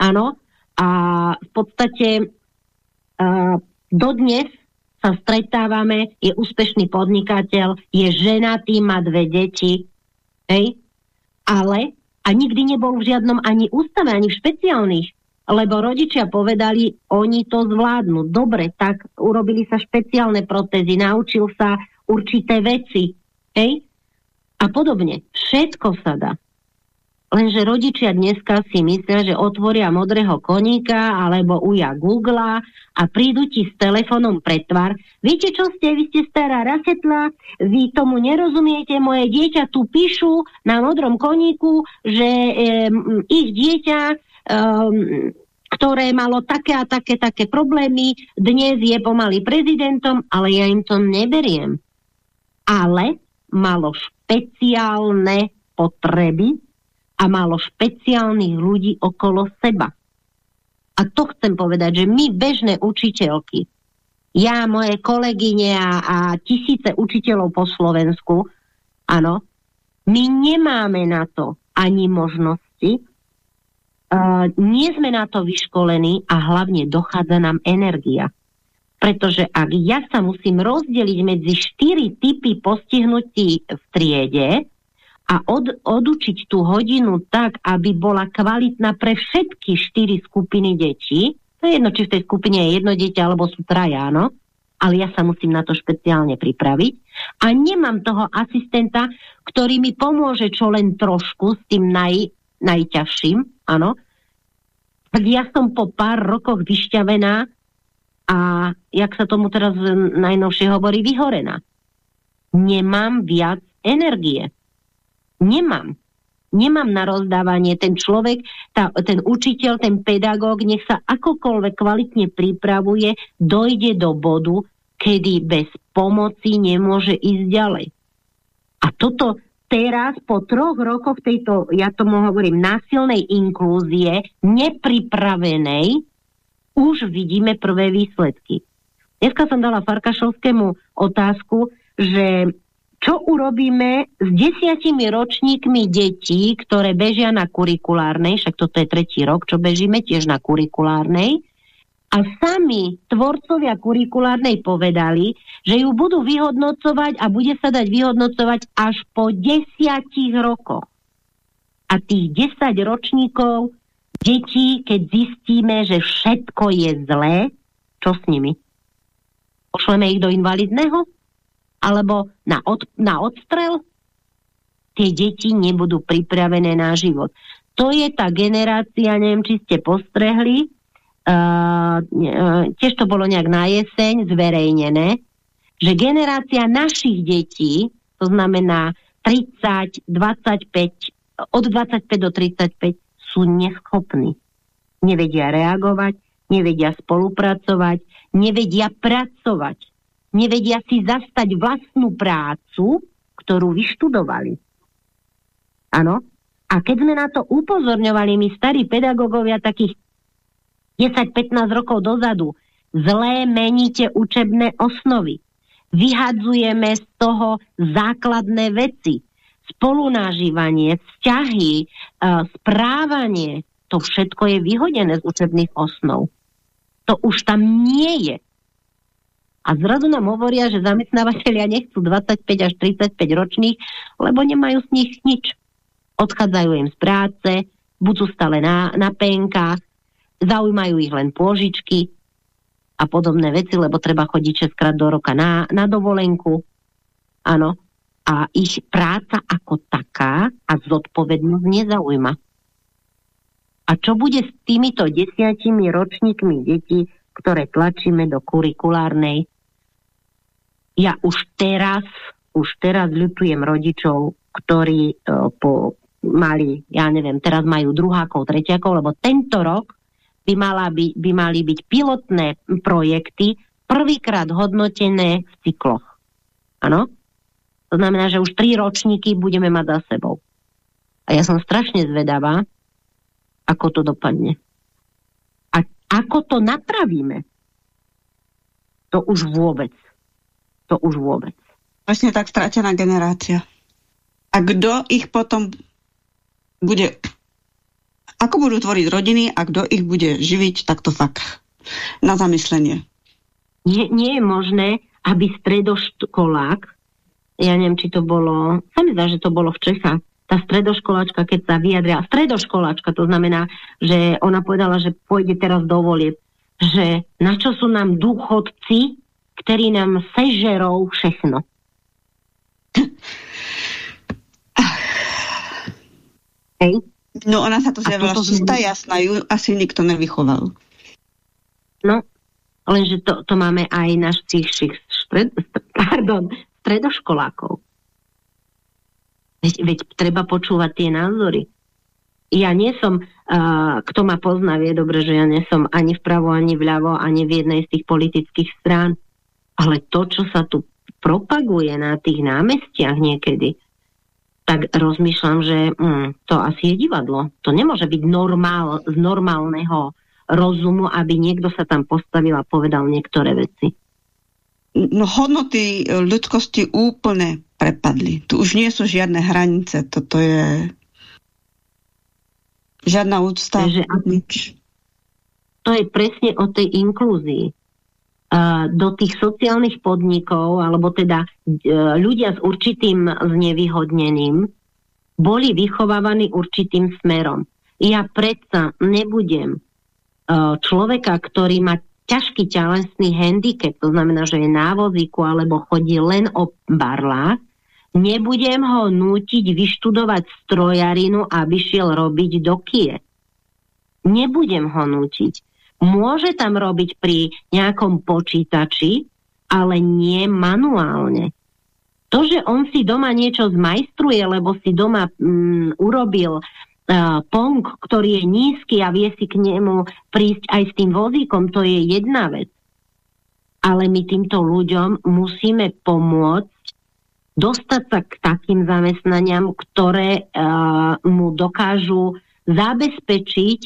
B: áno, a v podstate uh, dodnes sa stretávame, je úspešný podnikateľ, je ženatý, má dve deti, hej, ale a nikdy nebol v žiadnom ani ústave, ani v špeciálnych lebo rodičia povedali, oni to zvládnu. Dobre, tak urobili sa špeciálne protézy, naučil sa určité veci. Hej? A podobne. Všetko sa dá. Lenže rodičia dneska si myslia, že otvoria modrého koníka alebo uja Google a prídu ti s telefónom pre tvar. Viete, čo ste? Vy ste stará rasetla, vy tomu nerozumiete, moje dieťa tu píšu na modrom koníku, že e, ich dieťa um, ktoré malo také a také, také problémy, dnes je pomaly prezidentom, ale ja im to neberiem. Ale malo špeciálne potreby a malo špeciálnych ľudí okolo seba. A to chcem povedať, že my bežné učiteľky, ja, moje kolegyne a, a tisíce učiteľov po Slovensku, áno, my nemáme na to ani možnosti, uh, nie sme na to vyškolení a hlavne dochádza nám energia. Pretože ak ja sa musím rozdeliť medzi štyri typy postihnutí v triede a od, odučiť tú hodinu tak, aby bola kvalitná pre všetky štyri skupiny detí, to je jedno, či v tej skupine je jedno dieťa alebo sú traja, áno, ale ja sa musím na to špeciálne pripraviť a nemám toho asistenta, ktorý mi pomôže čo len trošku s tým naj, najťažším, áno, tak ja som po pár rokoch vyšťavená a, jak sa tomu teraz najnovšie hovorí, vyhorená. Nemám viac energie. Nemám. Nemám na rozdávanie. Ten človek, tá, ten učiteľ, ten pedagóg, nech sa akokoľvek kvalitne pripravuje, dojde do bodu, kedy bez pomoci nemôže ísť ďalej. A toto, teraz po troch rokoch tejto, ja tomu hovorím, násilnej inklúzie, nepripravenej, už vidíme prvé výsledky. Dneska som dala Farkašovskému otázku, že čo urobíme s desiatimi ročníkmi detí, ktoré bežia na kurikulárnej, však toto je tretí rok, čo bežíme tiež na kurikulárnej, a sami tvorcovia kurikulárnej povedali, že ju budú vyhodnocovať a bude sa dať vyhodnocovať až po desiatich rokoch. A tých 10 ročníkov detí, keď zistíme, že všetko je zlé, čo s nimi? Pošleme ich do invalidného? Alebo na, od, na odstrel? Tie deti nebudú pripravené na život. To je tá generácia, neviem, či ste postrehli, Uh, tiež to bolo nejak na jeseň zverejnené, že generácia našich detí, to znamená 30, 25, od 25 do 35 sú neschopní. Nevedia reagovať, nevedia spolupracovať, nevedia pracovať, nevedia si zastať vlastnú prácu, ktorú vyštudovali. Áno? A keď sme na to upozorňovali my starí pedagógovia takých 10-15 rokov dozadu. Zlé meníte učebné osnovy. Vyhadzujeme z toho základné veci. Spolunážívanie, vzťahy, e, správanie, to všetko je vyhodené z učebných osnov. To už tam nie je. A zrazu nám hovoria, že zamestnávateľia nechcú 25 až 35 ročných, lebo nemajú z nich nič. Odchádzajú im z práce, budú stále na, na penkách, zaujímajú ich len pôžičky a podobné veci, lebo treba chodiť 6 krát do roka na, na dovolenku. Áno. A ich práca ako taká a zodpovednosť nezaujíma. A čo bude s týmito desiatimi ročníkmi detí, ktoré tlačíme do kurikulárnej? ja už teraz, už teraz ľutujem rodičov, ktorí uh, po, mali, ja neviem, teraz majú druhákov, tretiakov, lebo tento rok by, mala by, by mali byť pilotné projekty prvýkrát hodnotené v cykloch. Áno? To znamená, že už tri ročníky budeme mať za sebou. A ja som strašne zvedavá, ako to dopadne. Ako to napravíme? To už vôbec. To už vôbec.
C: Vlastne tak stratená generácia. A kto ich potom bude... Ako budú tvoriť rodiny a kto ich bude živiť, tak to fakt na zamyslenie.
B: Nie, nie je možné, aby stredoškolák, ja neviem, či to bolo, sa mi zdá, že to bolo v Čechách, tá stredoškoláčka, keď sa vyjadrila, stredoškoláčka, to znamená, že ona povedala, že pôjde teraz do volieb, že na čo sú nám dôchodci, ktorí nám sežerou všechno.
C: Hej. No ona sa to zjavila čistá jasná, ju asi nikto nevychoval.
B: No, lenže to, to máme aj našich stred, pardon, stredoškolákov. Veď, veď treba počúvať tie názory. Ja nie som, uh, kto ma pozná, vie dobre, že ja nie som ani vpravo, ani vľavo, ani v jednej z tých politických strán. Ale to, čo sa tu propaguje na tých námestiach niekedy, tak rozmýšľam, že mm, to asi je divadlo. To nemôže byť normál, z normálneho rozumu, aby niekto sa tam postavil a povedal niektoré veci.
C: No hodnoty ľudskosti úplne prepadli. Tu už nie sú žiadne hranice. Toto je žiadna úcta.
B: Takže, nič. To je presne o tej inklúzii. Do tých sociálnych podnikov, alebo teda uh, ľudia s určitým znevýhodnením, boli vychovávaní určitým smerom. Ja predsa nebudem uh, človeka, ktorý má ťažký telesný handicap, to znamená, že je na vozíku alebo chodí len o barlách, Nebudem ho nútiť vyštudovať strojarinu, aby šiel robiť do kie. Nebudem ho nútiť. Môže tam robiť pri nejakom počítači, ale nie manuálne. To, že on si doma niečo zmajstruje, lebo si doma mm, urobil uh, pong, ktorý je nízky a vie si k nemu prísť aj s tým vozíkom, to je jedna vec. Ale my týmto ľuďom musíme pomôcť dostať sa k takým zamestnaniam, ktoré uh, mu dokážu zabezpečiť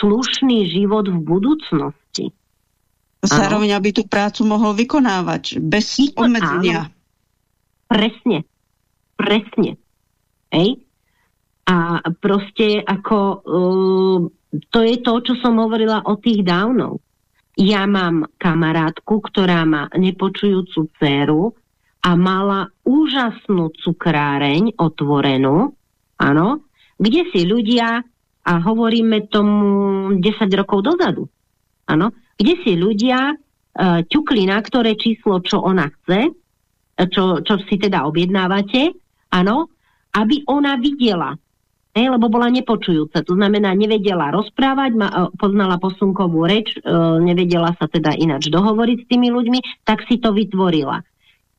B: slušný život v budúcnosti.
C: Zároveň, aby tú prácu mohol vykonávať bez to, obmedzenia. Áno.
B: Presne. Presne. Hej? A proste ako uh, to je to, čo som hovorila o tých dávnov. Ja mám kamarátku, ktorá má nepočujúcu dceru, a mala úžasnú cukráreň otvorenú, áno, kde si ľudia, a hovoríme tomu 10 rokov dozadu, áno, kde si ľudia uh, ťukli na ktoré číslo, čo ona chce, e, čo, čo si teda objednávate, áno, aby ona videla, Ne, lebo bola nepočujúca. To znamená, nevedela rozprávať, ma, e, poznala posunkovú reč, e, nevedela sa teda ináč dohovoriť s tými ľuďmi, tak si to vytvorila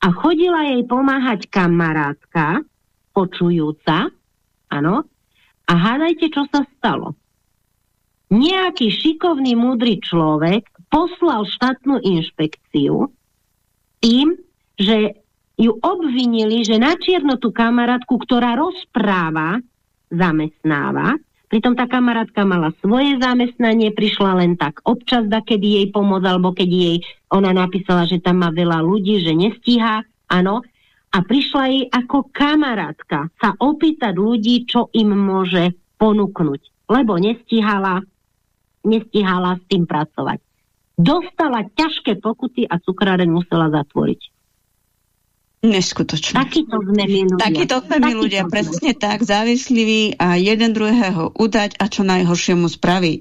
B: a chodila jej pomáhať kamarátka, počujúca, áno, a hádajte, čo sa stalo. Nejaký šikovný, múdry človek poslal štátnu inšpekciu tým, že ju obvinili, že na čierno tú kamarátku, ktorá rozpráva, zamestnáva, Pritom tá kamarátka mala svoje zamestnanie, prišla len tak občas, da kedy jej pomôcť, alebo keď jej ona napísala, že tam má veľa ľudí, že nestíha, áno. A prišla jej ako kamarátka sa opýtať ľudí, čo im môže ponúknuť, lebo nestíhala, nestíhala s tým pracovať. Dostala ťažké pokuty a cukráreň musela zatvoriť.
C: Neskutočné.
B: Takýto sme my ľudia.
C: Takýto sme my ľudia, presne tak, závislí a jeden druhého udať a čo najhoršie mu spraviť.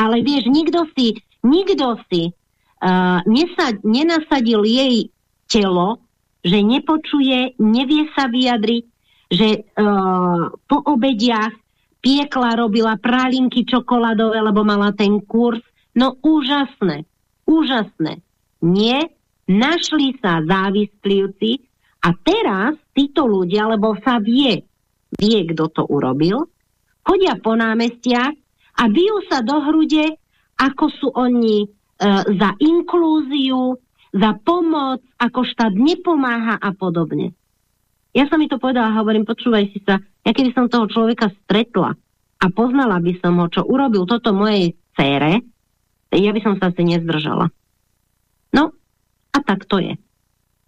B: Ale vieš, nikto si, nikto si uh, nesad, nenasadil jej telo, že nepočuje, nevie sa vyjadriť, že uh, po obediach piekla, robila pralinky čokoládové, lebo mala ten kurz. No úžasné, úžasné. Nie, našli sa závislivci a teraz títo ľudia, lebo sa vie, vie, kto to urobil, chodia po námestiach a bijú sa do hrude, ako sú oni e, za inklúziu, za pomoc, ako štát nepomáha a podobne. Ja som mi to povedala, hovorím, počúvaj si sa, ja keby som toho človeka stretla a poznala by som ho, čo urobil toto mojej cére, ja by som sa asi nezdržala. No, a tak to je.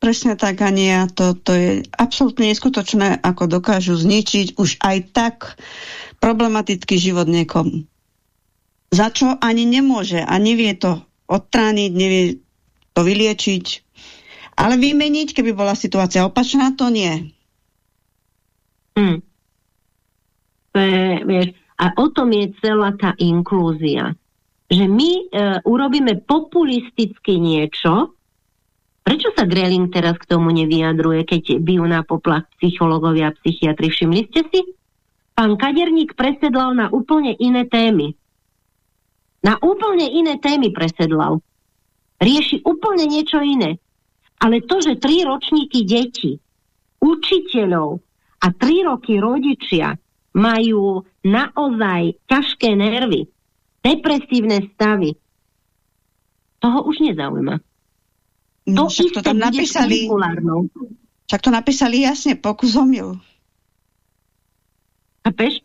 C: Presne tak, Ania, to, to je absolútne neskutočné, ako dokážu zničiť už aj tak problematický život niekomu. Za čo ani nemôže a nevie to odtrániť, nevie to vyliečiť. Ale vymeniť, keby bola situácia opačná, to nie.
B: Hmm. To je, vieš, a o tom je celá tá inklúzia. Že my e, urobíme populisticky niečo, prečo sa Greling teraz k tomu nevyjadruje, keď bijú na poplach psychológovia a psychiatri? Všimli ste si? Pán Kaderník presedlal na úplne iné témy. Na úplne iné témy presedlal. Rieši úplne niečo iné. Ale to, že tri ročníky detí, učiteľov a tri roky rodičia majú naozaj ťažké nervy, depresívne stavy, toho už nezaujíma.
C: No, to však to tam napísali, však to napísali jasne, pokus omyl.
B: Chápeš?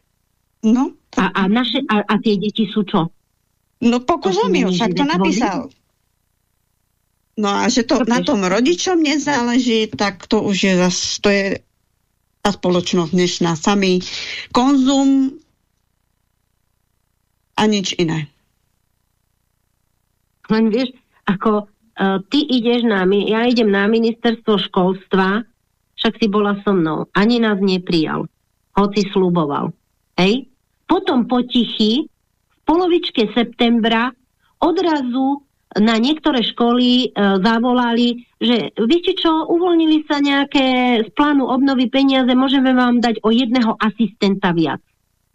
C: No.
B: To... A, a, naše, a, a tie deti sú čo?
C: No pokus omyl, však to napísal. No a že to na tom rodičom nezáleží, tak to už je zas, to je tá spoločnosť dnešná. Samý konzum a nič iné.
B: Len vieš, ako ty ideš na, ja idem na ministerstvo školstva, však si bola so mnou, ani nás neprijal, hoci sluboval. Hej? Potom potichy, v polovičke septembra, odrazu na niektoré školy e, zavolali, že viete čo, uvoľnili sa nejaké z plánu obnovy peniaze, môžeme vám dať o jedného asistenta viac.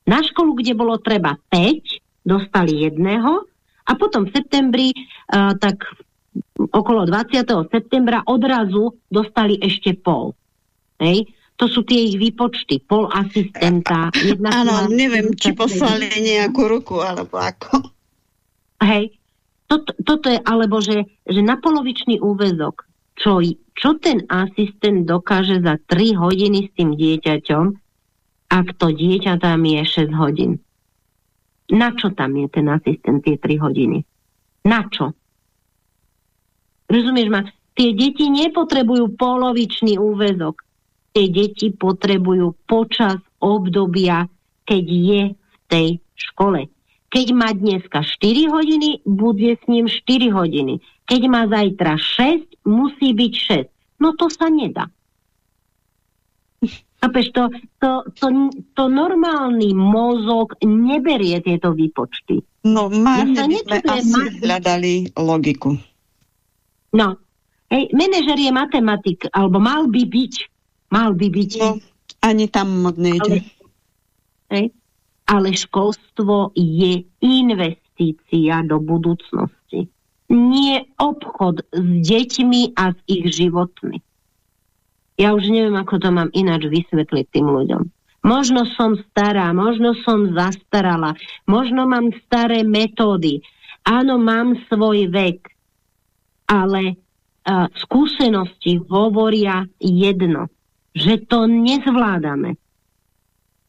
B: Na školu, kde bolo treba 5, dostali jedného a potom v septembri, e, tak okolo 20. septembra odrazu dostali ešte pol. Hej? To sú tie ich výpočty, pol asistenta.
C: Áno, neviem, či poslali nejakú ruku, alebo ako.
B: Hej, toto, toto je, alebo že, že na polovičný úvezok, čo, čo ten asistent dokáže za 3 hodiny s tým dieťaťom, ak to dieťa tam je 6 hodín. Na čo tam je ten asistent tie 3 hodiny? Na čo? Rozumieš ma? Tie deti nepotrebujú polovičný úvezok. Tie deti potrebujú počas obdobia, keď je v tej škole. Keď má dneska 4 hodiny, bude s ním 4 hodiny. Keď má zajtra 6, musí byť 6. No to sa nedá. Chápeš, to, to, to, to normálny mozog neberie tieto výpočty.
C: No, márne by sme asi hľadali logiku.
B: No, hej, manažer je matematik, alebo mal by byť. Mal by byť. No,
C: ani tam moc nejde. Ale,
B: hej, ale školstvo je investícia do budúcnosti. Nie obchod s deťmi a s ich životmi. Ja už neviem, ako to mám ináč vysvetliť tým ľuďom. Možno som stará, možno som zastarala, možno mám staré metódy. Áno, mám svoj vek, ale uh, skúsenosti hovoria jedno, že to nezvládame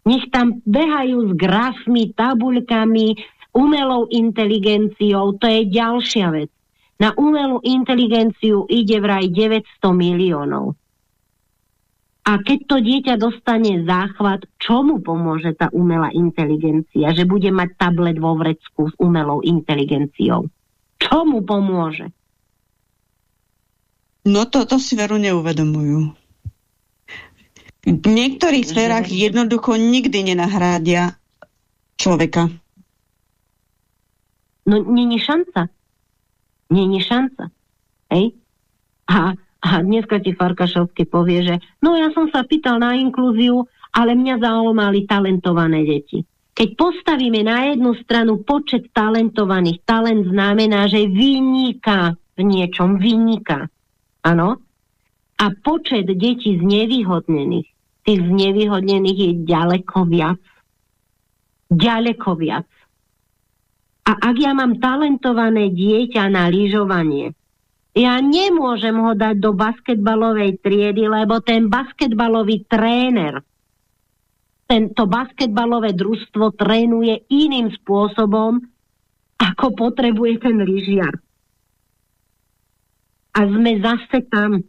B: nech tam behajú s grafmi, tabuľkami, umelou inteligenciou, to je ďalšia vec. Na umelú inteligenciu ide vraj 900 miliónov. A keď to dieťa dostane záchvat, čo mu pomôže tá umelá inteligencia? Že bude mať tablet vo vrecku s umelou inteligenciou. Čo mu pomôže?
C: No toto si veru neuvedomujú v niektorých sférach jednoducho nikdy nenahrádia človeka.
B: No, není šanca. Není šanca. Hej? A, a dneska ti Farkašovský povie, že no ja som sa pýtal na inklúziu, ale mňa zaujímali talentované deti. Keď postavíme na jednu stranu počet talentovaných, talent znamená, že vyniká v niečom, vyniká. Áno. A počet detí znevýhodnených, tých znevýhodnených je ďaleko viac. Ďaleko viac. A ak ja mám talentované dieťa na lyžovanie, ja nemôžem ho dať do basketbalovej triedy, lebo ten basketbalový tréner, tento basketbalové družstvo trénuje iným spôsobom, ako potrebuje ten lyžiar. A sme zase tam.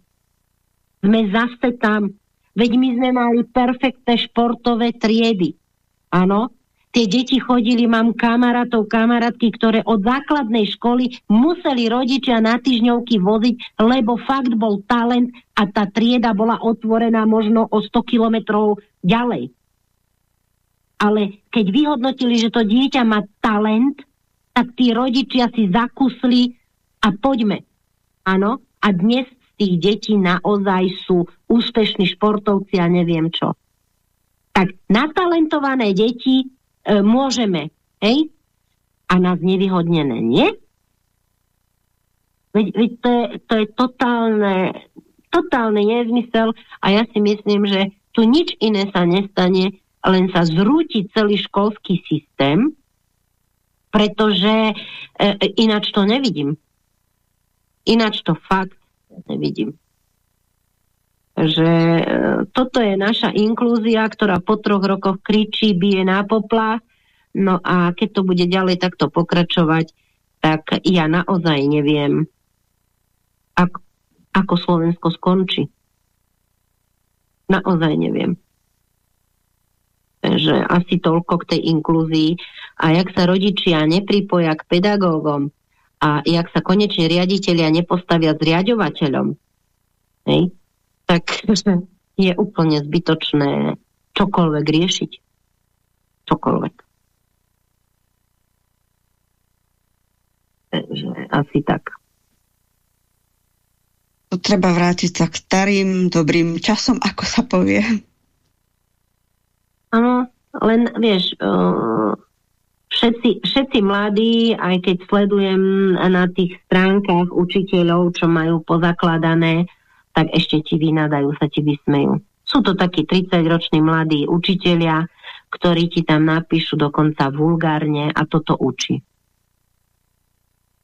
B: Sme zase tam. Veď my sme mali perfektné športové triedy. Áno, tie deti chodili, mám kamarátov, kamarátky, ktoré od základnej školy museli rodičia na týždňovky voziť, lebo fakt bol talent a tá trieda bola otvorená možno o 100 kilometrov ďalej. Ale keď vyhodnotili, že to dieťa má talent, tak tí rodičia si zakusli a poďme. Áno, a dnes z tých detí naozaj sú úspešní športovci a neviem čo. Tak natalentované deti e, môžeme, hej? A nás nevyhodnené, nie? Veď, veď to, je, to je totálne, totálny nezmysel a ja si myslím, že tu nič iné sa nestane, len sa zrúti celý školský systém, pretože e, ináč to nevidím. Ináč to fakt nevidím že e, toto je naša inklúzia, ktorá po troch rokoch kričí, bije na poplach, no a keď to bude ďalej takto pokračovať, tak ja naozaj neviem, ako, ako Slovensko skončí. Naozaj neviem. Že asi toľko k tej inklúzii. A jak sa rodičia nepripoja k pedagógom a jak sa konečne riaditeľia nepostavia s riadovateľom, hej, tak je úplne zbytočné čokoľvek riešiť. Čokoľvek. Takže asi tak.
C: To treba vrátiť sa k starým, dobrým časom, ako sa povie.
B: Áno, len vieš, uh, všetci, všetci mladí, aj keď sledujem na tých stránkach učiteľov, čo majú pozakladané, tak ešte ti vynadajú, sa ti vysmejú. Sú to takí 30-roční mladí učitelia, ktorí ti tam napíšu dokonca vulgárne a toto učí.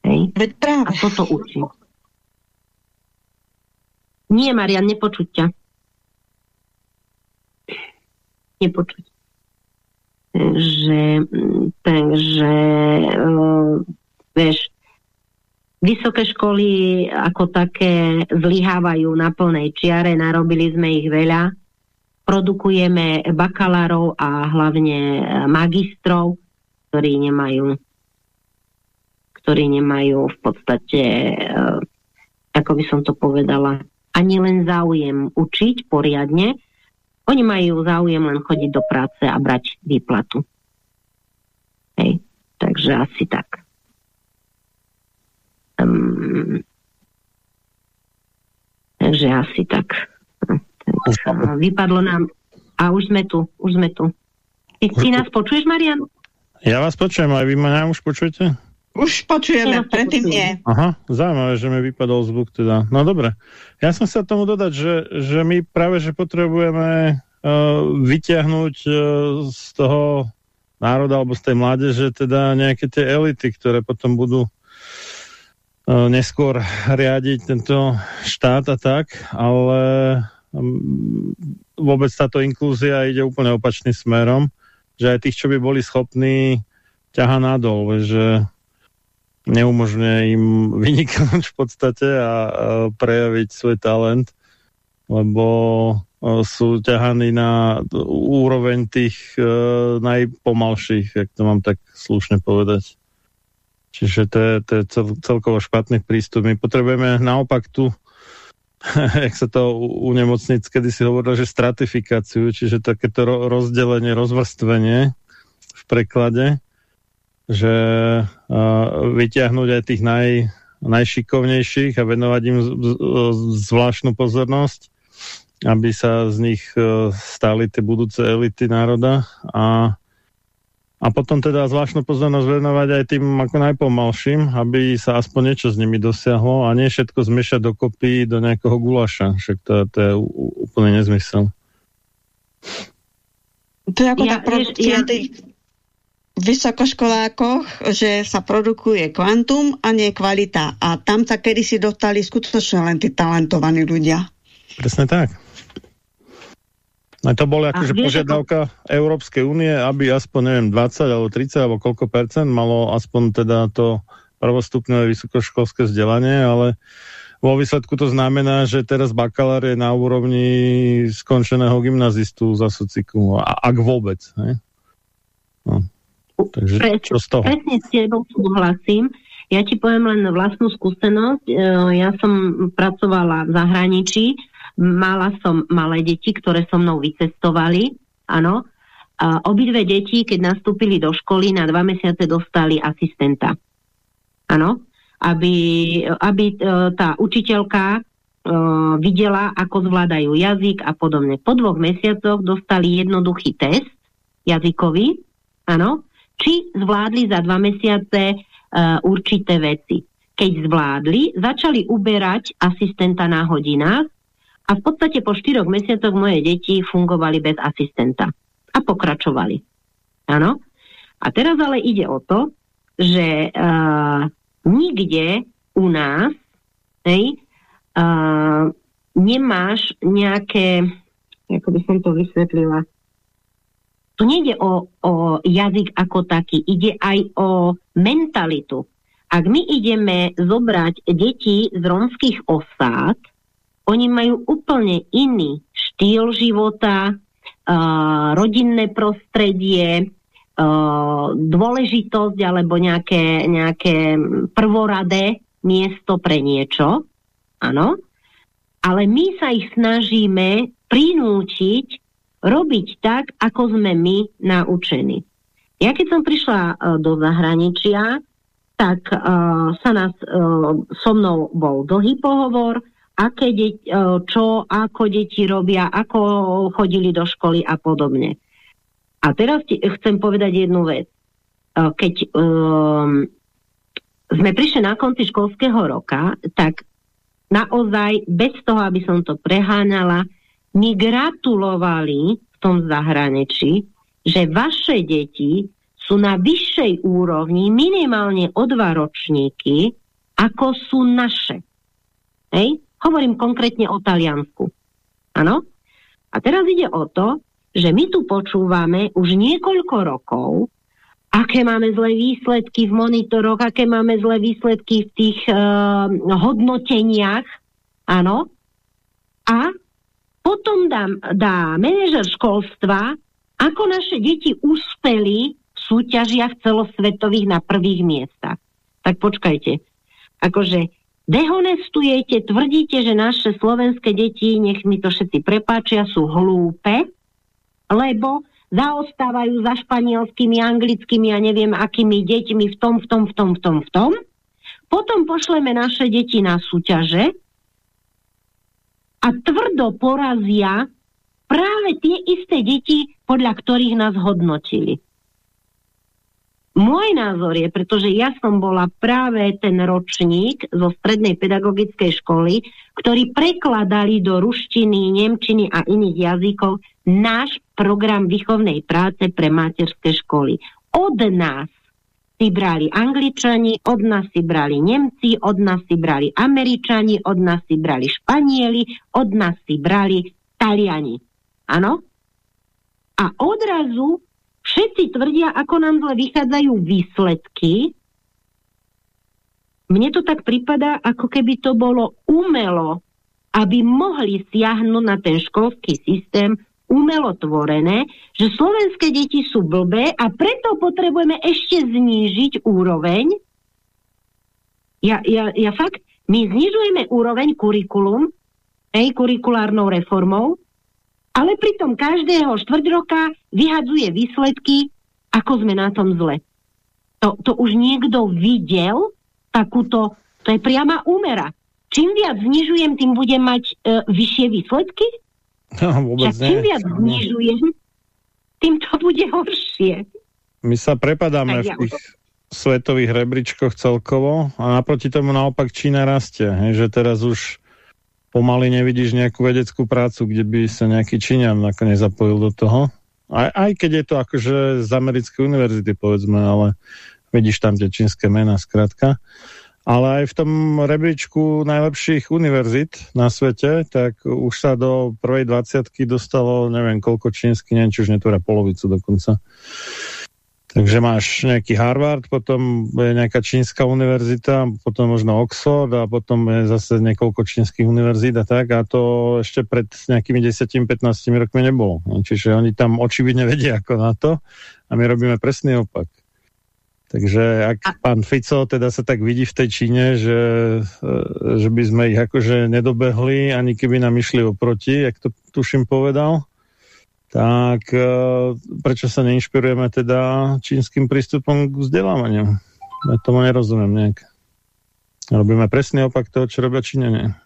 B: Hej?
C: Veď práve.
B: A toto učí. Nie, Marian, nepočuť ťa. Nepočuť. Takže, takže uh, vieš, Vysoké školy ako také zlyhávajú na plnej čiare, narobili sme ich veľa. Produkujeme bakalárov a hlavne magistrov, ktorí nemajú ktorí nemajú v podstate, eh, ako by som to povedala, ani len záujem učiť poriadne. Oni majú záujem len chodiť do práce a brať výplatu. Hej. Takže asi tak. Um, takže asi tak. Vypadlo nám a už sme tu, už sme tu. Ty, ty nás počuješ, Marian?
A: Ja vás počujem, aj vy ma už počujete?
C: Už počujeme, predtým nie.
A: Aha, zaujímavé, že mi vypadol zvuk teda. No dobre. Ja som sa tomu dodať, že, že my práve, že potrebujeme uh, vyťahnuť uh, z toho národa alebo z tej mládeže teda nejaké tie elity, ktoré potom budú E, neskôr riadiť tento štát a tak, ale vôbec táto inklúzia ide úplne opačným smerom, že aj tých, čo by boli schopní, ťaha nadol, že neumožňuje im vyniknúť v podstate a, prejaviť svoj talent, lebo e, sú ťahaní na úroveň tých uh, najpomalších, jak to mám tak slušne povedať. Čiže to je, to je cel, celkovo špatný prístup. My potrebujeme naopak tu, jak sa to u, u nemocnic kedy si hovorilo, že stratifikáciu, čiže takéto ro, rozdelenie, rozvrstvenie v preklade, že uh, vyťahnuť aj tých naj, najšikovnejších a venovať im zvláštnu pozornosť, aby sa z nich uh, stali tie budúce elity národa a A potom teda zvláštnu pozornosť venovať aj tým ako najpomalším, aby sa aspoň niečo s nimi dosiahlo a nie všetko zmiešať dokopy do nejakého gulaša. Však to, to je úplne nezmysel.
C: To je ako ja, tá produkcia ja, tých vysokoškolákoch, že sa produkuje kvantum a nie kvalita. A tam sa kedysi dostali skutočne len tí talentovaní ľudia.
A: Presne tak. A to bola akože požiadavka ako... Európskej únie, aby aspoň, neviem, 20 alebo 30 alebo koľko percent malo aspoň teda to prvostupné vysokoškolské vzdelanie, ale vo výsledku to znamená, že teraz bakalár je na úrovni skončeného gymnazistu za sociku, ak vôbec. Ne? No. Takže Pre, čo z toho?
B: Presne s tebou súhlasím. Ja ti poviem len vlastnú skúsenosť. E, ja som pracovala v zahraničí, mala som malé deti, ktoré so mnou vycestovali, áno. A obidve deti, keď nastúpili do školy, na dva mesiace dostali asistenta. Áno. Aby, aby e, tá učiteľka uh, videla, ako zvládajú jazyk a podobne. Po dvoch mesiacoch dostali jednoduchý test jazykový, áno, či zvládli za dva mesiace uh, určité veci. Keď zvládli, začali uberať asistenta na hodinách a v podstate po štyroch mesiacoch moje deti fungovali bez asistenta. A pokračovali. Áno? A teraz ale ide o to, že uh, nikde u nás hej, uh, nemáš nejaké, ako by som to vysvetlila, tu nejde o, o jazyk ako taký, ide aj o mentalitu. Ak my ideme zobrať deti z romských osád, oni majú úplne iný štýl života, rodinné prostredie, dôležitosť alebo nejaké, nejaké prvoradé miesto pre niečo. Áno. Ale my sa ich snažíme prinútiť robiť tak, ako sme my naučení. Ja keď som prišla uh, do zahraničia, tak uh, sa nás, uh, so mnou bol dlhý pohovor, aké deti, uh, čo, ako deti robia, ako chodili do školy a podobne. A teraz ti chcem povedať jednu vec. Uh, keď um, sme prišli na konci školského roka, tak naozaj bez toho, aby som to preháňala, mi gratulovali v tom zahraničí, že vaše deti sú na vyššej úrovni minimálne o dva ročníky, ako sú naše. Hej? Hovorím konkrétne o Taliansku. Áno? A teraz ide o to, že my tu počúvame už niekoľko rokov, aké máme zlé výsledky v monitoroch, aké máme zlé výsledky v tých uh, hodnoteniach, áno, a potom dá, dá manažer školstva, ako naše deti uspeli v súťažiach celosvetových na prvých miestach. Tak počkajte. Akože dehonestujete, tvrdíte, že naše slovenské deti, nech mi to všetci prepáčia, sú hlúpe, lebo zaostávajú za španielskými, anglickými a neviem akými deťmi v tom, v tom, v tom, v tom, v tom. Potom pošleme naše deti na súťaže, a tvrdo porazia práve tie isté deti, podľa ktorých nás hodnotili. Môj názor je, pretože ja som bola práve ten ročník zo strednej pedagogickej školy, ktorí prekladali do ruštiny, nemčiny a iných jazykov náš program výchovnej práce pre materské školy. Od nás si brali Angličani, od nás si brali Nemci, od nás si brali Američani, od nás si brali Španieli, od nás si brali Taliani. Áno? A odrazu všetci tvrdia, ako nám zle vychádzajú výsledky. Mne to tak prípada, ako keby to bolo umelo, aby mohli siahnuť na ten školský systém umelo tvorené, že slovenské deti sú blbé a preto potrebujeme ešte znížiť úroveň. Ja, ja, ja fakt, my znižujeme úroveň kurikulum, hej, kurikulárnou reformou, ale pritom každého štvrť roka vyhadzuje výsledky, ako sme na tom zle. To, to už niekto videl, takúto, to je priama úmera. Čím viac znižujem, tým budem mať e, vyššie výsledky?
A: No, vôbec
B: Čak, Čím viac znižujem, tým to bude horšie.
A: My sa prepadáme
B: ja
A: v tých svetových rebríčkoch celkovo a naproti tomu naopak Čína rastie. Hej, že teraz už pomaly nevidíš nejakú vedeckú prácu, kde by sa nejaký Číňan nakoniec zapojil do toho. Aj, aj keď je to akože z americkej univerzity, povedzme, ale vidíš tam tie čínske mená, skrátka. Ale aj v tom rebríčku najlepších univerzit na svete, tak už sa do prvej 20 dostalo, neviem koľko čínsky, neviem, či už netvoria polovicu dokonca. Takže máš nejaký Harvard, potom je nejaká čínska univerzita, potom možno Oxford a potom je zase niekoľko čínskych univerzít a tak a to ešte pred nejakými 10-15 rokmi nebolo. Čiže oni tam očividne vedia ako na to a my robíme presný opak. Takže ak a... pán Fico teda sa tak vidí v tej Číne, že, e, že by sme ich akože nedobehli, ani keby nám išli oproti, jak to tuším povedal, tak e, prečo sa neinšpirujeme teda čínskym prístupom k vzdelávaniu? Ja tomu nerozumiem nejak. Robíme presný opak toho, čo robia Číňania.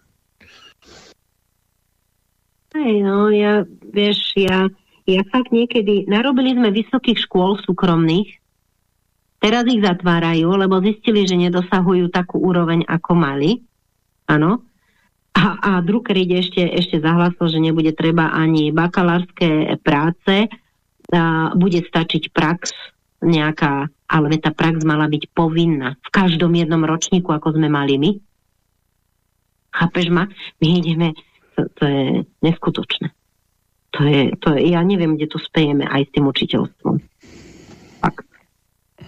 B: Hej, no, ja, vieš, ja, ja fakt niekedy, narobili sme vysokých škôl súkromných, teraz ich zatvárajú, lebo zistili, že nedosahujú takú úroveň, ako mali. Áno. A, a Drucker ešte, ešte zahlasil, že nebude treba ani bakalárske práce, a bude stačiť prax nejaká, ale tá prax mala byť povinná v každom jednom ročníku, ako sme mali my. Chápeš ma? My ideme, to, to je neskutočné. To je, to je, ja neviem, kde to spejeme aj s tým učiteľstvom. Fakt.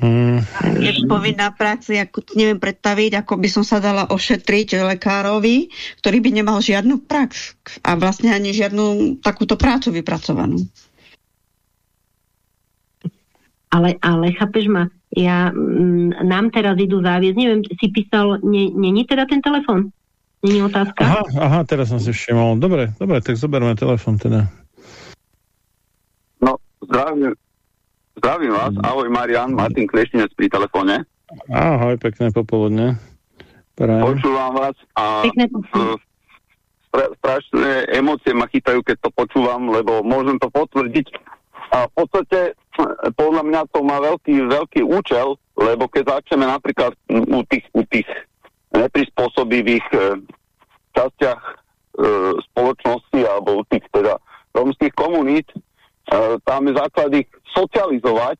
C: Hmm. Je povinná prax, ako neviem predstaviť, ako by som sa dala ošetriť lekárovi, ktorý by nemal žiadnu prax a vlastne ani žiadnu takúto prácu vypracovanú.
B: Ale, ale chápeš ma, ja, m, nám teraz idú záviesť, neviem, si písal, není teda ten telefon? Není otázka?
A: Aha, aha, teraz som si všimol. Dobre, dobre, tak zoberme telefon teda.
I: No, zdravím, Zdravím vás, mm. ahoj Marian, Martin Kleštinec pri telefóne.
A: Ahoj, pekné popoludne.
I: Prajem. Počúvam vás a strašné emócie ma chytajú, keď to počúvam, lebo môžem to potvrdiť. A v podstate podľa mňa to má veľký, veľký účel, lebo keď začneme napríklad u tých, u tých neprispôsobivých e, častiach e, spoločnosti alebo u tých teda romských komunít, E, tam je základ ich socializovať,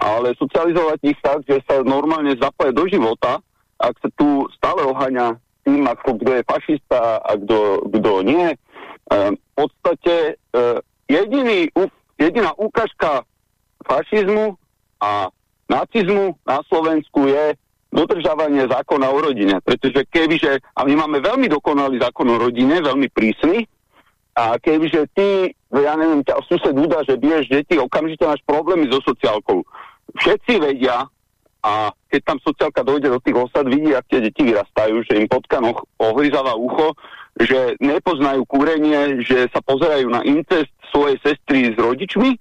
I: ale socializovať ich tak, že sa normálne zapoja do života, ak sa tu stále oháňa tým, ako kto je fašista a kto nie. E, v podstate e, jediný, jediná ukážka fašizmu a nacizmu na Slovensku je dodržávanie zákona o rodine. Pretože kebyže, a my máme veľmi dokonalý zákon o rodine, veľmi prísny, a kebyže ty, ja neviem, ťa sused úda, že biješ deti, okamžite máš problémy so sociálkou. Všetci vedia, a keď tam sociálka dojde do tých osad, vidí, ak tie deti vyrastajú, že im potkanoch ohryzáva ucho, že nepoznajú kúrenie, že sa pozerajú na incest svojej sestry s rodičmi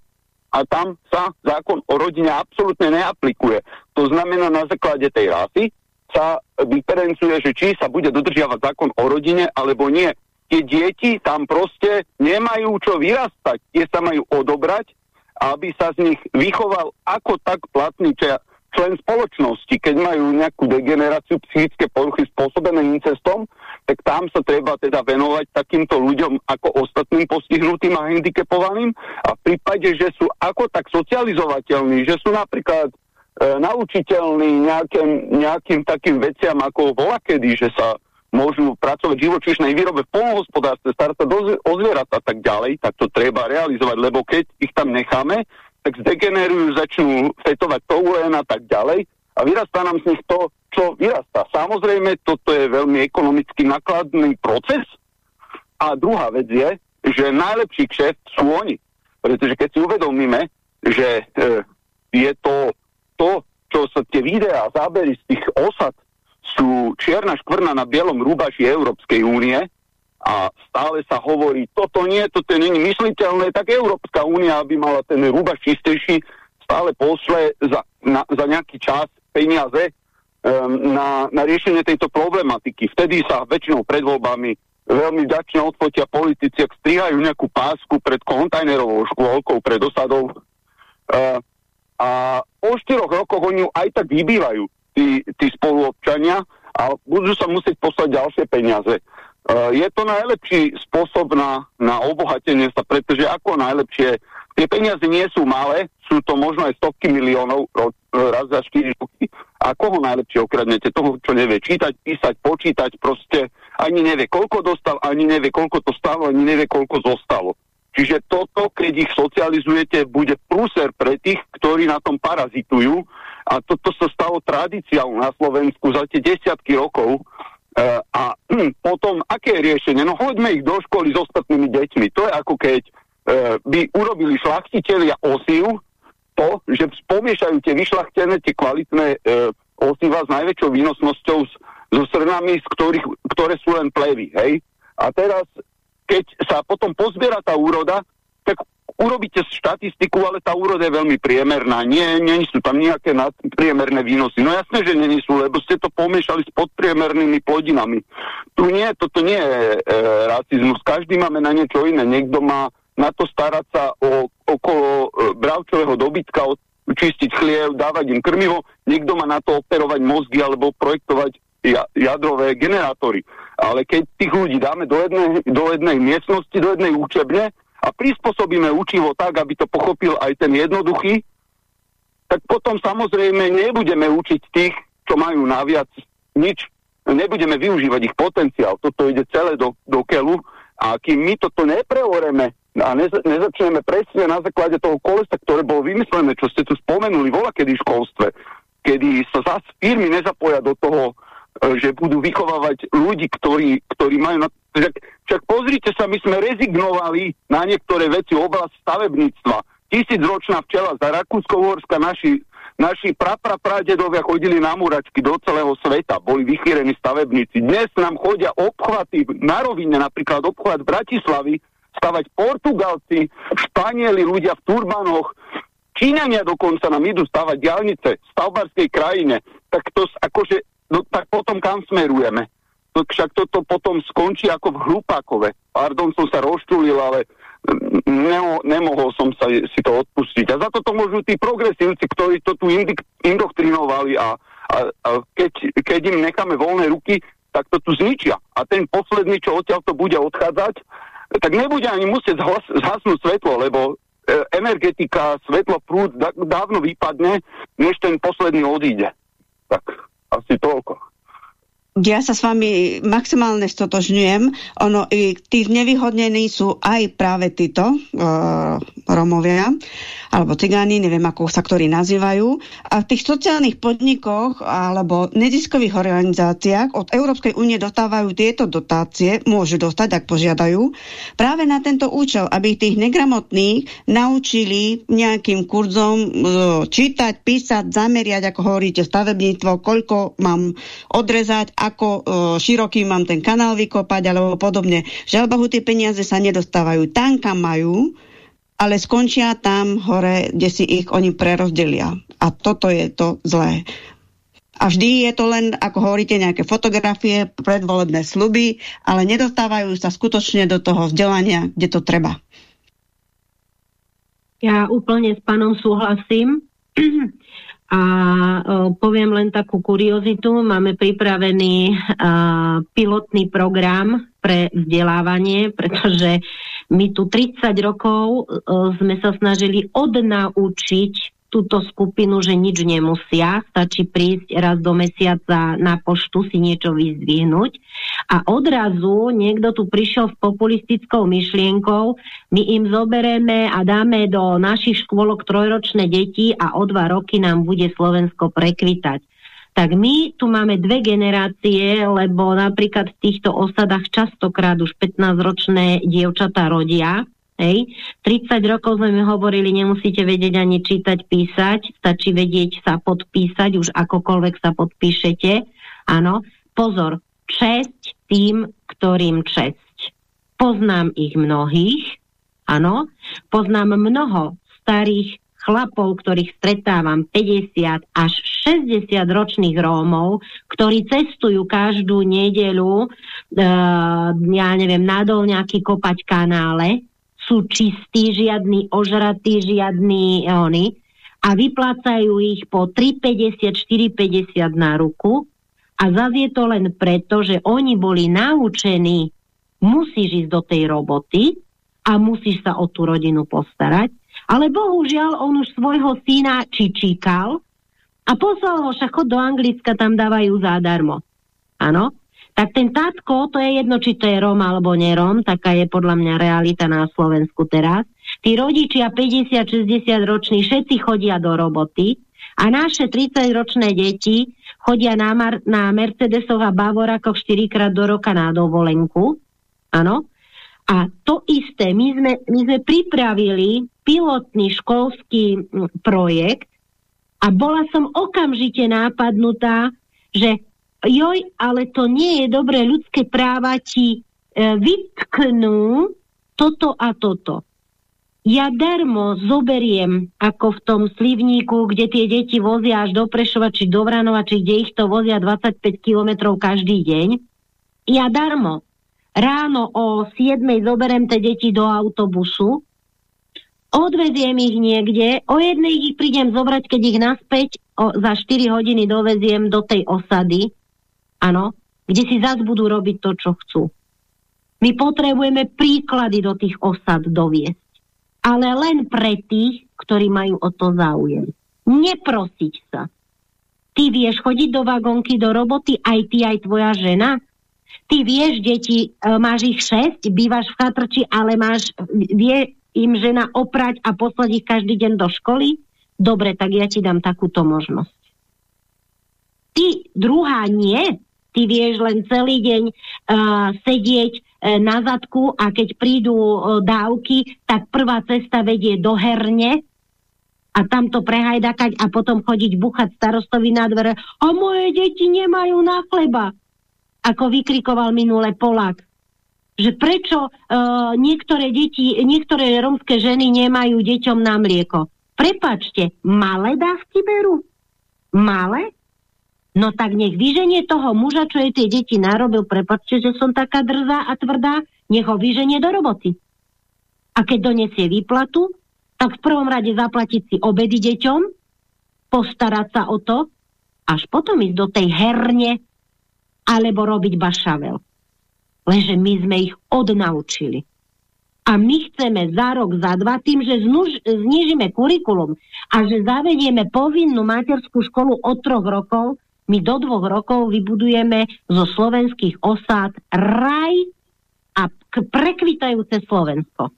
I: a tam sa zákon o rodine absolútne neaplikuje. To znamená, na základe tej rasy sa diferencuje, že či sa bude dodržiavať zákon o rodine alebo nie tie deti tam proste nemajú čo vyrastať, tie sa majú odobrať, aby sa z nich vychoval ako tak platný člen spoločnosti. Keď majú nejakú degeneráciu psychické poruchy spôsobené incestom, tak tam sa treba teda venovať takýmto ľuďom ako ostatným postihnutým a handicapovaným a v prípade, že sú ako tak socializovateľní, že sú napríklad e, naučiteľní nejakým, nejakým takým veciam ako volakedy, že sa môžu pracovať v živočíšnej výrobe, v polnohospodárstve, starať sa o zvieratá a tak ďalej, tak to treba realizovať, lebo keď ich tam necháme, tak zdegenerujú, začnú fetovať toulén a tak ďalej a vyrastá nám z nich to, čo vyrastá. Samozrejme, toto je veľmi ekonomicky nakladný proces a druhá vec je, že najlepší kšeft sú oni. Pretože keď si uvedomíme, že e, je to to, čo sa tie videá, zábery z tých osad sú čierna škvrna na bielom rúbaši Európskej únie a stále sa hovorí, toto nie, toto je mysliteľné, tak Európska únia, aby mala ten rúbaš čistejší, stále pošle za, na, za nejaký čas peniaze um, na, na riešenie tejto problematiky. Vtedy sa väčšinou pred voľbami veľmi ďačne odfotia politici, ak strihajú nejakú pásku pred kontajnerovou škôlkou, pred osadou. Uh, a po štyroch rokoch oni ju aj tak vybývajú, tí, tí spoluobčania, a budú sa musieť poslať ďalšie peniaze. Uh, je to najlepší spôsob na, na obohatenie sa, pretože ako najlepšie, tie peniaze nie sú malé, sú to možno aj stovky miliónov ro, raz za 4 roky. A koho najlepšie okradnete? Toho, čo nevie čítať, písať, počítať, proste ani nevie, koľko dostal, ani nevie, koľko to stalo, ani nevie, koľko zostalo. Čiže toto, keď ich socializujete, bude prúser pre tých, ktorí na tom parazitujú. A toto sa stalo tradíciou na Slovensku za tie desiatky rokov. E, a hm, potom, aké je riešenie? No hoďme ich do školy s ostatnými deťmi. To je ako keď e, by urobili šlachtitelia osiv, to, že pomiešajú tie vyšlachtené, tie kvalitné e, osiva s najväčšou výnosnosťou s, so srnami, z ktorých, ktoré sú len plevy. Hej? A teraz keď sa potom pozbiera tá úroda, tak urobíte štatistiku, ale tá úroda je veľmi priemerná. Nie, nie sú tam nejaké priemerné výnosy. No jasné, že nie sú, lebo ste to pomiešali s podpriemernými plodinami. Tu nie, toto nie je e, rasizmus. Každý máme na niečo iné. Niekto má na to starať sa o, okolo e, bravčového dobytka, čistiť chliev, dávať im krmivo. Niekto má na to operovať mozgy alebo projektovať jadrové generátory. Ale keď tých ľudí dáme do jednej, do jednej miestnosti, do jednej učebne a prispôsobíme učivo tak, aby to pochopil aj ten jednoduchý, tak potom samozrejme nebudeme učiť tých, čo majú naviac nič. Nebudeme využívať ich potenciál. Toto ide celé do, do kelu a kým my toto nepreoreme a nez, nezačneme presne na základe toho kolesa, ktoré bolo vymyslené, čo ste tu spomenuli, vola kedy v školstve, kedy sa zase firmy nezapoja do toho že budú vychovávať ľudí, ktorí, ktorí majú... Na... Však, však pozrite sa, my sme rezignovali na niektoré veci oblasť stavebníctva. Tisícročná včela za Rakúsko-Horska, naši, naši praprapradedovia chodili na múračky do celého sveta, boli vychýrení stavebníci. Dnes nám chodia obchvaty na rovine, napríklad obchvat Bratislavy, stavať Portugalci, Španieli, ľudia v turbanoch, Číňania dokonca nám idú stavať diálnice v stavbarskej krajine. Tak to akože no tak potom kam smerujeme? No, však toto potom skončí ako v hlupákove. Pardon, som sa rozčulil, ale nemo, nemohol som sa si to odpustiť. A za toto môžu tí progresívci, ktorí to tu indoktrinovali a, a, a keď, keď im necháme voľné ruky, tak to tu zničia. A ten posledný, čo odtiaľ to bude odchádzať, tak nebude ani musieť zhlas, zhasnúť svetlo, lebo e, energetika, svetlo, prúd dávno vypadne, než ten posledný odíde. Tak asi toľko.
C: Ja sa s vami maximálne stotožňujem. Ono, i tí nevyhodnení sú aj práve títo uh, Romovia alebo cigáni, neviem ako sa ktorí nazývajú. A v tých sociálnych podnikoch alebo neziskových organizáciách od Európskej únie dostávajú tieto dotácie, môžu dostať, ak požiadajú, práve na tento účel, aby tých negramotných naučili nejakým kurzom e, čítať, písať, zameriať, ako hovoríte, stavebníctvo, koľko mám odrezať, ako e, široký mám ten kanál vykopať, alebo podobne. Žiaľ Bohu, tie peniaze sa nedostávajú tam, kam majú, ale skončia tam hore, kde si ich oni prerozdelia. A toto je to zlé. A vždy je to len, ako hovoríte, nejaké fotografie, predvolebné sluby, ale nedostávajú sa skutočne do toho vzdelania, kde to treba.
B: Ja úplne s pánom súhlasím. A o, poviem len takú kuriozitu. Máme pripravený a, pilotný program pre vzdelávanie, pretože my tu 30 rokov o, sme sa snažili odnaučiť túto skupinu, že nič nemusia, stačí prísť raz do mesiaca na poštu si niečo vyzdvihnúť. A odrazu niekto tu prišiel s populistickou myšlienkou, my im zobereme a dáme do našich škôlok trojročné deti a o dva roky nám bude Slovensko prekvitať. Tak my tu máme dve generácie, lebo napríklad v týchto osadách častokrát už 15-ročné dievčatá rodia, Hej. 30 rokov sme mi hovorili, nemusíte vedieť ani čítať, písať, stačí vedieť sa podpísať, už akokoľvek sa podpíšete. Áno, pozor, česť tým, ktorým česť. Poznám ich mnohých, áno, poznám mnoho starých chlapov, ktorých stretávam 50 až 60 ročných Rómov, ktorí cestujú každú nedelu, uh, ja neviem, nadol nejaký kopať kanále, sú čistí, žiadny ožratí, žiadny oni. a vyplácajú ich po 3,50, 4,50 na ruku a zase je to len preto, že oni boli naučení, musíš ísť do tej roboty a musíš sa o tú rodinu postarať, ale bohužiaľ on už svojho syna čičíkal a poslal ho však do Anglicka, tam dávajú zadarmo. Áno? Tak ten tatko, to je jedno, či to je Rom alebo nerom, taká je podľa mňa realita na Slovensku teraz, Tí rodičia 50-60 roční všetci chodia do roboty a naše 30-ročné deti chodia na, Mar na Mercedesoch a Bavorakoch 4 krát do roka na dovolenku. Áno. A to isté, my sme, my sme pripravili pilotný školský projekt a bola som okamžite nápadnutá, že joj, ale to nie je dobré, ľudské práva ti e, vytknú toto a toto. Ja darmo zoberiem, ako v tom slivníku, kde tie deti vozia až do Prešova, či do Vranova, či kde ich to vozia 25 kilometrov každý deň. Ja darmo. Ráno o 7 zoberiem tie deti do autobusu, odveziem ich niekde, o jednej ich prídem zobrať, keď ich naspäť o, za 4 hodiny doveziem do tej osady, áno, kde si zase budú robiť to, čo chcú. My potrebujeme príklady do tých osad doviesť ale len pre tých, ktorí majú o to záujem. Neprosiť sa. Ty vieš chodiť do vagónky, do roboty, aj ty, aj tvoja žena? Ty vieš, deti, e, máš ich šesť, bývaš v chatrči, ale máš, vie im žena oprať a poslať ich každý deň do školy? Dobre, tak ja ti dám takúto možnosť. Ty druhá nie. Ty vieš len celý deň uh, sedieť E, na zadku a keď prídu e, dávky, tak prvá cesta vedie do herne a tam to prehajdakať a potom chodiť buchať starostovi na dvere a moje deti nemajú na chleba. Ako vykrikoval minule Polák. Že prečo uh, niektoré deti, niektoré romské ženy nemajú deťom na mlieko. Prepačte, malé dávky berú? Malé? No tak nech vyženie toho muža, čo jej tie deti narobil, prepačte, že som taká drzá a tvrdá, nech ho vyženie do roboty. A keď donesie výplatu, tak v prvom rade zaplatiť si obedy deťom, postarať sa o to, až potom ísť do tej herne alebo robiť bašavel. Lenže my sme ich odnaučili. A my chceme za rok, za dva, tým, že znuž, znižíme kurikulum a že zavedieme povinnú materskú školu od troch rokov, my do dvoch rokov vybudujeme zo slovenských osád raj a prekvitajúce Slovensko.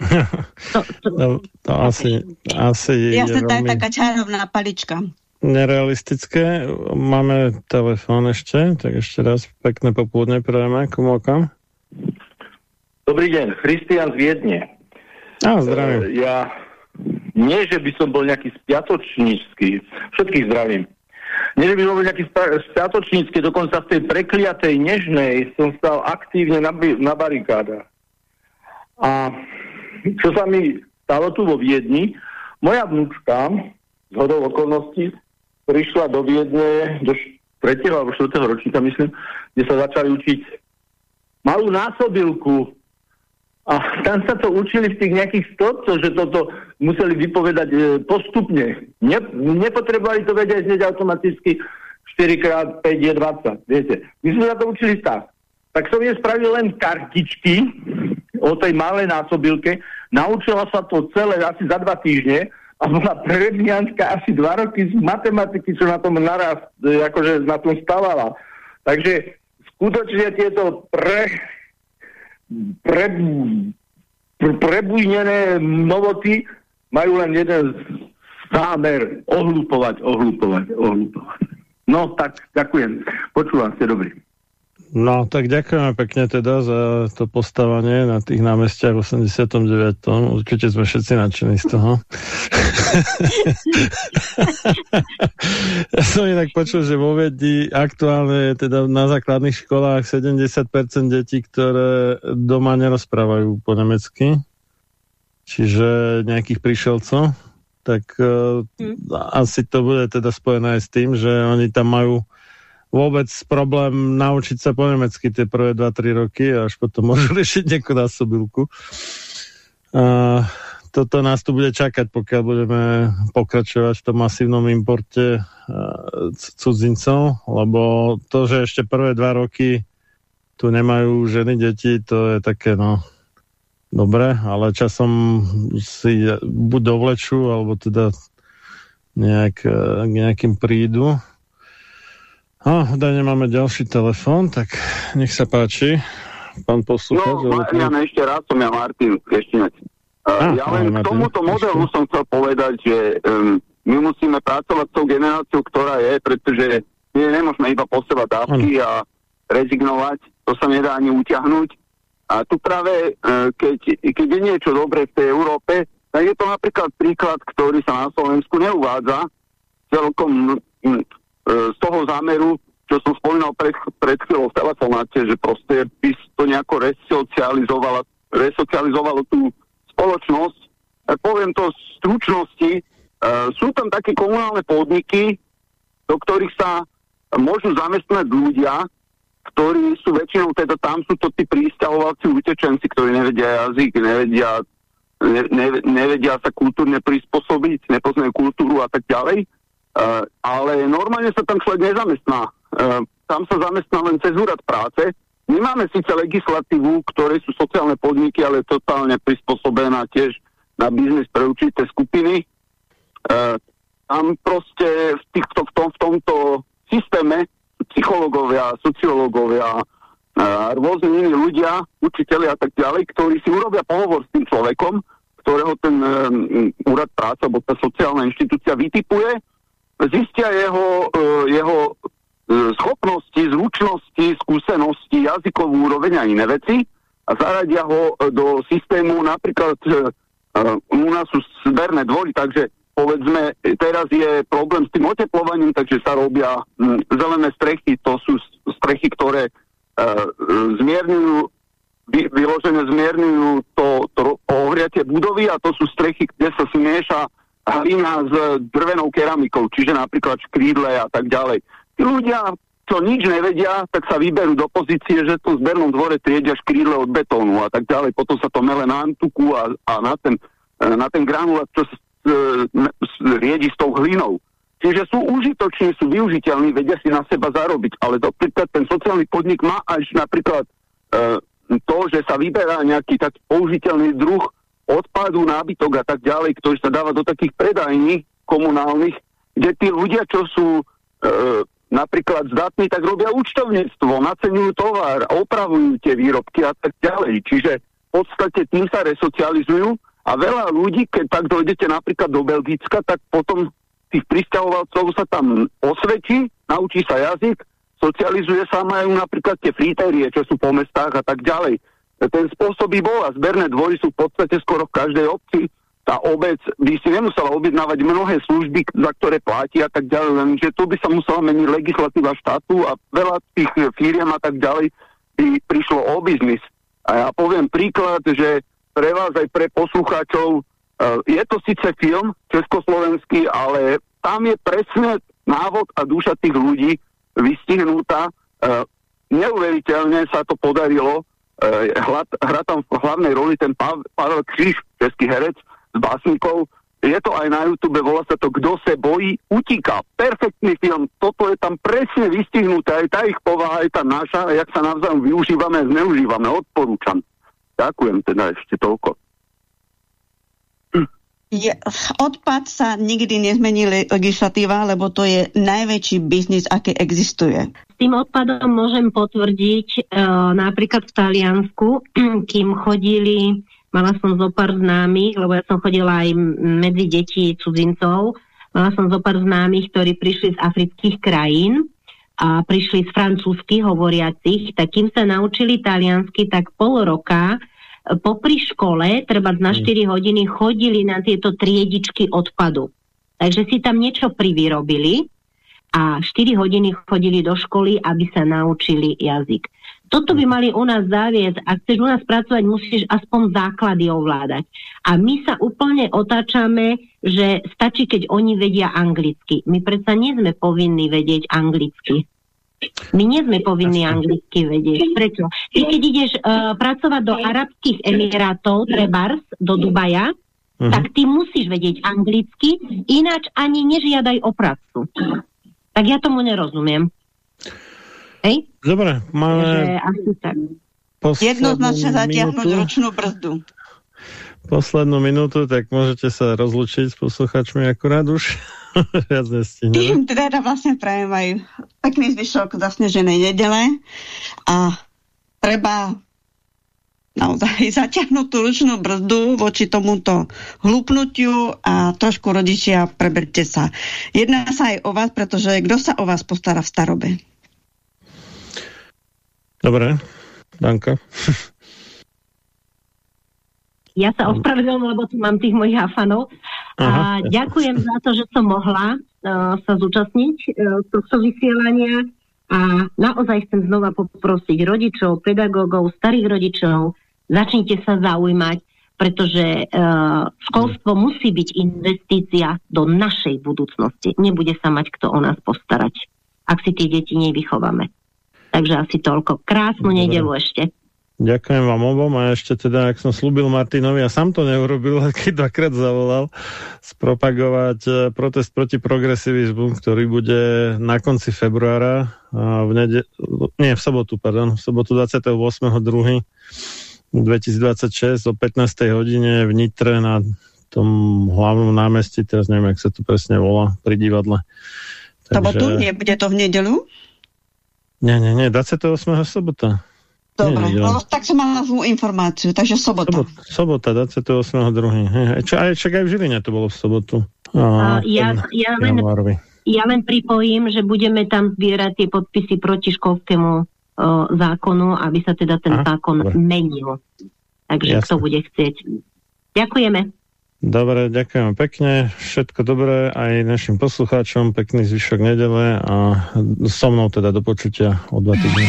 A: to, to, to, to asi, asi
C: ja je veľmi... taká čarovná palička.
A: Nerealistické. Máme telefón ešte, tak ešte raz pekné popoludne prejeme. Komu
J: Dobrý deň, Christian z Viedne.
A: Á, zdravím.
J: Uh, ja nie, že by som bol nejaký spiatočnícky, všetkých zdravím. Nie, že by bol nejaký spiatočnícky, dokonca v tej prekliatej nežnej som stal aktívne na, na barikádach. A čo sa mi stalo tu vo Viedni, moja vnúčka z hodou okolností prišla do Viedne do 3. alebo 4. ročníka, myslím, kde sa začali učiť malú násobilku a tam sa to učili v tých nejakých stĺpcoch, že toto museli vypovedať e, postupne. Ne, nepotrebovali to vedieť hneď automaticky 4x5 je 20, viete. My sme sa to učili tak. Tak som jej spravil len kartičky o tej malej násobilke, naučila sa to celé asi za dva týždne a bola prednianská asi dva roky z matematiky, čo na tom naraz, e, akože na tom stávala. Takže skutočne tieto pre, pre, pre, prebujnené novoty majú len jeden zámer ohlupovať, ohlupovať, ohlupovať. No tak, ďakujem. Počúvam ste, dobrý.
A: No, tak ďakujeme pekne teda za to postávanie na tých námestiach 89. Určite sme všetci nadšení z toho. ja som inak počul, že vo Viedni aktuálne je teda na základných školách 70% detí, ktoré doma nerozprávajú po nemecky. Čiže nejakých prišelcov. Tak uh, asi to bude teda spojené aj s tým, že oni tam majú vôbec problém naučiť sa po nemecky tie prvé 2-3 roky a až potom môžu riešiť nejakú násobilku. Uh, toto nás tu bude čakať, pokiaľ budeme pokračovať v tom masívnom importe uh, cudzincov, lebo to, že ešte prvé dva roky tu nemajú ženy, deti, to je také, no, dobre, ale časom si buď dovlečú, alebo teda nejak, uh, nejakým prídu. A, daj nemáme ďalší telefon, tak nech sa páči. Pán poslúchač.
I: No, Marian, ešte raz som ja Martin Keštinec. Uh, ja len k tomuto modelu som chcel povedať, že um, my musíme pracovať s tou generáciou, ktorá je, pretože my nemôžeme iba posebať dávky ano. a rezignovať, to sa nedá ani utiahnuť. A tu práve, uh, keď, keď je niečo dobré v tej Európe, tak je to napríklad príklad, ktorý sa na Slovensku neuvádza celkom um, z toho zámeru, čo som spomínal pred, pred chvíľou v telefonáte, že proste by to nejako resocializovalo, resocializovalo tú spoločnosť. Ja poviem to v stručnosti. Uh, sú tam také komunálne podniky, do ktorých sa môžu zamestnať ľudia, ktorí sú väčšinou, teda tam sú to tí prístahovalci, utečenci, ktorí nevedia jazyk, nevedia, ne, ne, nevedia sa kultúrne prispôsobiť, nepoznajú kultúru a tak ďalej. Uh, ale normálne sa tam človek nezamestná. Uh, tam sa zamestná len cez úrad práce my máme síce legislatívu, ktoré sú sociálne podniky, ale totálne prispôsobená tiež na biznis pre určité skupiny. E, tam proste v, týchto, v, tom, v tomto systéme psychológovia, sociológovia, e, rôzne iní ľudia, učiteľi a tak ďalej, ktorí si urobia pohovor s tým človekom, ktorého ten e, úrad práce alebo tá sociálna inštitúcia vytipuje, zistia jeho, e, jeho schopnosti, zručnosti, skúsenosti, jazykovú úroveň a iné veci a zaradia ho do systému. Napríklad uh, u nás sú zberné dvory, takže povedzme, teraz je problém s tým oteplovaním, takže sa robia um, zelené strechy, to sú strechy, ktoré uh, zmierňujú vy, vyložené zmierňujú to, to ohriatie budovy a to sú strechy, kde sa smieša hlina s drvenou keramikou, čiže napríklad škrídle a tak ďalej ľudia, čo nič nevedia, tak sa vyberú do pozície, že to v zbernom dvore triedia škrídle od betónu a tak ďalej. Potom sa to mele na antuku a, a na ten, e, na ten granulát, čo e, riedi s tou hlinou. Čiže sú užitoční, sú využiteľní, vedia si na seba zarobiť, ale napríklad ten sociálny podnik má až napríklad e, to, že sa vyberá nejaký tak použiteľný druh odpadu, nábytok a tak ďalej, ktorý sa dáva do takých predajní komunálnych, kde tí ľudia, čo sú e, napríklad zdatní, tak robia účtovníctvo, naceňujú tovar, opravujú tie výrobky a tak ďalej. Čiže v podstate tým sa resocializujú a veľa ľudí, keď tak dojdete napríklad do Belgicka, tak potom tých pristahovalcov sa tam osvedčí, naučí sa jazyk, socializuje sa, majú napríklad tie fritérie, čo sú po mestách a tak ďalej. Ten spôsob by bol a zberné dvory sú v podstate skoro v každej obci tá obec by si nemusela objednávať mnohé služby, za ktoré platí a tak ďalej, lenže tu by sa musela meniť legislatíva štátu a veľa tých firiem a tak ďalej by prišlo o biznis. A ja poviem príklad, že pre vás aj pre poslucháčov uh, je to síce film československý, ale tam je presne návod a duša tých ľudí vystihnutá. Uh, neuveriteľne sa to podarilo. Uh, hra tam v hlavnej roli ten Pavel Kříž, český herec, s básnikov. Je to aj na YouTube, volá sa to Kdo se bojí, utíka. Perfektný film, toto je tam presne vystihnuté, aj tá ich povaha, aj tá naša, jak sa navzájom využívame a zneužívame, odporúčam. Ďakujem teda ešte toľko.
C: Je, odpad sa nikdy nezmení legislatíva, lebo to je najväčší biznis, aký existuje.
B: S tým odpadom môžem potvrdiť e, napríklad v Taliansku, kým chodili Mala som zo pár známych, lebo ja som chodila aj medzi deti cudzincov. Mala som zo pár známych, ktorí prišli z afrických krajín a prišli z francúzsky hovoriacich, tak kým sa naučili taliansky, tak pol roka popri škole, treba na 4 mm. hodiny, chodili na tieto triedičky odpadu. Takže si tam niečo privyrobili a 4 hodiny chodili do školy, aby sa naučili jazyk. Toto by mali u nás zaviesť. Ak chceš u nás pracovať, musíš aspoň základy ovládať. A my sa úplne otáčame, že stačí, keď oni vedia anglicky. My predsa nie sme povinní vedieť anglicky. My nie sme povinní anglicky vedieť. Prečo? Ty keď ideš uh, pracovať do Arabských Emirátov, trebárs, do Dubaja, uh-huh. tak ty musíš vedieť anglicky, ináč ani nežiadaj o prácu. Tak ja tomu nerozumiem. Hej?
A: Dobre, máme...
C: asi tak. Jednoznačne zatiahnuť ručnú brzdu.
A: Poslednú minútu, tak môžete sa rozlučiť s posluchačmi akurát už. Viac
C: nestihneme. Teda vlastne prajem aj pekný zvyšok zasneženej nedele a treba naozaj zatiahnuť tú ručnú brzdu voči tomuto hlúpnutiu a trošku rodičia preberte sa. Jedná sa aj o vás, pretože kto sa o vás postará v starobe?
A: Dobre, Danka.
B: Ja sa ospravedlňujem, lebo tu mám tých mojich hafanov. Aha, a ďakujem za to, že som mohla uh, sa zúčastniť uh, tohto vysielania a naozaj chcem znova poprosiť rodičov, pedagógov, starých rodičov, začnite sa zaujímať, pretože uh, školstvo musí byť investícia do našej budúcnosti. Nebude sa mať kto o nás postarať, ak si tie deti nevychováme. Takže asi toľko. Krásnu nedelu ešte.
A: Ďakujem vám obom a ešte teda, ak som slúbil Martinovi a sám to neurobil, keď dvakrát zavolal, spropagovať e, protest proti progresivizmu, ktorý bude na konci februára, v nede... nie, v sobotu, pardon, v sobotu 28.2. 2026 o 15. hodine v Nitre na tom hlavnom námestí, teraz neviem, jak sa to presne volá, pri divadle.
C: Takže... Sobotu? Nie, bude to v nedelu?
A: Nie, nie, nie, 28. sobota.
C: Dobre, nie, no, tak som mala zlú informáciu, takže sobota.
A: Sobota, sobota 28. Čo, aj, čak aj v Žiline to bolo v sobotu.
B: A, ja, ja, len, ja len pripojím, že budeme tam zbierať tie podpisy proti školskému o, zákonu, aby sa teda ten a, zákon dobre. menil. Takže Jasne. kto bude chcieť. Ďakujeme.
A: Dobre, ďakujem pekne. Všetko dobré aj našim poslucháčom. Pekný zvyšok nedele a so mnou teda do počutia o dva týdny.